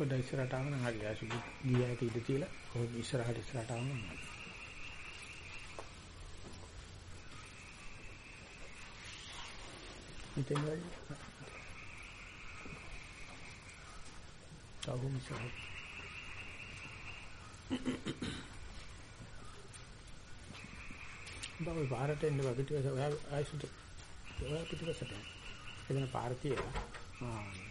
පොඩ්ඩ ඉස්සරහට ආවම නම් හරි ආසු ගිය ඇති ඉඳ තියලා කොහොම ඉස්සරහට ඉස්සරහට ආවම නම් ඉතින් වයි තවම ඉස්සරහට? බව බාරට එන්න වගිටිවස ඔයා ආයිසුට ඔයා පිටිපස්සට එතන පාර තියලා ආ.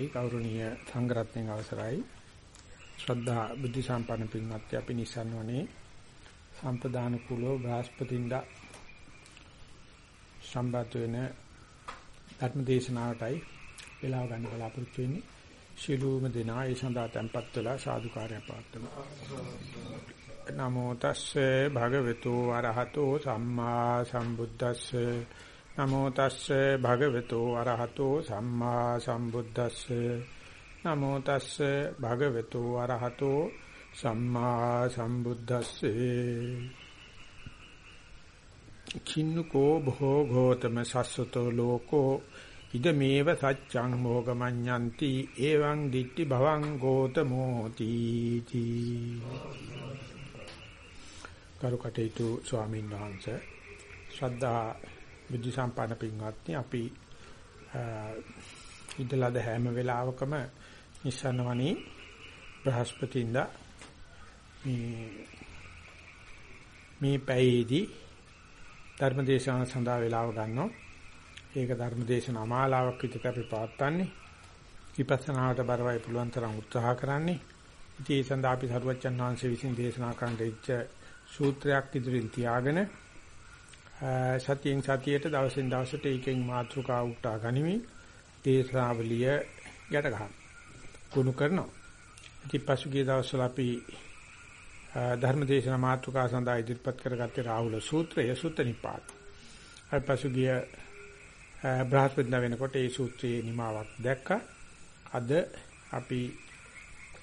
තයි කෞරණීය සංග්‍රහයෙන් අවසරයි. ශ්‍රද්ධා බුද්ධ සම්පන්න පින්වත්නි අපි නිසන්වනේ සම්පදාන කුලෝ බ්‍රහස්පතින්දා සම්බන්ධ වෙන ධර්ම දේශනාවටයි වෙලාව ගන්න බලාපොරොත්තු වෙන්නේ. ශිලූම දෙනා ඒ සඳහා tempත් වෙලා සාදුකාරය පාත්තුමා නමෝ තස්සේ භගවතු වරහතෝ සම්මා සම්බුද්දස්සේ නමෝ තස්සේ භගවතු අරහතෝ සම්මා සම්බුද්දස්සේ. නමෝ තස්සේ භගවතු අරහතෝ සම්මා සම්බුද්දස්සේ. කින්නකෝ භෝ ගෝතම සස්සතෝ ලෝකෝ ඉදමේව සච්ඡං මොගමඤ්ඤන්ති එවං දිට්ටි භවං ගෝතමෝති තී. කරුකටේතු ස්වාමීන් වහන්සේ ශ්‍රද්ධා බුද්ධ සම්පන්න පින්වත්නි අපි ඉදලද හැම වෙලාවකම නිසන්නවනේ බ්‍රහස්පතින්දා මේ මේ පැයේදී ධර්මදේශන සඳහා වේලාව ගන්නවා. ඒක ධර්මදේශන අමාලාවක් විදිහට අපි පවත්වන්නේ. විපස්සනාවට බරවයි පුළුවන් තරම් උත්සාහ කරන්නේ. ඉතින් ඒ සඳහා අපි සරුවච්චන් වහන්සේ විසින් දේශනා කරන්න ඉච්ච සූත්‍රයක් ඉදිරියෙන් තියාගෙන සතියෙන් සතියට දවසින් දවසට ඒකෙන් මාතෘකා උටා ගනිමින් දේශනාවලිය යට ගන්න. කුණු කරනවා. ඉතින් පසුගිය දවස්වල අපි ධර්මදේශන මාතෘකා සඳහා ඉදිරිපත් කරගත්තේ රාහුල සූත්‍රය සුත්ත නිපාත. අර පසුගිය බ්‍රහස්පතින්දා වෙනකොට ඒ සූත්‍රයේ නිමාවක් දැක්කා. අද අපි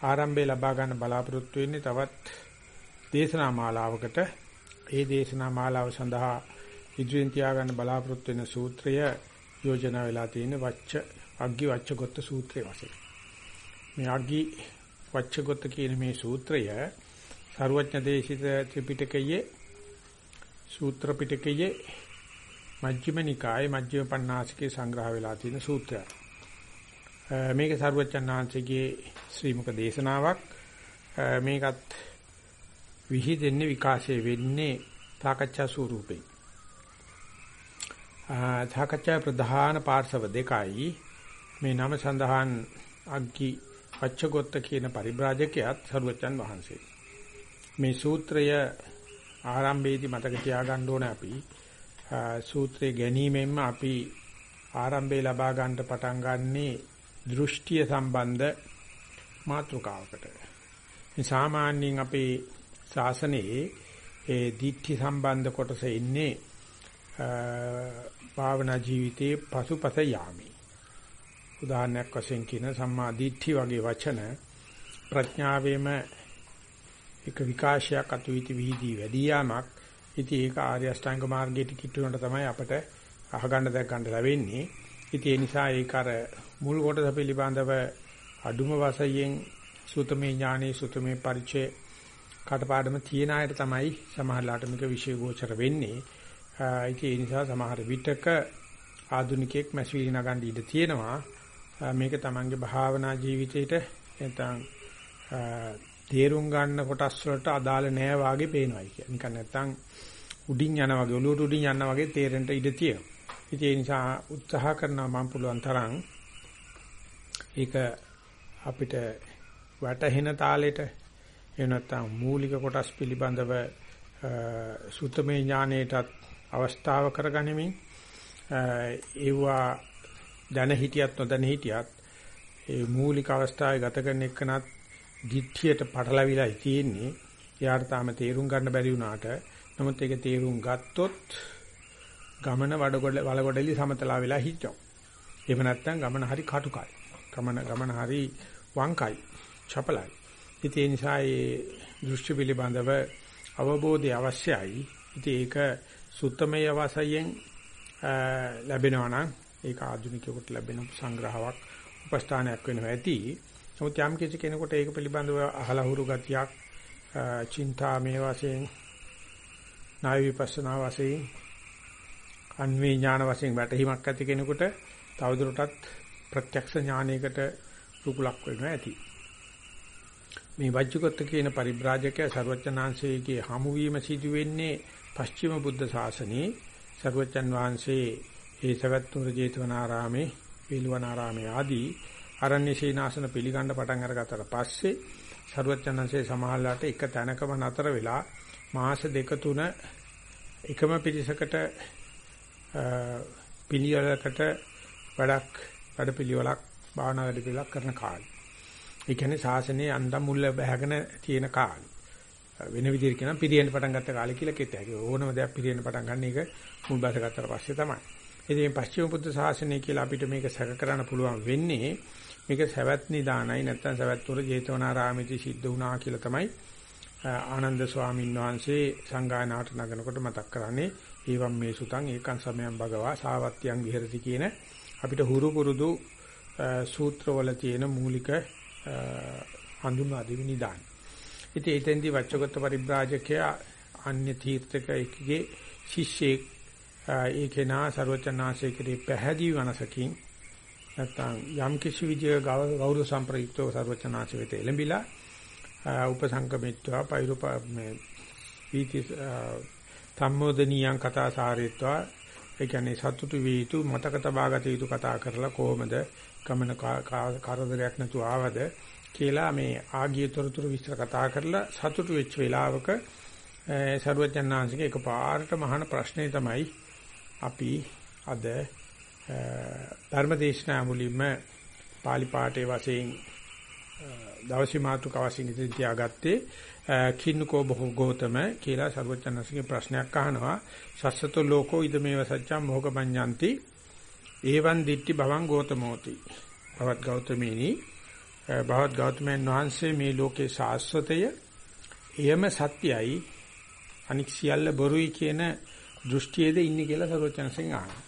ආරම්භය ලබා ගන්න බලාපොරොත්තු වෙන්නේ තවත් දේශනා මාලාවකට. ඒ දේශනා මාලාව සඳහා ඉදිරියෙන් තියාගන්න බලාපොරොත්තු වෙන සූත්‍රය යෝජනා වෙලා තියෙන වච්ච අග්ගි වච්චගොත්ත සූත්‍රය වශයෙන්. මේ අග්ගි වච්චගොත්ත කියන මේ සූත්‍රය සර්වඥ දේශිත ත්‍රිපිටකයේ සූත්‍ර පිටකයේ මජ්ක්‍ධිම නිකායේ මජ්ක්‍ධිම පඤ්ඤාසිකේ සංග්‍රහ වෙලා තියෙන සූත්‍රයක්. මේක සර්වඥාන්සේගේ ශ්‍රීමුක දේශනාවක්. මේකත් විහිදෙන්නේ විකාශය වෙන්නේ සාකච්ඡා ස්වරූපේ. සාකච්ඡා ප්‍රධාන පාර්ශව දෙකයි මේ නම සඳහන් අග්ගි වච්චගොත්ත කියන පරිබ්‍රාජකයාත් සරුවචන් වහන්සේ. මේ සූත්‍රය ආරම්භයේදී මතක තියාගන්න ඕනේ අපි සූත්‍රය ගැනීමෙන්ම අපි ආරම්භය ලබා ගන්නට පටන් ගන්නේ දෘෂ්ටිය සම්බන්ධ මාතෘකාවකට. මේ සාමාන්‍යයෙන් අපේ ශාසනයේ ඒ දිට්ඨි සම්බන්ධ කොටස ඉන්නේ භාවනා ජීවිතයේ පසුපස යාමි. උදාහරණයක් වශයෙන් කියන සම්මා දිට්ඨි වගේ වචන ප්‍රඥාවේම එක විකාශයක් අතුවිති විහිදී වැඩි යාමක්. ඉතින් ඒක ආර්ය අෂ්ටාංග මාර්ගයට කිට්ටුනට තමයි අපට අහගන්න දැක් ගන්න ලැබෙන්නේ. ඉතින් ඒ නිසා ඒක අර මුල් කොටස පිළිබඳව අඩුම වශයෙන් සූතමේ ඥානේ සූතමේ පරිචය කටපාඩම තියෙන අයට තමයි සමහරලාට මේක විශේෂ ගෝචර වෙන්නේ. ඒ නිසා සමහර විටක ආධුනිකයෙක් මැස්විලි නගන්න ඉඩ තියෙනවා. මේක තමන්ගේ භාවනා ජීවිතේට නැත්නම් තේරුම් ගන්න කොටස් වලට අදාළ නෑ වාගේ පේනවායි කියන්නේ. නිකන් නැත්තම් උඩින් යන වගේ ඔලුවට උඩින් යන වගේ තේරෙන්න ඉඩ තියෙනවා. ඉතින් ඒ නිසා උත්සාහ කරනවා මම පුළුවන් තරම් ඒක අපිට වැටහෙන තාලෙට එහෙම නැත්නම් මූලික කොටස් පිළිබඳව සුතමේ ඥානයටත් අවස්ථාව කරගනිමින් ඒවා දැන හිටියත් නොදැන හිටියත් ඒ මූලික අවස්ථාවේ ගත කරන එකනත් දිට්ඨියට පටලවිලා තියෙන්නේ. එයාට තාම තේරුම් ගන්න බැරි වුණාට නමුත් ඒක තේරුම් ගත්තොත් ගමන වඩගොඩ වලගොඩලි සමතලා වෙලා හිටියෝ. එහෙම නැත්නම් ගමන හරි කටුකයි. ගමන ගමන හරි වංකයි. චපලයි. ඉතින් ඒ නිසා ඒ දෘෂ්ටි පිළිබඳව අවබෝධය අවශ්‍යයි. ඉතින් ඒක සුත්තමය වශයෙන් ලැබෙනවා නම් ඒක ආධුනිකයෙකුට ලැබෙන සංග්‍රහයක් උපස්ථානයක් වෙනවා ඇති. නමුත් යම් කිසි කෙනෙකුට ඒක පිළිබඳව අහලා හුරු ගතියක් චින්තාමේ වශයෙන් නාය විපස්සනා වශයෙන් අන්වේ ඥාන වශයෙන් වැටහීමක් ඇති කෙනෙකුට තවදුරටත් ප්‍රත්‍යක්ෂ ඥානයකට රුකුලක් වෙනවා ඇති. මේ වජ්ජකොත්ත කියන පරිබ්‍රාජකයා ਸਰවඥාන්සේගේ හමු වීම සිදු වෙන්නේ පස්චිම බුද්ධ ශාසනයේ සර්වජන් වහන්සේ ඒ සවැත්නුවර ජේතවනාරාමේ පිළිවනාරාමේ ආදී අරණ්‍ය සීනාසන පිළිගන්න පටන් අරගත්තට පස්සේ සර්වජනන්සේ සමහරලාට එක තැනකම නතර වෙලා මාස දෙක තුන එකම පිරිසකට පිළිවෙලකට වැඩක් වැඩ පිළිවෙලක් භාවනා වැඩ පිළිවෙලක් කරන කාලේ. ඒ කියන්නේ ශාසනයේ අන්දම් මුල්ල බැහැගෙන තියෙන කාලේ. වෙන විදිහට කියනවා පිරියෙන්න පටන් ගත්ත කාලේ කියලා කිව්ත් හැකි. ඕනම දෙයක් පිරියෙන්න පටන් ගන්න එක මුල් බැස ගත්තට පස්සේ තමයි. ඉතින් මේ පස්චිම බුද්ධ ශාසනය කියලා අපිට මේක සැක කරන්න පුළුවන් වෙන්නේ මේක සවැත් නිදානයි නැත්නම් සවැත්තුර ජේතවනාරාමයේදී සිද්ධ වුණා කියලා තමයි ආනන්ද ස්වාමීන් වහන්සේ සංගායනාවට නගනකොට මතක් කරන්නේ ඒවම් මේ සුතං ඒකං සමයං භගවා සාවත්‍යං විහෙරති කියන අපිට හුරු පුරුදු සූත්‍රවල තියෙන මූලික හඳුන්වා දෙවි නිදාන. ඉතින් එතෙන්දී වච්චගත පරිබ්‍රාජකයා අන්‍ය තීර්ථකයෙකුගේ ශිෂ්‍යෙක් ඒ කෙනා ਸਰවචනාසේ කෙරේ පැහැදිලි වනසකින් නැත්නම් යම් කිසි විදියක ගෞරව සම්ප්‍රයුක්තව ਸਰවචනාසේ වෙත එළඹිලා උපසංගමිත්වා පෛරුප මේ වීති සම්මෝදනියන් කතා සාරීත්වා ඒ කියන්නේ සතුටු විය යුතු මතක තබා ගත යුතු කතා කරලා කොහොමද? ගමන කරදරයක් නැතුව ආවද? කියලා මේ ආගිය තොරතුරු විස්තර කතා කරලා සතුටු වෙච්ච වෙලාවක සරුවචනාංශික එකපාරට මහාන ප්‍රශ්නේ තමයි අපි අද ධර්මදේශනා මුලින්ම පාලි පාඨයේ වශයෙන් දවසේ මාතුක වශයෙන් ඉදිරි තියාගත්තේ කින්නකෝ බොහෝ ගෝතම කියලා සර්වචනසිගේ ප්‍රශ්නයක් අහනවා. සස්සතෝ ලෝකෝ ඉදමේව සත්‍යම් මොහකපඤ්ඤන්ති ඒවන් දිට්ටි භවං ගෝතමෝති. භවත් ගෞතමීනි. භවත් ගෞතමයන් වහන්සේ මේ ලෝකේ සාස්වතය එයම සත්‍යයි අනික් සියල්ල බොරුයි කියන දෘෂ්ටියේද ඉන්නේ කියලා සර්වචනසින් අහනවා.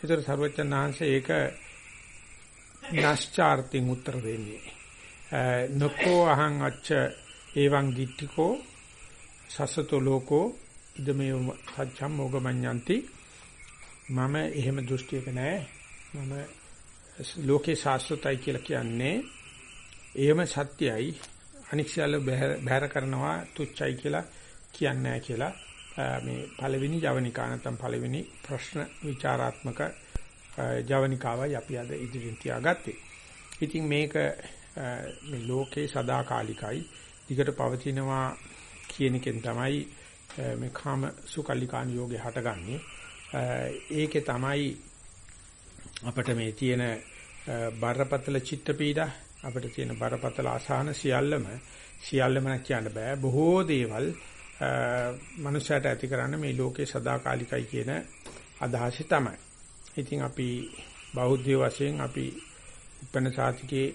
ඒතර සර්වචන වහන්සේ ඒක නැස්චාර්තින් උත්තර දෙන්නේ. නකෝ අහං අච්ච එවං දිට්ඨිකෝ සසතෝ ලෝකෝ ඉදමේ සත්‍යම් මොගමඤ්ඤಂತಿ මම එහෙම දෘෂ්ටියක නැහැ මම ලෝකේ ශාස්ත්‍රතයි කියලා කියන්නේ එහෙම සත්‍යයි අනික් සියල්ල බැහැර කරනවා තුච්චයි කියලා කියන්නේ නැහැ කියලා මේ පළවෙනි ජවනිකා නැත්නම් පළවෙනි ප්‍රශ්න ਵਿਚਾਰාත්මක ජවනිකාවයි අපි අද ඉදිරියෙන් තියාගත්තේ. ඉතින් මේක මේ ලෝකේ සදාකාලිකයි දිගට පවතිනවා කියන එකෙන් තමයි මේ කාම සුකල්ලිකාන යෝගේ හටගන්නේ. ඒකේ තමයි අපිට මේ තියෙන බරපතල චිත්ත පීඩා අපිට තියෙන බරපතල ආසහන සියල්ලම සියල්ලම කියන්න බෑ. බොහෝ දේවල් මනුෂ්‍යයට ඇති කරන්න මේ ලෝකේ සදාකාලිකයි කියන අදහස තමයි. ඉතින් අපි බෞද්ධ වශයෙන් අපි උපන සාතිකේ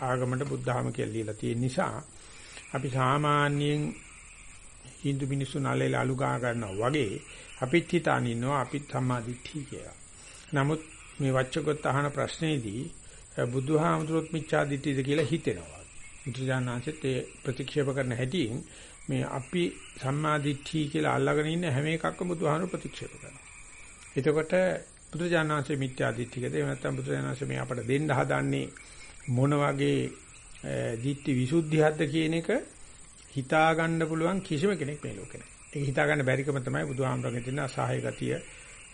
ආගමකට බුද්ධාම කියලා ලියලා තියෙන නිසා අපි සාමාන්‍යයෙන් Hindu මිනිස්සු නලේලා අලු ගා ගන්නවා වගේ අපිත් හිතාන ඉන්නවා අපිත් සම්මාදිට්ඨිය කියලා. නමුත් මේ වච්චකොත් අහන ප්‍රශ්නේදී බුදුහාමුදුරුවොත් මිච්ඡා දිට්ඨියද කියලා හිතෙනවා. බුදුජානනාංශත් ඒ ප්‍රතික්ෂේප කරන හැටියෙන් මේ අපි සම්මාදිට්ඨිය කියලා අල්ලගෙන ඉන්න හැම එකක්ම බුදුහාමුදුරුවෝ ප්‍රතික්ෂේප කරනවා. එතකොට බුදුජානනාංශේ මිත්‍යා දිට්ඨියද එහෙම නැත්නම් බුදුජානනාංශේ මේ අපට දෙන්න හදන්නේ මොන වගේ දිට්ඨි විසුද්ධියක්ද කියන එක හිතා ගන්න පුළුවන් කිසිම කෙනෙක් මේ ලෝකේ නැහැ. ඒක හිතා ගන්න බැරිකම තමයි බුදුහාමරගේ තියෙන අසහාය ගතිය.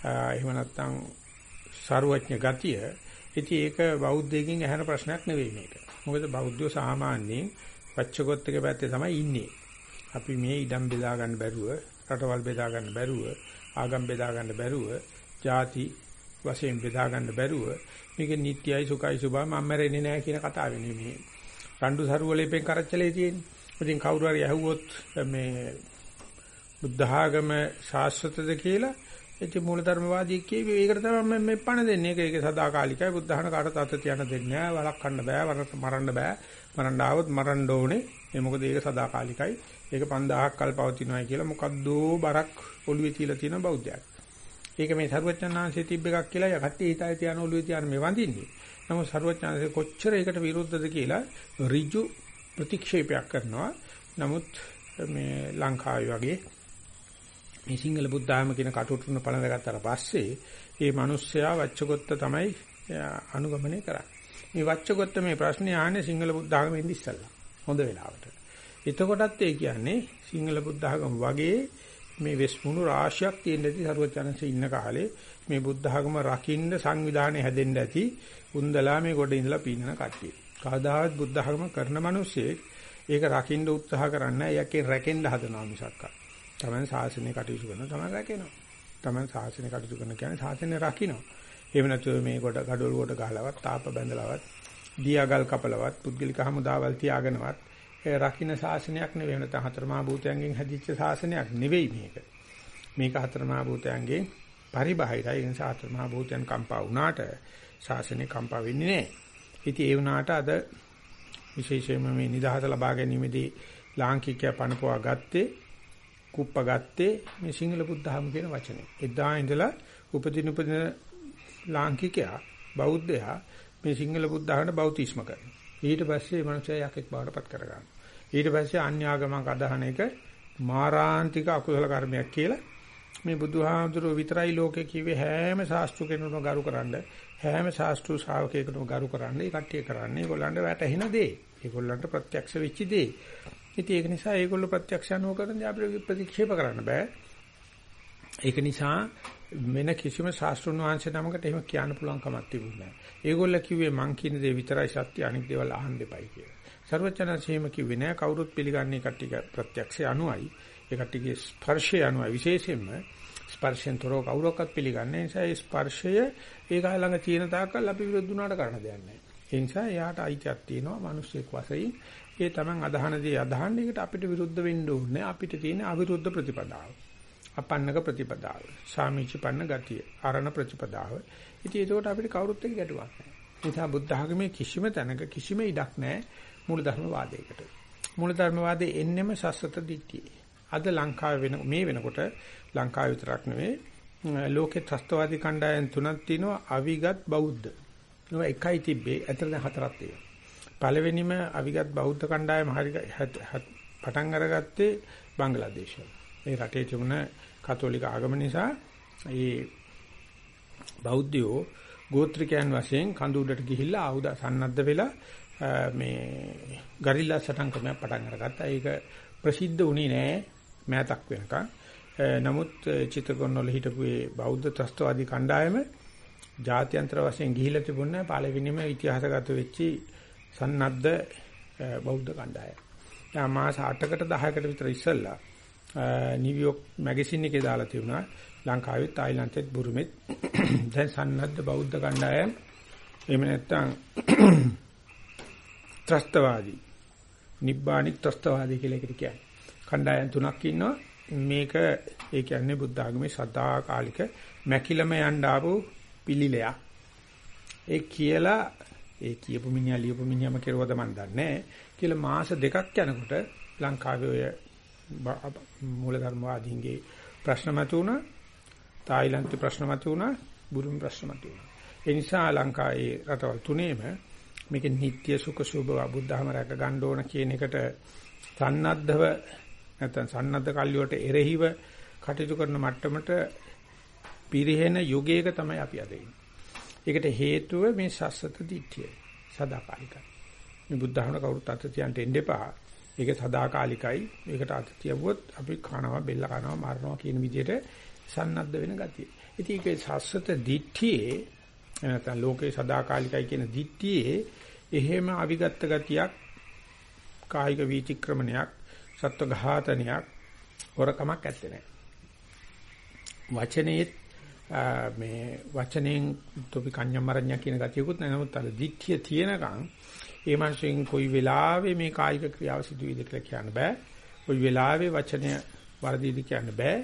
එහෙම නැත්නම් ਸਰුවඥ ගතිය. ඉතින් ඒක බෞද්ධයෙක්ගෙන් අහන ප්‍රශ්නයක් නෙවෙයි මේක. මොකද බෞද්ධයෝ සාමාන්‍යයෙන් පච්චගොත්තක පැත්තේ තමයි ඉන්නේ. අපි මේ ඉඩම් බෙදා ගන්න බැරුව, රටවල් බෙදා ගන්න බැරුව, ආගම් බෙදා ගන්න බැරුව, ಜಾති වශයෙන් බෙදා ගන්න බැරුව මේක නිට්ටයයි සුඛයි සුභා මම මැරෙන්නේ නැහැ කියන කතාවෙනේ මේ රණ්ඩු සරුවලෙපෙන් කරච්චලේ තියෙන්නේ. ඉතින් කවුරු හරි ඇහුවොත් මේ බුද්ධ ආගම ශාස්ත්‍රතද කියලා ඉතින් මූලධර්මවාදී කියවේ ඒකට තමයි මම මේ පණ දෙන්නේ. ඒක ඒක සදාකාලිකයි බුද්ධ ආගම කාටවත් අත තියන්න දෙන්නේ නැහැ. වළක්වන්න බෑ, මරන්න බෑ. මරන්න ආවොත් මරන්න ඕනේ. ඒ මොකද ඒක සදාකාලිකයි. ඒක 5000ක් කල් පවතිනවායි කියලා මොකද්දෝ බරක් ඔළුවේ තියලා තියෙන බෞද්ධයක්. ඒක මේ සරුවචනාංශයේ තිබ්බ එකක් කියලා කට්ටිය හිතයි තියන ඔළුවේ තියන මේ වඳින්නේ. නමුත් සරුවචනාංශයේ කොච්චර ඒකට විරුද්ධද කියලා ඍජු ප්‍රතික්ෂේපයක් කරනවා. නමුත් මේ ලංකාවේ වගේ මේ සිංහල බුද්ධාගම කියන කටුටුන පළඳගත්තට පස්සේ මේ මිනිස්සයා වච්චගොත්ත තමයි අනුගමනය කරන්නේ. මේ වච්චගොත්ත මේ ප්‍රශ්නේ ආන්නේ සිංහල බුද්ධාගමෙන් ඉස්සල්ලා. හොඳ වෙලාවට. එතකොටත් ඒ කියන්නේ සිංහල බුද්ධාගම වගේ මේ වෙස්මුණු රාශියක් තියෙනදී සරුවචනන්සේ ඉන්න කාලේ මේ බුද්ධාගම රකින්න සංවිධානය හැදෙන්න ඇති උන්දලා මේ කොට ඉඳලා පින්නන කට්ටිය. කවදාවත් බුද්ධාගම කරන මිනිස්සෙක් ඒක රකින්න උත්සාහ කරන්නේ යකේ රැකෙන්න හදනවා මිසක්. තමයි ශාසනය කටයුතු කරන තමයි රැකෙනවා. තමයි ශාසනය කටයුතු කරන කියන්නේ ශාසනය රකින්නවා. එහෙම නැතුව මේ කොට gadol කොට ගහලවත් තාප බැඳලවත් දියාගල් කපලවත් පුද්ගලික හමුදාවල් තියාගෙනවත් ඒ රකින්න ශාසනයක් නෙවෙයි නැත්නම් හතරමා භූතයන්ගෙන් හැදිච්ච ශාසනයක් නෙවෙයි මේක. මේක හතරමා භූතයන්ගෙන් පරිබාහිරයි. ඒ නිසා හතරමා භූතයන් කම්පා වුණාට ශාසනය කම්පා වෙන්නේ නැහැ. ඉතින් ඒ වුණාට අද විශේෂයෙන්ම මේ නිදහස ලබා ගැනීමේදී ලාංකිකයා පණපුවා ගත්තේ කුප්ප ගත්තේ මේ සිංහල බුද්ධහම කියන වචනේ. එදා ඉඳලා උපදින උපදින ලාංකිකයා බෞද්ධයා මේ සිංහල බුද්ධහමට බෞතිස්ම කරනවා. ඊට පස්සේ මනුස්සයා යකෙක් බවට පත් කරගන්නවා. ඊට පස්සේ අන්‍යාගමක අදහන එක මාරාන්තික අකුසල කර්මයක් කියලා මේ බුදුහාමුදුරුවෝ විතරයි ලෝකේ කිව්වේ හැම ශාස්ත්‍ර කෙනෙකුම ගරු කරන්න හැම ශාස්ත්‍ර ශ්‍රාවකයෙකුටම ගරු කරන්න ඒ කට්ටිය කරන්නේ ඒගොල්ලන්ට වැටහෙන දේ. ඒගොල්ලන්ට ප්‍රත්‍යක්ෂ වෙච්ච දේ. ඉතින් ඒක නිසා ඒගොල්ලෝ ප්‍රත්‍යක්ෂ අනුකරන්නේ අපිට ප්‍රතික්ෂේප කරන්න බෑ. ඒක නිසා වෙන කිසිම ශාස්ත්‍රුන් වහන්සේ නමකට එහෙම කියන්න පුළුවන් කමක් තිබුණේ නැහැ. ඒගොල්ලෝ කිව්වේ මං කියන දේ විතරයි සත්‍ය අනිත් දේවල් අහන්න එපයි කියලා. සර්වචනසීම කිව්වේ නෑ කවුරුත් පිළිගන්නේ කට්ටිය ප්‍රත්‍යක්ෂය අනුවයි. ඒ කට්ටියගේ ස්පර්ශය අනුවයි විශේෂයෙන්ම ස්පර්ශයෙන් තොරව කවුරක්වත් පිළිගන්නේ නිසා ඒ ස්පර්ශය ඒක ළඟ තියෙන තාක්කල් අපි විරුද්ධ වුණාට කරන්න දෙයක් නැහැ. ඒ නිසා එයාට අයිතියක් තියෙනවා මිනිස්සෙක් වශයෙන් ඒ Taman අදහන දේ අදහන්න එකට අපිට විරුද්ධ වෙන්න ඕනේ. අපිට තියෙන අවිරුද්ධ ප්‍රතිපදාව. අපන්නක ප්‍රතිපදාව. සාමිච්චපන්න ගතිය. අරණ ප්‍රතිපදාව. ඉතින් ඒකට අපිට කවුරුත් එක්ක ගැටුවක් නැහැ. ඒ නිසා බුද්ධ ආගමේ කිසිම තැනක කිසිම ඉඩක් නැහැ මූලධර්ම වාදයකට. මූලධර්ම වාදයේ එන්නෙම සස්සත දිට්ඨිය. අද ලංකාවේ වෙන මේ වෙනකොට ලංකාව විතරක් නෙවෙයි ලෝකේ ත්‍ස්තවාදී කණ්ඩායම් තුනක් තියෙනවා අවිගත් බෞද්ධ. ඒවා එකයි තිබ්බේ. ඇතර දැන් හතරක් තියෙනවා. පළවෙනිම අවිගත් බෞද්ධ කණ්ඩායම හරි පටන් අරගත්තේ බංග්ලාදේශවල. ඒ රටේ තිබුණ කතෝලික ආගම නිසා ඒ බෞද්ධයෝ ගෝත්‍රිකයන් වශයෙන් කඳු උඩට ගිහිල්ලා ආයුධ සන්නද්ධ වෙලා මේ ගරිල්ලා සටන් ක්‍රමයක් පටන් අරගත්තා. ඒක ප්‍රසිද්ධ වුණේ නෑ මෑතක් වෙනකන්. නමුත් චිත්තගොන්න වල හිටපු ඒ බෞද්ධ ත්‍ස්තවාදී කණ්ඩායම ජාත්‍යන්තර වශයෙන් ගිහිලා තිබුණා පළවෙනිම ඉතිහාසගත වෙච්චි සන්නද්ධ බෞද්ධ කණ්ඩායම. යා මාස 8කට 10කට විතර ඉස්සෙල්ලා නිව්යෝක් මැගසින් එකේ දාලා තිබුණා ලංකාවේ තායිලන්තෙත් බුරුමෙත් දැන් සන්නද්ධ බෞද්ධ කණ්ඩායම් එහෙම නැත්නම් ත්‍රස්තවාදී නිබ්බානික් ත්‍රස්තවාදී කියලා එකට කියන්නේ. කණ්ඩායම් තුනක් ඉන්නවා මේක ඒ කියන්නේ බුද්ධ ආගමේ සදාකාලික මැකිලම යන්න ආපු පිළිලයක්. ඒ කියලා ඒ කියපු මිනිහා ලියපු මිනිහම කෙරුවද මන් දන්නේ කියලා මාස දෙකක් යනකොට ලංකාවේ ඔය මූලධර්මවාදීන්ගේ ප්‍රශ්න මතුවුණා. තායිලන්තේ ප්‍රශ්න මතුවුණා. බුරුම ප්‍රශ්න මතුවුණා. ඒ නිසා ලංකාවේ රටවල් තුනේම මේක නිට්ටය සුඛ සුභ බුද්ධහම රැක ගන්න ඕන කියන එකට සන්නද්ධව නැත්නම් සන්නද්ධ කල්ලියට එරෙහිව කටයුතු කරන මට්ටමට පිරිහෙන යුගයක තමයි අපි අද ඒකට හේතුව මේ සස්සත දිට්ඨිය සදාකාලිකයි. මේ බුද්ධහමන කවුරුත් අත තියන්න එන්න එපා. ඒක සදාකාලිකයි. ඒකට අත තියවුවොත් අපි කනවා බෙල්ල කනවා මරනවා කියන විදිහට සන්නද්ධ වෙන ගතිය. ඉතින් ඒකේ සස්සත දිට්ඨියේ නැත්නම් ලෝකේ සදාකාලිකයි කියන දිට්ඨියේ එහෙම අවිගත්ත ගතියක් කායික වීතික්‍රමණයක් සත්ව ඝාතනයක් හොරකමක් ඇත්තේ නැහැ. වචනේ මේ වචනෙන් තොපි කඤ්ඤමරඤ්ඤ කියන ගතියකුත් නැහැ. නමුත් අර දික්ඛිය තියෙනකන් ඒ මනුස්සයෙන් කොයි වෙලාවෙ මේ කායික ක්‍රියාව සිදු වෙයිද කියලා කියන්න බෑ. කොයි වෙලාවෙ වචනය වර්ධිද කියන්න බෑ.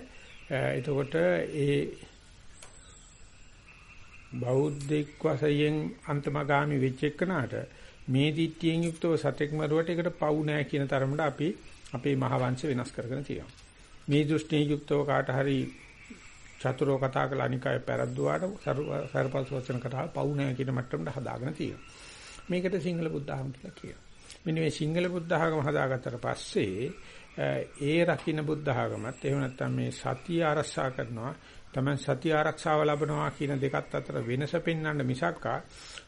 එතකොට ඒ බෞද්ධෙක් වශයෙන් අන්තමගාමි වෙච්ච එකනට මේ දිට්ඨියෙන් යුක්තව සතෙක් මරුවට ඒකට පවු නැහැ කියන තරමට අපි අපේ මහ වංශ වෙනස් කරගෙන තියෙනවා. මේ දෘෂ්ටි යුක්තව කාට හරි චතුරෝ කතා කළ අනිකාය පෙරද්දුවාට සරපස් වචන කතාව පවු නැහැ කියන මට්ටමට හදාගෙන තියෙනවා. මේකට සිංහල බුද්ධ ආගම කියලා කියනවා. මෙන්න මේ සිංහල බුද්ධ ආගම හදාගත්තට පස්සේ ඒ රකින්න බුද්ධ ආගමත් එහෙම නැත්නම් මේ සතිය ආරක්ෂා කරනවා තමයි සතිය ආරක්ෂාව ලබනවා කියන දෙකත් අතර වෙනස පෙන්වන්න මිසක්කා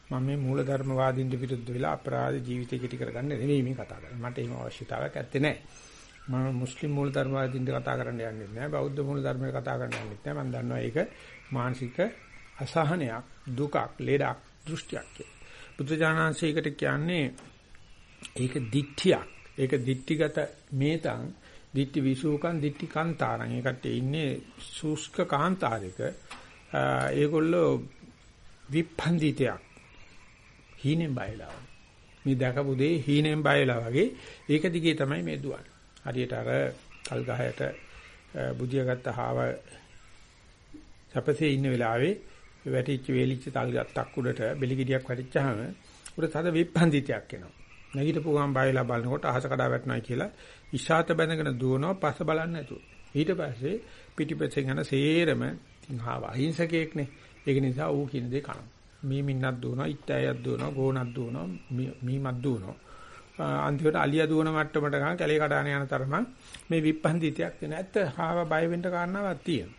මම මේ මූලධර්මවාදීන්ට විරුද්ධ වෙලා අපරාධ ජීවිතය කෙටි කරගන්න නෙවෙයි මේ කතා කරන්නේ. මට එහෙම අවශ්‍යතාවයක් ඇත්තේ නැහැ. මම මුස්ලිම් මූලධර්මවාදීන්ට කතා කරන්න යන්නේ නැහැ. බෞද්ධ මූලධර්මයට කතා කරන්න යන්නේ නැහැ. මම දන්නවා ඒක මානසික අසහනයක්, දුකක්, ලෙඩක්, දෘෂ්ටියක් කියලා. බුදුජානනාංශයකට කියන්නේ ඒක දික්තියක්. ඒක දික්ටිගත මේතං දිට්ටි විසූකං දිට්ටි කාන්තාරං ඒකට ඉන්නේ සුස්ක කාන්තාරයක ඒගොල්ලෝ විපන්දිතයක් හීනෙන් බයලා මේ දැකපු දේ හීනෙන් බයලා වගේ ඒක දිගේ තමයි මේ දුවන්නේ හරියට අර කල් ගහයට බුදියා ගත්ත හාව සැපසේ ඉන්න වෙලාවේ වැටිච්ච වේලිච්ච තල් ගත්තක් උඩට බෙලි ගෙඩියක් වැටිච්චාම උඩ තද විපන්දිතයක් එනවා නැගිටපු ගමන් බයලා බලනකොට අහස කඩා වැටෙනවා කියලා ඉෂාත බැඳගෙන දුවනවා පස්ස බලන්නේ නැතුව. ඊට පස්සේ පිටිපස්සෙන් යන සේරම ආව අහිංසකයෙක්නේ. ඒක නිසා ඌ කියන දේ කනවා. මී මින්නක් දුවනවා, ඉත්තෑයක් දුවනවා, ගෝණක් දුවනවා, මීමක් දුවනවා. අන්තිමට අලියා දුවන මට්ටමට ගහන කැලේ කඩාන යන තරම මේ විප්පන්දිතයක් වෙන. ඇත්ත හාව බය වෙන්න කාරණාවක් තියෙනවා.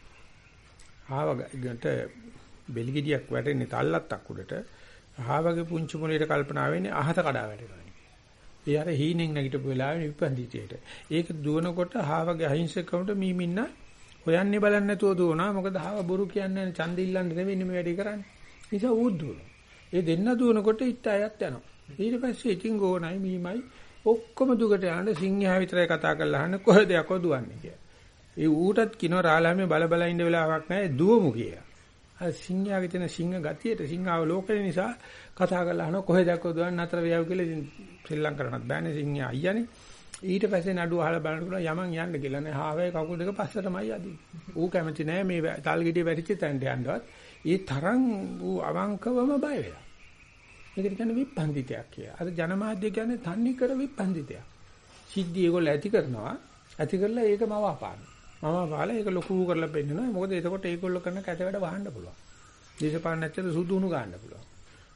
හාවකට බෙලිගෙඩියක් වැටෙන්නේ තල්ලත්තක් උඩට. හාවගේ පුංචි මොලේට කල්පනා වෙන්නේ අහත කඩා වැටෙනවා. ඒ අර හීනෙන් නැගිටපු වෙලාවේ විපන්දිතේට. ඒක දුවනකොට හාවගේ අහිංසකකමට මීමින්න හොයන්නේ බලන්නේ නැතුව දුවනවා. මොකද හාව බොරු කියන්නේ ඡන්ද ඉල්ලන්න නෙවෙයි මේ වැඩේ කරන්නේ. නිසා ඌ දුවනවා. ඒ දෙන්න දුවනකොට ඉත් අයත් යනවා. ඊට පස්සේ ඉතින් ගෝණයි මීමයි ඔක්කොම දුකට යන සිංහයා විතරයි කතා කරලා අහන්නේ කොහෙද යකෝ දුවන්නේ කියලා. ඒ ඌටත් කිනෝ රාලාමේ බල බල ඉන්න වෙලාවක් නැහැ දුවමු කියලා. අර සිංහයාගේ තියෙන සිංහ ගතියට සිංහාව ලෝකේ නිසා කතා කරලා අහන කොහෙද යකෝ දුවන්නේ නතර වෙයව කියලා ඉතින් ශ්‍රී ලංකාවටත් බෑනේ සිංහයා අයියානේ. ඊට පස්සේ නඩුව අහලා බලනකොට යමන් යන්න කියලා නේ හාවේ කකුල් දෙක පස්සටමයි අදින්. ඌ කැමති නෑ මේ තල් ගෙඩිය වැටිච්ච තැනට යන්නවත්. ඒ තරම් ඌ අවංකවම බය වෙලා. ඒකට කියන්නේ විපන්දිතයක් කියලා. අර ජනමාධ්‍ය කියන්නේ තන්නේ කර විපන්දිතයක්. සිද්ධි ඒගොල්ලෝ ඇති කරනවා. ඇති කරලා ඒක මව අපාන. මම අපාලා ඒක ලොකු කරලා පෙන්නනවා. මොකද එතකොට ඒගොල්ලෝ කරන කැත වැඩ වහන්න පුළුවන්. දේශපාලන නැත්තේ සුදුුණු ගන්න පුළුවන්.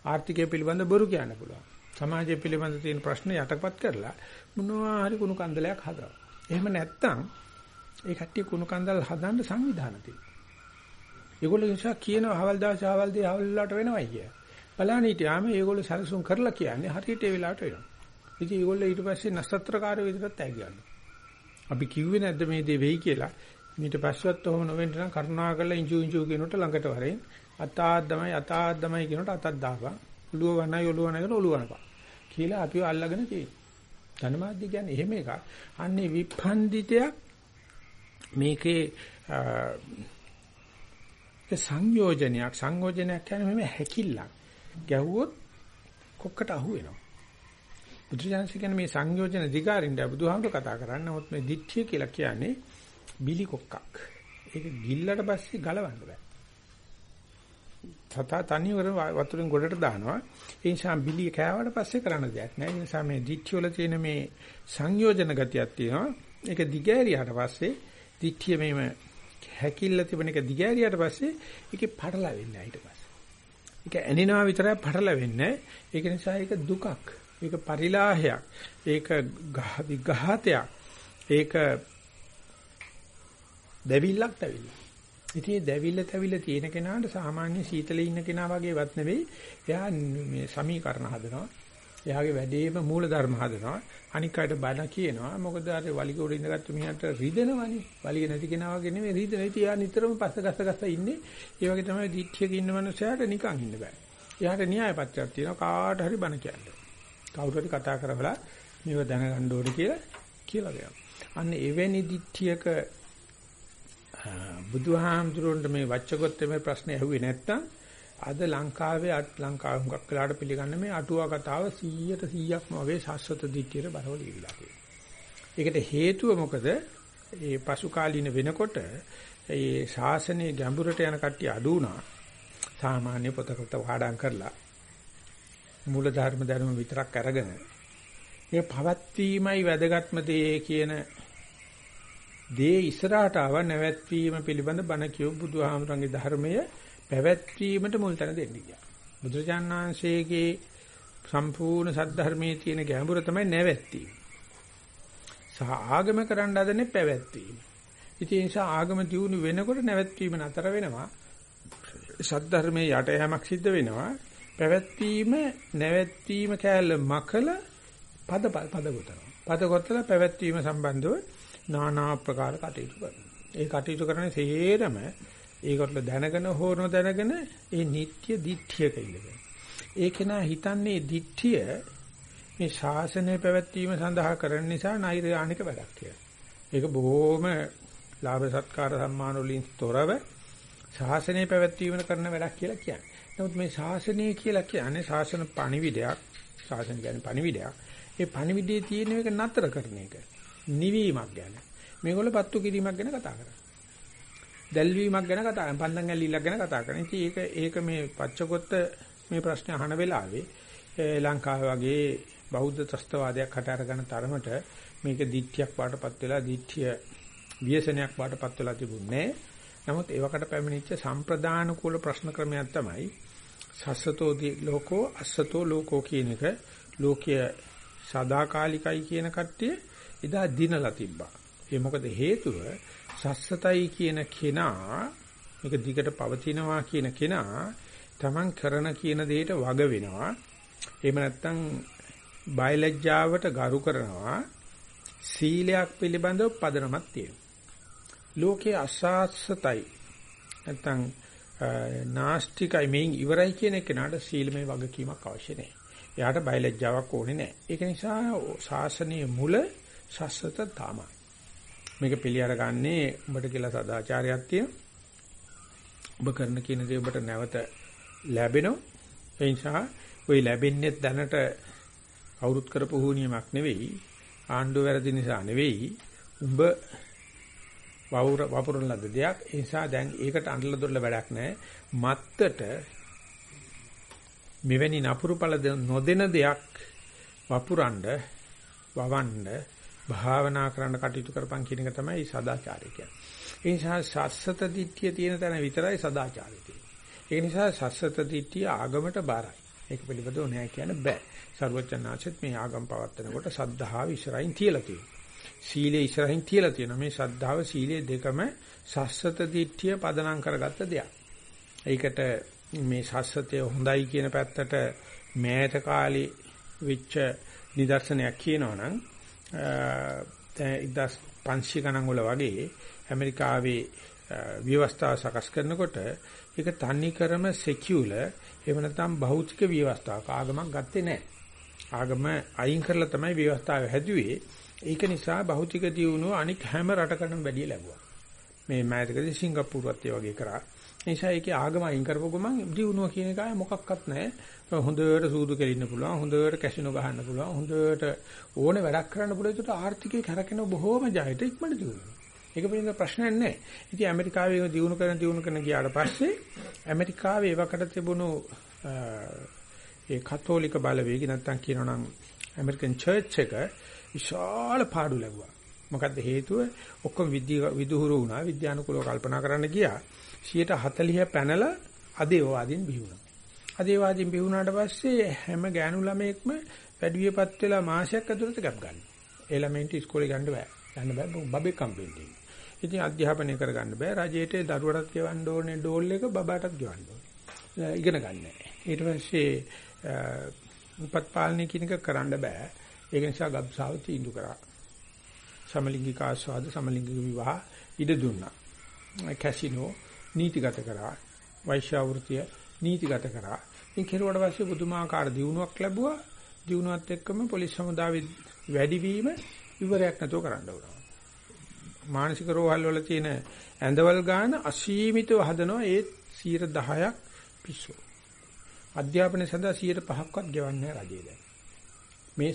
ආර්ථිකය පිළිබඳ බොරු කියන්න පුළුවන්. සමාජය පිළිබඳ තියෙන ප්‍රශ්න යටපත් කරලා මොනවා හරි කුණු කන්දලයක් හදනවා. එහෙම නැත්තම් ඒ කට්ටිය කුණු කන්දල් හදන්න සංවිධාන තියෙනවා. ඒගොල්ලෝ නිසා කියනවා හවල් දාසේ හවල් දී හවල් වලට වෙනවයි කිය. බලන්න හිටියාම ඒගොල්ලෝ සැලසුම් කරලා කියන්නේ හරියට ඒ වෙලාවට වෙනවා. ඉතින් ඒගොල්ලෝ ඊට පස්සේ නසත්‍රකාරය විදිහට ඇගියනවා. අපි කිව්වේ නැද්ද මේ දේ වෙයි කියලා? ඊට පස්සෙත් ඔහොම නොවෙන්න නම් කරුණාකරලා ඉංජු ඉංජු කියනකොට ළඟට වරෙන් අතාද්දමයි අතාද්දමයි කියනකොට අතක් දාපන්. ඔළුව වනයි ඔළුව නැගෙන ඔළුව වනපන්. කියලා අපිව අල්ලගෙන තියෙනවා. ධනමාධ්‍ය කියන්නේ එහෙම එකක්. අන්නේ විපන්දිතයක් මේකේ ඒ සංයෝජනයක් සංයෝජනයක් කියන්නේ මේ හැකිල්ලක්. ගැහුවොත් කොක්කට අහු වෙනවා. බුදුසසුන කියන්නේ මේ සංයෝජන දිගාරින්ද බුදුහාමුදුර කතා කරන්නේ. නමුත් මේ දිට්ඨිය කියලා කියන්නේ බිලි කොක්කක්. ඒක ගිල්ලට පස්සේ ගලවන්න බෑ. සතා තනියවර වතුරෙන් ගොඩට දානවා. ඒ නිසා බිලිය කෑවට පස්සේ කරන්න දෙයක් නෑ. ඒ නිසා මේ දිට්ඨිය වල තියෙන මේ සංයෝජන ගතියක් තියෙනවා. ඒක දිගෑරියාට පස්සේ දිට්ඨිය මේම හැකිල්ල තිබෙන එක දිගෑරියාට පස්සේ ඒකේ පටලවෙන්නේ ඊට පස්සේ. ඒක ඇනිනවා විතරයි පටලවෙන්නේ. ඒක නිසා ඒක දුකක්. ඒක පරිලාහයක්. ඒක විඝාතයක්. ඒක දෙවිල්ලක් දෙවිල්ලක්. ඉතින් දැවිල්ල තැවිල්ල තියෙන කෙනාට සාමාන්‍ය සීතලේ ඉන්න කෙනා වගේවත් නෙවෙයි. එයා මේ සමීකරණ හදනවා. එයාගේ වැඩේම මූල ධර්ම හදනවා. අනික් අයට බණ කියනවා. මොකද අර වලිග උඩ ඉඳගත්තු මිනිහට රිදෙනවනේ. වලිග නැති කෙනා වගේ නෙවෙයි රිදෙන. ඉතින් එයා නිතරම පස්ස ගස්ස ගස්ස ඉන්නේ. ඒ වගේ තමයි දිච්චයක ඉන්න මනුස්සයාට නිකන් ඉන්න බෑ. එයාට න්‍යාය පත්‍රයක් තියෙනවා. කාට හරි බණ කියන්න. කවුරු හරි කතා කරවලා මේව දැනගන්න ඕනේ කියලා කියලා දෙනවා. අන්න එවැනි දිච්චයක බුදුහාමුදුරන්ට මේ වච්චගොත් මේ ප්‍රශ්නේ ඇහුවේ නැත්තම් අද ලංකාවේ ලංකාව හුඟක් වෙලාට පිළිගන්න මේ අටුවා කතාව 100ට 100ක්ම වගේ සාස්වත දිට්ඨියට බරව ලියවිලා තියෙනවා. ඒකට හේතුව මොකද? ඒ පසු කාලීන වෙනකොට ඒ ශාසනයේ ගැඹුරට යන කට්ටිය අඩු වුණා. සාමාන්‍ය පොතකට වහඩම් කරලා මූල ධර්ම ධර්ම විතරක් අරගෙන මේ පවත්වීමයි වැදගත්ම දේ කියන දේ ඉස්සරහට ආව නැවැත්වීම පිළිබඳ බණ කියව බුදුහාමරංගේ ධර්මය පැවැත්වීමට මුල් තැන දෙන්න ගියා. බුදුරජාණන් වහන්සේගේ සම්පූර්ණ සද්ධර්මයේ තියෙන ගැඹුර තමයි නැවැත්වීම. සහ ආගම කරන්න හදන්නේ පැවැත්වීම. ඉතින් ඒ නිසා ආගම දියුණු වෙනකොට නැවැත්වීම නතර වෙනවා. සද්ධර්මයේ යට යෑමක් සිද්ධ වෙනවා. පැවැත්වීම නැවැත්වීම කැලල මකල පද පද ගොතනවා. පද ගොතලා පැවැත්වීම සම්බන්ධව নানা ආකාර කටයුතු කරනවා. ඒ කටයුතු කරන්නේ සේරම ඒකට දැනගෙන හෝ නොදැනගෙන ඒ නිට්ටය දිට්ඨියක ඉඳගෙන. ඒක නා හිතන්නේ දිට්ඨිය මේ ශාසනය පැවැත්වීම සඳහා කරන නිසා නෛර්යානික වැඩක් කියලා. ඒක බොහොම ලාභ සත්කාර සම්මාන වලින් තොරව ශාසනය පැවැත්වීම කරන වැඩක් කියලා කියන්නේ. නමුත් මේ ශාසනය කියලා කියන්නේ ශාසන පණිවිඩයක්. ශාසන කියන්නේ පණිවිඩයක්. ඒ පණිවිඩයේ තියෙන එක නතර කරන එක. නිවීමක් ගැන. මේගොල්ලෝ පත්තු කිරීමක් ගැන කතා කරා. දැල්වීමක් ගැන කතා කරනවා. පන්දන් ඇල්ලීලක් ගැන කතා කරනවා. ඉතින් ඒක ඒක මේ පච්චකොත්ත මේ ප්‍රශ්න අහන වෙලාවේ ලංකාව වගේ බෞද්ධ ත්‍ස්තවාදයක් හට අරගෙන තරමට මේක දිට්ඨියක් වාටපත් වෙලා දිට්ඨිය ව්‍යසනයක් වාටපත් වෙලා තිබුණේ. නමුත් ඒවකට පැමිණිච්ච සම්ප්‍රදාන කුල ප්‍රශ්න ක්‍රමයක් තමයි සස්සතෝ ලෝකෝ අස්සතෝ ලෝකෝ කියන එක ලෝකීය සදාකාලිකයි කියන කට්ටිය එදා දිනලා තිබ්බා. ඒ මොකද හේතුව සස්සතයි කියන කෙනා මේක දිගට පවතිනවා කියන කෙනා Taman කරන කියන දෙයට වග වෙනවා. එහෙම නැත්නම් බයලජ්ජාවට ගරු කරනවා. සීලයක් පිළිබඳව පදනමක් තියෙනවා. ලෝකයේ අසාස්සතයි නැත්නම් නාස්තිකයි මේන් ඉවරයි කියන කෙනාට සීලමය වගකීමක් අවශ්‍ය නැහැ. එයාට බයලජ්ජාවක් ඕනේ නැහැ. ඒක නිසා ශාසනීය මුල සස්සත තමයි. මේක පිළි අරගන්නේ ඔබට කියලා සදාචාරයක් තියෙනවා. ඔබ කරන කියන දේ ඔබට නැවත ලැබෙනවා. ඒ නිසා ওই ලැබෙන්නේ දැනට අවුරුත් කරපු හුනියමක් නෙවෙයි. ආණ්ඩුව වැරදි නිසා නෙවෙයි. උඹ වවුර වපුරන ලද දෙයක්. ඒ නිසා දැන් ඒකට අඬලා දොරල වැඩක් නැහැ. මත්තට මෙවැනි නපුරු පළ නොදෙන දෙයක් වපුරන්න වවන්න භාවනා කරන්න කටයුතු කරපන් කියන එක තමයි සදාචාරය කියන්නේ. ඒ නිසා සස්සත දිට්ඨිය තියෙන තැන විතරයි සදාචාරය තියෙන්නේ. ඒ නිසා සස්සත දිට්ඨිය ආගමට බාරයි. ඒක පිළිබඳව නෑ කියන්න බෑ. සර්වචනාචෙත් මේ ආගම් පවත්නකොට සද්ධාව ඉස්සරහින් තියලා තියෙනවා. සීලය ඉස්සරහින් තියලා තියෙනවා. මේ සද්ධාව සීලය දෙකම සස්සත දිට්ඨිය පදනම් කරගත්ත දෙයක්. ඒකට මේ සස්සතය හොඳයි කියන පැත්තට මෑත කාලේ වෙච්ච නිදර්ශනයක් කියනවනම් දැන් 1500 ගණන් වල වගේ ඇමරිකාවේ ව්‍යවස්ථාව සකස් කරනකොට ඒක තනි ක්‍රම සෙකියුලර් එහෙම නැත්නම් භෞතික ව්‍යවස්ථාවක් ආගමක් ගත්තේ නැහැ. ආගම අයින් කරලා තමයි ව්‍යවස්ථාව හැදුවේ. ඒක නිසා භෞතික දියුණුව අනික් හැම රටකටම වැඩිය ලැබුවා. මේ මෑතකදී සිංගප්පූරුවත් ඒ වගේ කරා. ඒ නිසා ඒකේ ආගම අයින් කරපුව ගමන් දියුණුව කියන එක මොකක්වත් නැහැ. හොඳට සූදු කෙලින්න පුළුවන්, හොඳට කැසිනෝ ගහන්න පුළුවන්, හොඳට ඕනේ වැඩක් කරන්න පුළුවන්. ඒකට ආර්ථිකය කරකින බොහෝම ජයට ඉක්මනට දියුණුව. ඒක පිළිබඳ ප්‍රශ්නයක් නැහැ. ඉතින් ඇමරිකාවේ දියුණු කරන දියුණු කරන ගියාට පස්සේ ඇමරිකාවේ ඒවකට තිබුණු ඒ කතෝලික බලවේගය නැත්තම් කියනනම් ඇමරිකන් චර්ච් එක විශාල පාඩු ලැබුවා. මොකද්ද හේතුව? ඔක්කොම විදුහුරු වුණා. විද්‍යානුකූලව කල්පනා කරන්න ගියා. 140 පැනලා අදේවාදීන් බිහුණා. අදේවාදීන් බිහුණාට පස්සේ හැම ගෑනු ළමයෙක්ම වැඩිවියපත් වෙලා මාසයක් ඇතුළත ගැප් ගන්නවා. ඒ ළමයින්ට ඉස්කෝලේ ගන්න බෑ. යන්න බෑ බබේ කම්පෙන්ටි. ඉතින් අධ්‍යාපනය කරගන්න බෑ. රජයට දරුවටත් ගෙවන්න ඕනේ ඩෝල් එක බබාටත් ගෙවන්න ඕනේ. ඉගෙන ගන්න. ඊට පස්සේ උපත් පාලනය කියන එක කරන්න බෑ. ඒක නිසා ගබ්සාව තීන්දුව කරා. සමලිංගික ආස්වාද සමලිංගික විවාහ ඉඩ දුන්නා. කැසිනෝ නීතිගත කරා. වෛශ්‍යාවෘතිය නීතිගත කරා. ඉතින් කෙරුවට පස්සේ පුදුමාකාර දියුණුවක් ලැබුවා. දියුණුවත් එක්කම පොලිස් සමුදාවේ වැඩිවීම ඉවරයක් නැතුව කරන්න උනා. මානසික රෝහල් වල තියෙන ඇඳවල් ගන්න අසීමිතව හදනවා ඒ 10ක් පිස්සු. අධ්‍යාපනය සඳහා 5%ක්වත් ගෙවන්නේ රජය දැන්. මේ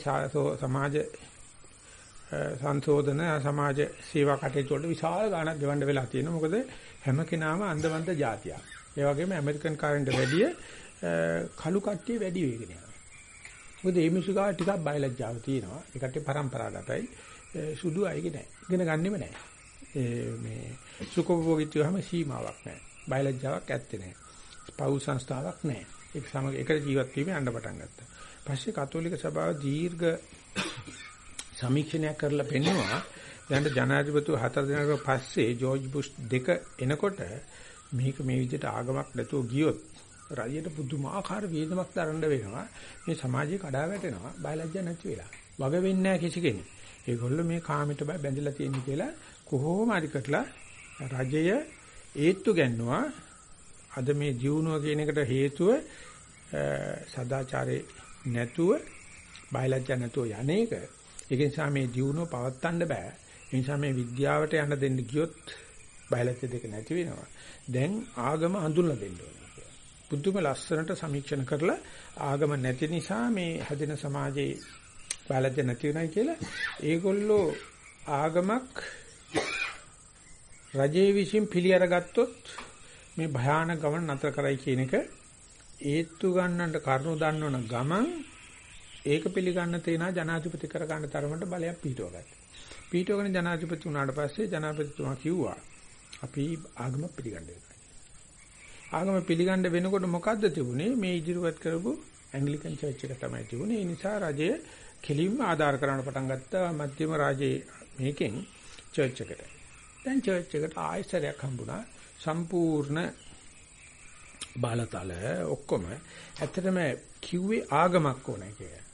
සමාජ සංශෝධන සමාජ සේවා කටයුතු වලට විශාල ගාණක් ගෙවන්න වෙලා තියෙනවා. මොකද හැම කෙනාම අන්දවන්ත జాතියක්. ඒ වගේම ඇමරිකන් කාරෙන්ට වැඩිය කළු කට්ටිය වැඩි වෙගෙන යනවා. මොකද මේ මිනිස්සු ගාව ටිකක් බයලජ්ජාව තියෙනවා. ඒ කට්ටිය પરම්පරාගතයි. සුදු අයගේ නැහැ. ඉගෙන ගන්නෙම නැහැ. ඒ මේ සුඛභෝගීත්වයම සීමාවක් නැහැ. බයලජ්ජාවක් ඇත්තේ නැහැ. පෞල් සංස්ථාවක් නැහැ. ඒක සමග එකට ජීවත් වීම යන්න පටන් ගත්තා. පස්සේ කතෝලික සභාව දීර්ඝ සමීක්ෂණයක් කරලා පෙන්නවා දැන් ජනාධිපතිව හතර දිනකට පස්සේ ජෝර්ජ් බුෂ් දෙක එනකොට මේක මේ විදිහට ආගමක් නැතුව ගියොත් රජයට පුදුමාකාර වේදමක් දරන්න වෙනවා. මේ සමාජය කඩා වැටෙනවා. බයලජ්ජා නැති වෙලා. වග වෙන්නේ නැහැ කිසි කෙනෙක්. ඒගොල්ලෝ මේ කාමයට බැඳලා තියෙන කියලා කොහොම හරි කරලා රජය ඒත්තු ගන්නවා. අද මේ ජීවුණුව කියන එකට හේතුව සදාචාරේ නැතුව බයලජ්ජා නැතුව යන්නේක ඒක නිසා මේ ජීවුණුව පවත්තන්න බෑ. ඒ නිසා මේ විද්‍යාවට යන්න දෙන්න ගියොත් බයලජ්‍ය දෙක නැති වෙනවා දැන් ආගම හඳුන්ලා දෙන්න ඕනේ බුදුම ලස්සනට සමීක්ෂණ කරලා ආගම නැති නිසා මේ හැදෙන සමාජයේ බයලජ්‍ය නැති වෙනයි කියලා ඒගොල්ලෝ ආගමක් රජයේ විසින් පිළි අරගත්තොත් මේ භයානක ගමන නතර කරයි කියන එක ඒත්තු ගන්නට කරුණු දන්නවන ගමන් ඒක පිළිගන්න තේනා ජනාධිපති කර ගන්න තරමට බලයක් පිටවගත්තා. පිටවගෙන ජනාධිපති වුණාට පස්සේ ජනාධිපතිතුමා කිව්වා අපි ආගම පිළිගන්න වෙනවා. ආගම පිළිගන්න වෙනකොට මොකද්ද තිබුණේ මේ ඉදිරිපත් කරපු ඇන්ග්ලිකන් චර්ච් එක තමයි තිබුණේ. ඒ නිසා රජය කෙලින්ම ආධාර කරන්න පටන් ගත්තා මධ්‍යම රාජයේ මේකෙන් චර්ච් එකට. දැන් චර්ච් එකට ආයතරයක් හම්බුණා. සම්පූර්ණ බාලතල ඔක්කොම ඇත්තටම කිව්වේ ආගමක් ඕනේ කියලා.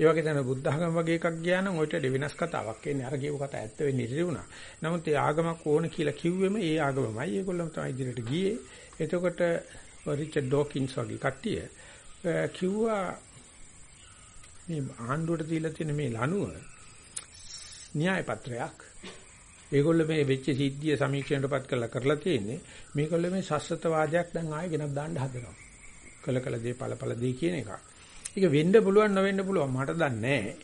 ඒ වගේ තමයි බුද්ධ ආගම වගේ එකක් ගියා නම් ඔයිට වෙනස් කතාවක් එන්නේ අර කියපු කතා ඇත්ත වෙන්නේ ඉතිරි වුණා. නමුත් ඒ ආගමක් ඕන කියලා කිව්වෙම ඒ ආගමමයි. ඒගොල්ලෝ තමයි ඉදිරියට ගියේ. එතකොට රිචඩ් ඩොකින්ස් වගේ කට්ටිය කිව්වා මේ ආණ්ඩුවට දීලා තියෙන මේ ලනුව න්‍යාය පත්‍රයක් ඒගොල්ලෝ මේ වෙච්ච සිද්ධිය සමීක්ෂණයටපත් කරලා කරලා තියෙන්නේ මේගොල්ලෝ මේ ශාස්ත්‍රවාදයක් දැන් ආයෙ ගෙනත් දාන්න හදනවා. කළ කළ දේ ඵල ඵල දේ කියන එක. ඒක වෙන්න පුළුවන් නොවෙන්න පුළුවන් මට දන්නේ නැහැ.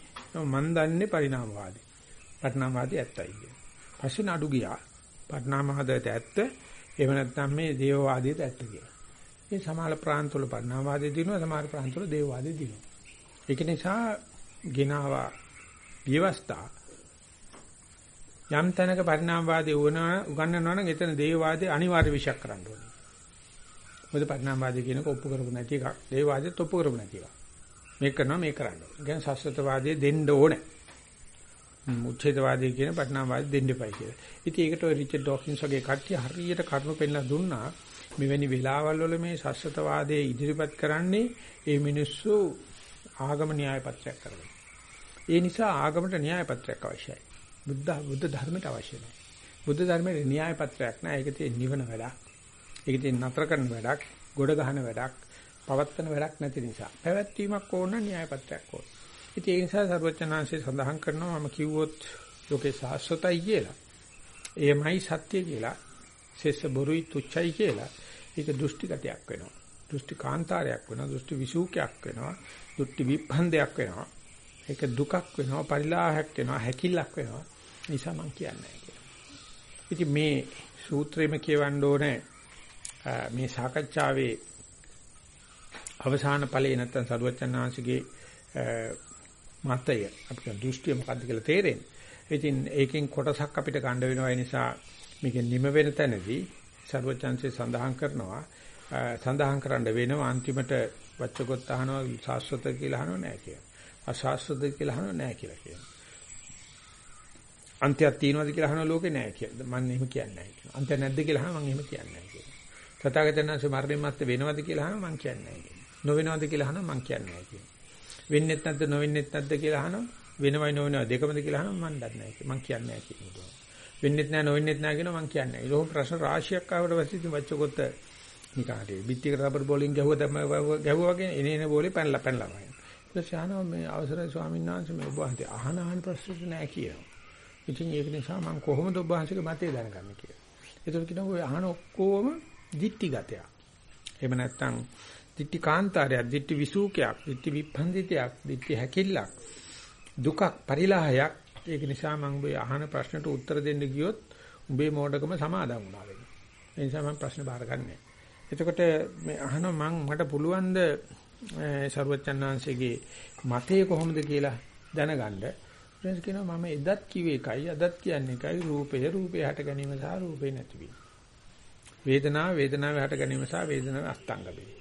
මම දන්නේ පරිණාමවාදී. පරිණාමවාදී ඇත්තයි කියන. පස්සේ නඩු ගියා. පරිණාමවාදයට ඇත්ත එහෙම නැත්නම් මේ දේවවාදයට ඇත්ත කියලා. මේ සමහර ප්‍රාන්තවල පරිණාමවාදී දිනුවා සමහර ප්‍රාන්තවල දේවවාදී දිනුවා. ඒක නිසා ගෙනාවා විවස්ථා යම් තැනක පරිණාමවාදී වුණා උගන්වනවා නම් එතන දේවවාදී අනිවාර්ය විශයක් කරන්න ඕනේ. මොකද පරිණාමවාදී කියනක ඔප්පු කරපු නැති එකක්. දේවවාදීත් ඔප්පු කරපු නැති එකක්. මේක කරනවා මේක කරන්න ඕනේ. කියන්නේ සස්ත්‍රවාදී දෙන්න ඕනේ. මුච්ඡේදවාදී කියන පරිණාමවාදී දෙන්න එපයි කියලා. ඉතින් ඒකට ඔය රිචඩ් ඩොකින්ස් වගේ කට්ටිය හරියට කරුණු පෙන්නලා දුන්නා. මෙවැනි වෙලාවල් වල මේ සස්ත්‍රවාදයේ ඉදිරිපත් කරන්නේ ඒ මිනිස්සු ආගම න්‍යාය පත්‍රයක් කරගෙන. ඒ නිසා ආගමට න්‍යාය පත්‍රයක් අවශ්‍යයි. බුද්ධ බුද්ධ ධර්මයට අවශ්‍ය නැහැ. බුද්ධ ධර්මයේ න්‍යාය පත්‍රයක් නැහැ. ඒක තියෙන නිවන වැඩක්. ඒක තියෙන නතර කරන වැඩක්, ගොඩ ගහන වැඩක්, පවත්තන වැඩක් නැති නිසා. පැවැත්වීමක් ඕන න්‍යාය පත්‍රයක් ඕන. ඉතින් ඒ නිසා සර්වචනාංශය සඳහන් කරනවා මම කිව්වොත් ලෝකේ සාස්වතයි කියලා. එයමයි සත්‍ය කියලා. සෙස්ස බොරුයි තුච්චයි කියලා. ඒක දෘෂ්ටිගතයක් වෙනවා. දෘෂ්ටි කාන්තාරයක් වෙනවා. දෘෂ්ටි විසූකයක් වෙනවා. දෘෂ්ටි විප්පන්දයක් වෙනවා. ඒක දුකක් වෙනවා, පරිලාහයක් වෙනවා, හැකිලක් වෙනවා. නිසා මම කියන්නේ කියලා. ඉතින් මේ සූත්‍රෙම කියවන්න ඕනේ මේ සාකච්ඡාවේ අවසාන ඵලයේ නැත්තම් සරුවචනාංශගේ මතය අපිට දෘෂ්ටිය මොකද්ද කියලා තේරෙන්නේ. ඉතින් ඒකෙන් කොටසක් අපිට ගන්න වෙනවා ඒ නිසා මේකෙන් නිම වෙන තැනදී සරුවචාන්සේ සඳහන් කරනවා සඳහන් කරන්න වෙනවා අන්තිමට වච්චකොත් අහනවා සාස්වත කියලා අහනවා නෑ කියලා. අශාස්වත කියලා අහනවා නෑ කියලා කියනවා. අන්තයක් තියෙනවද කියලා අහන ලෝකේ නෑ කියලා. මම එහෙම කියන්නේ නෑ කියනවා. අන්තයක් නැද්ද කියලා අහනවා මම එහෙම කියන්නේ නෑ කියනවා. තථාගතයන්වහන්සේ මරණයන් මත්තේ වෙනවද කියලා අහනවා මම කියන්නේ නෑ කියනවා. නොවෙනවද කියලා අහනවා මම කියන්නේ නෑ කියනවා. වෙන්නෙත් නැද්ද නොවෙන්නෙත් නැද්ද කියලා අහනවා වෙනවයි නොවෙනවයි දෙකමද කියලා අහනවා මම දන්නේ නෑ කියනවා. මම කියන්නේ නෑ කියනවා. වෙන්නෙත් නෑ නොවෙන්නෙත් නෑ කියනවා මම කියන්නේ නෑ. ඒක ප්‍රශ්න රාශියක් ආවට පස්සේ ඉතින් වච්චකොත් නිකාටේ බිත්තික රබර් බෝලින් ගැහුවා දැම්ම ගැහුවා වගේ එනේ එනේ බෝලේ පැනලා පැනලා වයින්. ඊට පස්සේ මේ අවසරයි ස්වාමීන් වහන්සේ මේ ඔබ වහන්සේ අහන අහන ප්‍රශ්න නෑ කියනවා. ඉතින් ඒක නිසා මම කොහොමද ඔබ වහන්සේගේ මතය දැනගන්නේ කියලා. ඒතකොට කියනවා ඔය අහන ඔක්කොම දික්ටිගතයක්. එහෙම නැත්නම් දික්ටි කාන්තාරයක්, දික්ටි විසූකයක්, දික්ටි විපන්දිතයක්, දික්ටි හැකිල්ලක්, දුකක්, පරිලාහයක්. ඒක නිසා මම ඔබ අහන ප්‍රශ්නට උත්තර දෙන්න ගියොත් උඹේ මෝඩකම සමාදන් වුණා වෙනවා. ඒ නිසා මම ප්‍රශ්න බාරගන්නේ. එතකොට මේ අහන මම මට පුළුවන් ද ਸਰවචන්නාංශයේ මතය කොහොමද කියලා දැනගන්න බුදුරජාණන් කියනවා මම එදත් කිව්වේ එකයි අදත් කියන්නේ එකයි රූපය රූපේ හට ගැනීම සහ රූපේ නැතිවීම. වේදනාව වේදනාවේ හට ගැනීම සහ වේදනාවේ අස්තංගමය.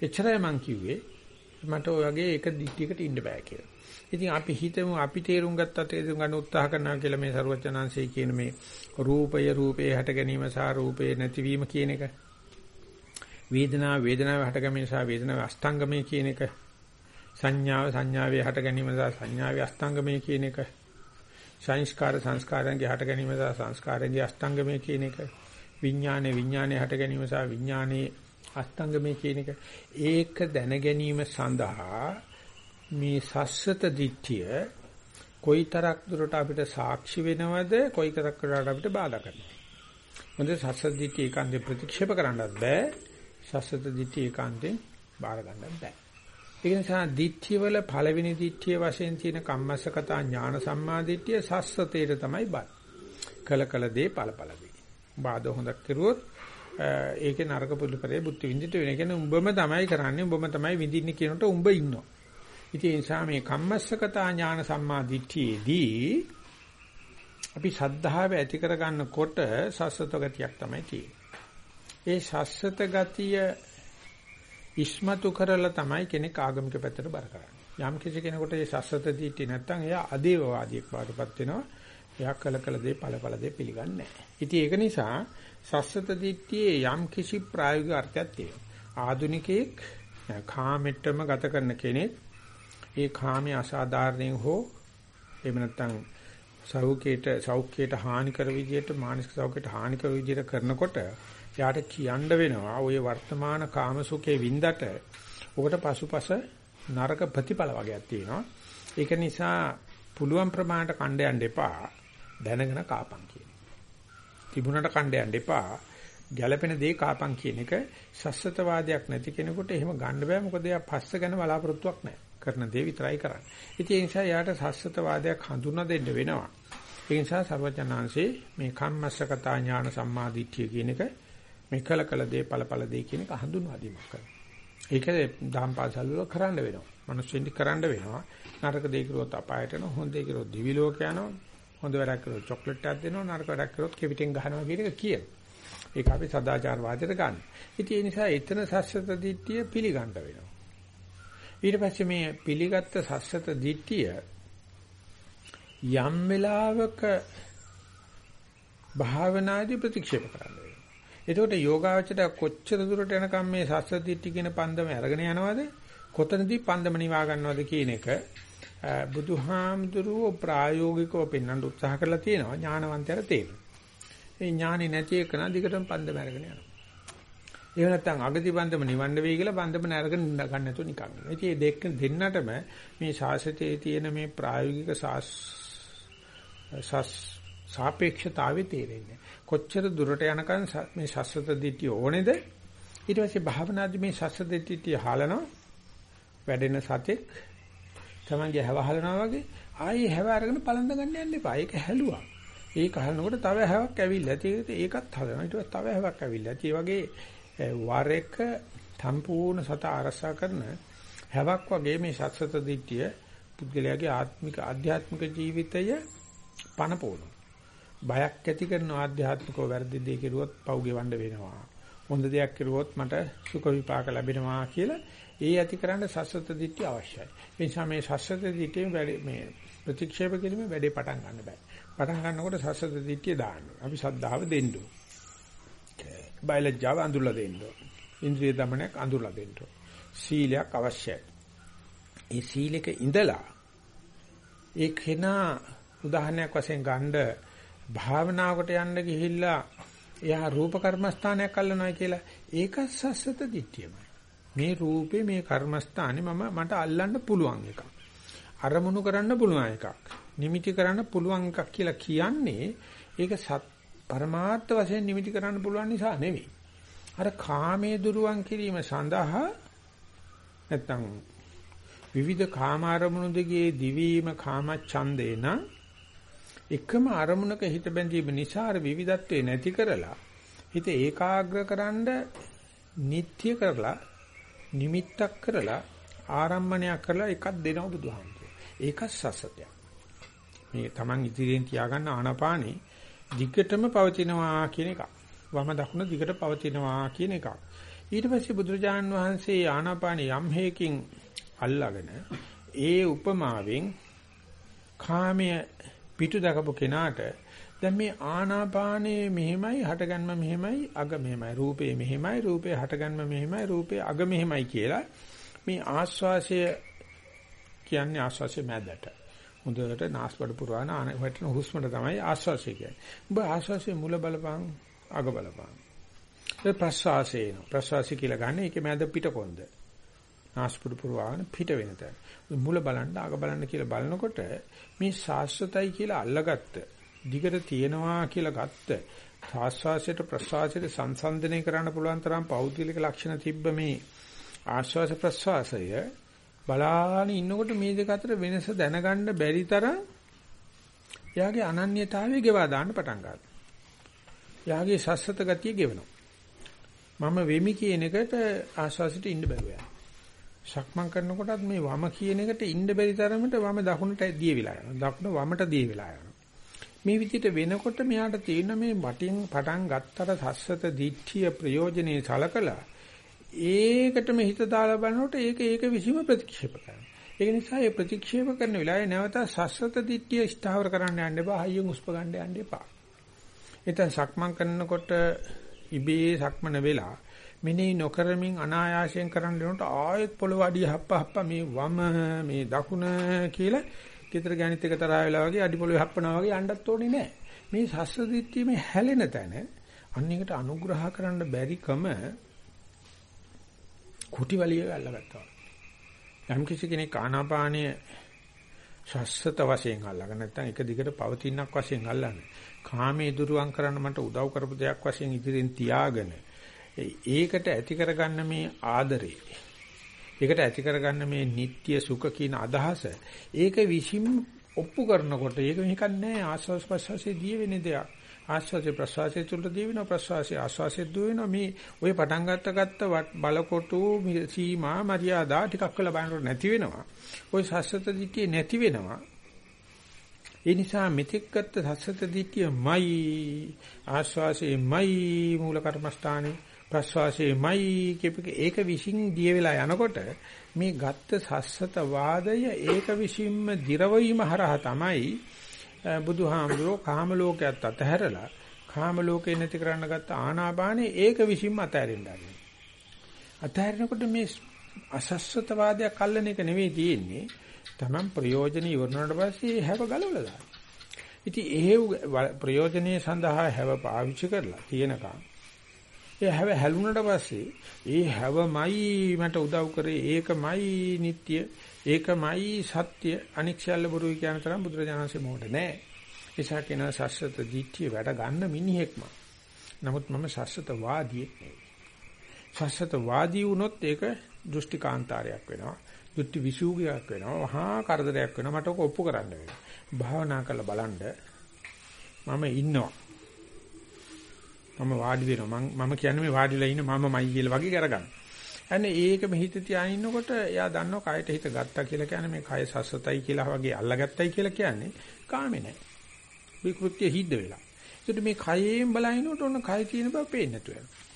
එච්චරයි මං කිව්වේ මට ඔය වගේ එක දිට්ටියකට ඉන්න බෑ කියලා. ඉතින් අපි හිතමු අපි තේරුම් ගත්තා තේරුම් ගන්න උත්සාහ කරනවා කියලා මේ ਸਰවචනංශය කියන මේ රූපය රූපේ හට ගැනීම සහ රූපේ නැතිවීම කියන එක. වේදනාව වේදනාවේ හට ගැනීම සහ වේදනාවේ අස්තංගමය කියන එක. සංඥාව සංඥාවේ හට ගැනීම සහ සංඥාවේ අස්තංගමය කියන එක සංස්කාර සංස්කාරයන්ගේ හට ගැනීම සහ සංස්කාරයන්ගේ අස්තංගමය කියන එක විඥානේ විඥානේ හට ගැනීම සහ විඥානේ අස්තංගමය කියන එක ඒක දැන ගැනීම සඳහා මේ සස්සත දිට්ඨිය කොයිතරක් දුරට අපිට සාක්ෂි වෙනවද කොයිතරක් දුරට අපිට බාධා කරනවද මොකද සස්සත දිට්ඨිය ඒකාන්තයෙන් ප්‍රතික්ෂේප කරන්නත් බෑ සස්සත දිට්ඨිය ඒකාන්තයෙන් බාර ගන්නත් බෑ ඒ නිසා දිට්ඨිය වල පළවෙනි දිට්ඨිය වශයෙන් තියෙන කම්මස්සකතා ඥාන සම්මා දිට්ඨිය සස්සතේට තමයි බත්. කල කල දේ ඵලඵල දේ. බාධ හොඳක් කරුවොත් ඒකේ නරක පුදුපරේ බුද්ධ විඳිට වෙන කියන්නේ උඹම තමයි කරන්නේ උඹම තමයි විඳින්නේ කියනට උඹ ඉන්නවා. ඉතින් ඒ නිසා මේ කම්මස්සකතා ඥාන සම්මා දිට්ඨියේදී අපි ශද්ධාව ඇති කරගන්නකොට සස්සත ගතියක් තමයි තියෙන්නේ. ඒ සස්සත ගතිය ඉස්මතු කරලා තමයි කෙනෙක් ආගමික පැත්තට බර කරන්නේ. යම් කිසි කෙනෙකුට මේ සස්සත දීටි නැත්තම් එයා අදේවවාදියෙක් බාටපත් වෙනවා. එයා කල කල දේ ඵල ඵල දේ පිළිගන්නේ නැහැ. ඉතින් ඒක නිසා සස්සත දීට්ඨියේ යම් කිසි ප්‍රායෝගික අර්ථයක් තියෙනවා. ආදුනිකයෙක් කාමෙට්ටම ගත කරන කෙනෙක් ඒ කාමයේ අසාධාරණයෙන් හෝ එහෙම නැත්තම් සෞඛ්‍යයට සෞඛ්‍යයට හානි කර විදියට මානසික සෞඛ්‍යයට හානි කර විදියට කරනකොට එයාට කියන්න වෙනවා ওই වර්තමාන කාමසුඛේ වින්දට ඔකට පසුපස නරක ප්‍රතිඵල වගේක් තියෙනවා. ඒක නිසා පුළුවන් ප්‍රමාණයට කණ්ඩ යන්න එපා දැනගෙන කාපන් කියන. තිබුණට කණ්ඩ යන්න එපා ගැළපෙන දේ කාපන් කියන එක සස්සතවාදයක් නැති කෙනෙකුට එහෙම ගන්න බෑ මොකද එයා පස්ස ගැන බලාපොරොත්තුවක් නැහැ. කරන දේ විතරයි කරන්නේ. ඉතින් ඒ නිසා යාට සස්සතවාදයක් හඳුනා දෙන්න වෙනවා. ඒ නිසා සර්වඥාන්සේ මේ කම්මස්සකතා ඥාන සම්මාදිට්ඨිය කියන එක මේ කල කල දේ ඵලඵල දේ කියන එක හඳුන්වා දීමක් කරනවා. ඒක දහම් පාසල් වල කරන්න වෙනවා. මිනිස්සුන්ට කරන්න වෙනවා. නරක දේ කරුවොත් අපායට යනවා. හොඳ දේ කරුවොත් දිවි ලෝක යනවා. හොඳ වැඩක් කරුවොත් චොක්ලට් එකක් දෙනවා. නරක වැඩක් කරුවොත් කෙවිතෙන් ගහනවා කියන එක කියන. ඒක අපි සදාචාර වාදයට ගන්න. ඉතින් ඒ නිසා එතන සස්සත දිට්ඨිය පිළිගන්න වෙනවා. ඊට පස්සේ මේ පිළිගත්ත සස්සත දිට්ඨිය යම් වෙලාවක භාවනාදී ප්‍රතික්ෂේප කරන්න එතකොට යෝගාවචරය කොච්චර දුරට යනකම් මේ සස්සදිට්ඨි කියන පන්දම අරගෙන යනවද? කොතනදී පන්දම නිවා ගන්නවද කියන එක බුදුහාමුදුරුවෝ ප්‍රායෝගිකව පෙන්වන්න උත්සාහ කරලා තියෙනවා ඥානවන්තයර තේරෙනවා. ඒ ඥානෙ නැති එක නදිකටම පන්දම අරගෙන යනවා. එහෙම නැත්නම් අගති බන්ධම නිවන්න වෙයි කියලා බන්ධම නරගෙන ගන්න නැතුව නිකන්. ඉතින් මේ දෙක දෙන්නටම මේ ශාසනයේ තියෙන මේ ප්‍රායෝගික සාපේක්ෂතාවය තේරෙන්නේ. කොච්චර දුරට යනකම් මේ ශස්ත්‍ර දිට්ඨිය ඕනේද ඊට පස්සේ භාවනාදී මේ ශස්ත්‍ර දිට්ඨිය හාලනවා වැඩෙන සතෙක් තමන්ගේ හැව හලනවා වගේ ආයේ හැව අරගෙන පලඳ ගන්න යන්න එපා. ඒක හැලුවා. ඒක හලනකොට තව හැවක් ඇවිල්ලා ඒකත් හලනවා ඊට පස්සේ තව හැවක් ඇවිල්ලා ඒ වගේ වර එක සම්පූර්ණ සත අරසා කරන හැවක් වගේ මේ ශස්ත්‍ර දිට්ඨිය පුද්ගලයාගේ ආත්මික ආධ්‍යාත්මික ජීවිතය පනපෝනවා. බයක් ඇති කරන ආධ්‍යාත්මිකව වැරදි දෙයක් කෙරුවොත් පව් ගෙවන්න වෙනවා. හොඳ දෙයක් කෙරුවොත් මට සුඛ විපාක ලැබෙනවා කියලා ඒ ඇති කරන්න සස්සත දිට්ඨිය අවශ්‍යයි. ඒ නිසා මේ සස්සත දිට්ඨිය මේ ප්‍රතික්ෂේප කිරීමේ වැඩේ පටන් ගන්න බෑ. පටන් ගන්නකොට සස්සත දිට්ඨිය දාන්න. අපි සද්ධාව දෙන්න ඕනේ. බයලජ්ජාව අඳුරලා දෙන්න ඕනේ. ඉන්ද්‍රිය දමනයක් අඳුරලා දෙන්න ඕනේ. සීලයක් අවශ්‍යයි. ඒ සීලෙක ඉඳලා ඒ කෙනා උදාහරණයක් වශයෙන් ගන්න භාවනාවකට යන්න ගිහිල්ලා එයා රූප කර්මස්ථානයක් අල්ලනවා කියලා ඒක සස්සත දිට්ඨියමයි. මේ රූපේ මේ කර්මස්ථානේ මම මට අල්ලන්න පුළුවන් එකක්. අරමුණු කරන්න පුළුවන් එකක්. නිමිති කරන්න පුළුවන් එකක් කියලා කියන්නේ ඒක සත් පරමාර්ථ වශයෙන් නිමිති කරන්න පුළුවන් නිසා නෙවෙයි. අර කාමයේ දුරුවන් කිරීම සඳහා නැත්තම් විවිධ කාම අරමුණු දිගේ දිවීම කාම ඡන්දේ නම් එකම අරමුණක හිත බැඳීම නිසා අර විවිධත්වේ නැති කරලා හිත ඒකාග්‍රකරනද නිත්‍ය කරලා නිමිත්තක් කරලා ආරම්මණයක් කරලා එකක් දෙනවා බුදුහාමුදුරුවෝ. ඒක සසතයක්. මේ Taman ඉදිරියෙන් තියාගන්න ආනාපානේ දිගටම පවතිනවා කියන එක. වම දකුණ දිගට පවතිනවා කියන එක. ඊට පස්සේ බුදුරජාන් වහන්සේ ආනාපාන යම් හේකින් අල්ලාගෙන ඒ උපමාවෙන් කාමයේ පිටු දකපු කෙනාට දැන් මේ ආනාපානයේ මෙහෙමයි හටගන්ම මෙහෙමයි අග මෙහෙමයි රූපේ මෙහෙමයි රූපේ හටගන්ම මෙහෙමයි රූපේ අග මෙහෙමයි කියලා මේ ආස්වාසය කියන්නේ ආස්වාසයේ මැදට හොඳට නාස්පඩ පුරවන වටන හුස්මට තමයි ආස්වාසය කියන්නේ. ඔබ ආස්වාසයේ මුල බලපං අග බලපං. ඒ ප්‍රස්වාසයේන ප්‍රස්වාසය කියලා ගන්න ඒකේ මැද පිටකොන්ද. නාස්පුඩු පුරවාගෙන පිට වෙන තැන. මුල බලන්න අග බලන්න කියලා බලනකොට මේ ශාස්ත්‍රතයි කියලා අල්ලගත්ත දිගට තියෙනවා කියලා ගත්ත ආස්වාසයට ප්‍රස්වාසයට සංසන්දනය කරන්න පුළුවන් තරම් පෞද්ගලික ලක්ෂණ තිබ්බ මේ ආස්වාස ප්‍රස්වාසය බලාගෙන ඉන්නකොට මේ දෙක අතර වෙනස දැනගන්න බැරි තරම් යාගේ අනන්‍යතාවය ගෙවා දාන්න පටන් ගන්නවා. යාගේ සස්සත ගතිය ගෙවනවා. මම වෙමි කියන එකට ආස්වාසිත ඉන්න බැරුව යනවා. සක්මන් කරනකොටත් මේ වම කියන එකට ඉන්න බැරි තරමට වම දකුණට දිය වෙලා යනවා. දකුණ වමට දිය වෙලා යනවා. මේ විදිහට වෙනකොට මෙයාට තියෙන මේ වටින් පටන් ගත්තට සස්සත දිට්ඨිය ප්‍රයෝජනේ සලකලා ඒකටම හිත දාලා බලනකොට ඒක ඒක විසීම ප්‍රතික්ෂේප කරනවා. ඒක නිසා ඒ ප්‍රතික්ෂේප කරන වෙලාවේ නැවත සස්සත දිට්ඨිය ස්ථාවර කරන්න යන්න එපා. හයියෙන් උස්ප ගන්න යන්න එපා. එතන සක්මන් කරනකොට ඉබේ සක්මන වෙලා මෙනෙහි නොකරමින් අනායාසයෙන් කරන්න යනකොට ආයෙත් පොළව අඩිය හප්ප හප්ප මේ වම මේ දකුණ කියලා කිතර ගණිත එක තරහ වෙලා වගේ අඩි පොළවේ හප්පනවා වගේ යන්නත් ඕනේ නැහැ. මේ සස්ස දිට්ඨිය මේ හැලෙන තැන අන්නේකට අනුග්‍රහ කරන්න බැරිකම කුටිවලිය අල්ලගත්තා. යම් කිසි කෙනෙක් ආනාපානීය ශස්සත වශයෙන් අල්ලගෙන නැත්නම් එක දිගට පවතිනක් වශයෙන් අල්ලන්නේ. කාමයේ දුරුවන් කරන්න මට උදව් කරපු දෙයක් වශයෙන් ඉදිරියෙන් තියාගෙන ඒකට ඇති කරගන්න මේ ආදරේ ඒකට ඇති කරගන්න මේ නিত্য සුඛ කියන අදහස ඒක විසින් ඔප්පු කරනකොට ඒක නිකන් නෑ. ආස්වාස් ප්‍රසවාසයේ දී වෙන දෙයක්. ආස්වාසේ ප්‍රසවාසයේ තුලට දී වෙනවා ප්‍රසවාසයේ ආස්වාසයේ දී වෙනවා. මේ ඔය පටන් ගත්ත ගත්ත බලකොටු සීමා මරියාදා ටිකක් වෙලා බලනකොට නැති වෙනවා. ඔය සස්සත දිට්ඨිය නැති වෙනවා. ඒ නිසා මෙතෙක් ගත්ත සස්සත දිට්ඨියමයි ආස්වාසේමයි මූල කර්මස්ථානේ ප්‍රස්වාසයේමයි කියපක ඒක විශ්ින් දිය වෙලා යනකොට මේ ගත්ත සස්සත වාදය ඒක විශ්ින්ම දිරවීම හරහා තමයි බුදුහාමුදුරෝ කාම ලෝකයට අතහැරලා කාම ලෝකේ නැති කරන්න ගත්ත ආනාපානේ ඒක විශ්ින්ම අතහැරෙන්න ආරම්භ. අතහැරෙනකොට මේ අසස්සත වාදයක් අල්ලන එක නෙවෙයි තියෙන්නේ. Taman ප්‍රයෝජන ඉවරනට පස්සේ හැව ගලවලා දාන්න. ඉතින් එහෙව් ප්‍රයෝජනීය සඳහා හැව පාවිච්චි කරලා තියෙනකම් ඒ හැව හැලුණට පස්සේ ඒ හැවමයි මට උදව් කරේ. ඒකමයි නিত্য ඒකමයි සත්‍ය. අනික්ෂල්ල බොරුයි කියන තරම් බුදුරජාණන්සේ මොකට නෑ ඒසා කියන සස්සත දිට්ඨිය වැඩ ගන්න මිනිහෙක්ම නමුත් මම සස්සත වාදියෙක් නෙවෙයි. සස්සත වාදී වුණොත් ඒක දෘෂ්ටිකාන්තාරයක් වෙනවා. දෘෂ්ටි විසූගයක් වෙනවා. වහා කරදරයක් වෙනවා. මට ඔක ඔප්පු කරන්න වෙනවා. භාවනා කරලා බලන්න මම ඉන්නවා. මම වාඩි වෙනවා මම මම කියන්නේ මේ වාඩිලා ඉන්න මමමයි කියලා වගේ කරගන්න. අනේ ඒකම හිත තියාගෙන ඉන්නකොට එයා දන්නවා කයට හිත ගත්තා කියලා කියන්නේ මේ කය සස්සතයි කියලා වගේ අල්ලගත්තයි කියලා කියන්නේ කාමේ නැහැ. විකෘතිය හිද්ද වෙලා. ඒකට මේ කයෙන් බලනකොට ඔන්න කය තියෙන බව පේන්නේ නැතු වෙනවා.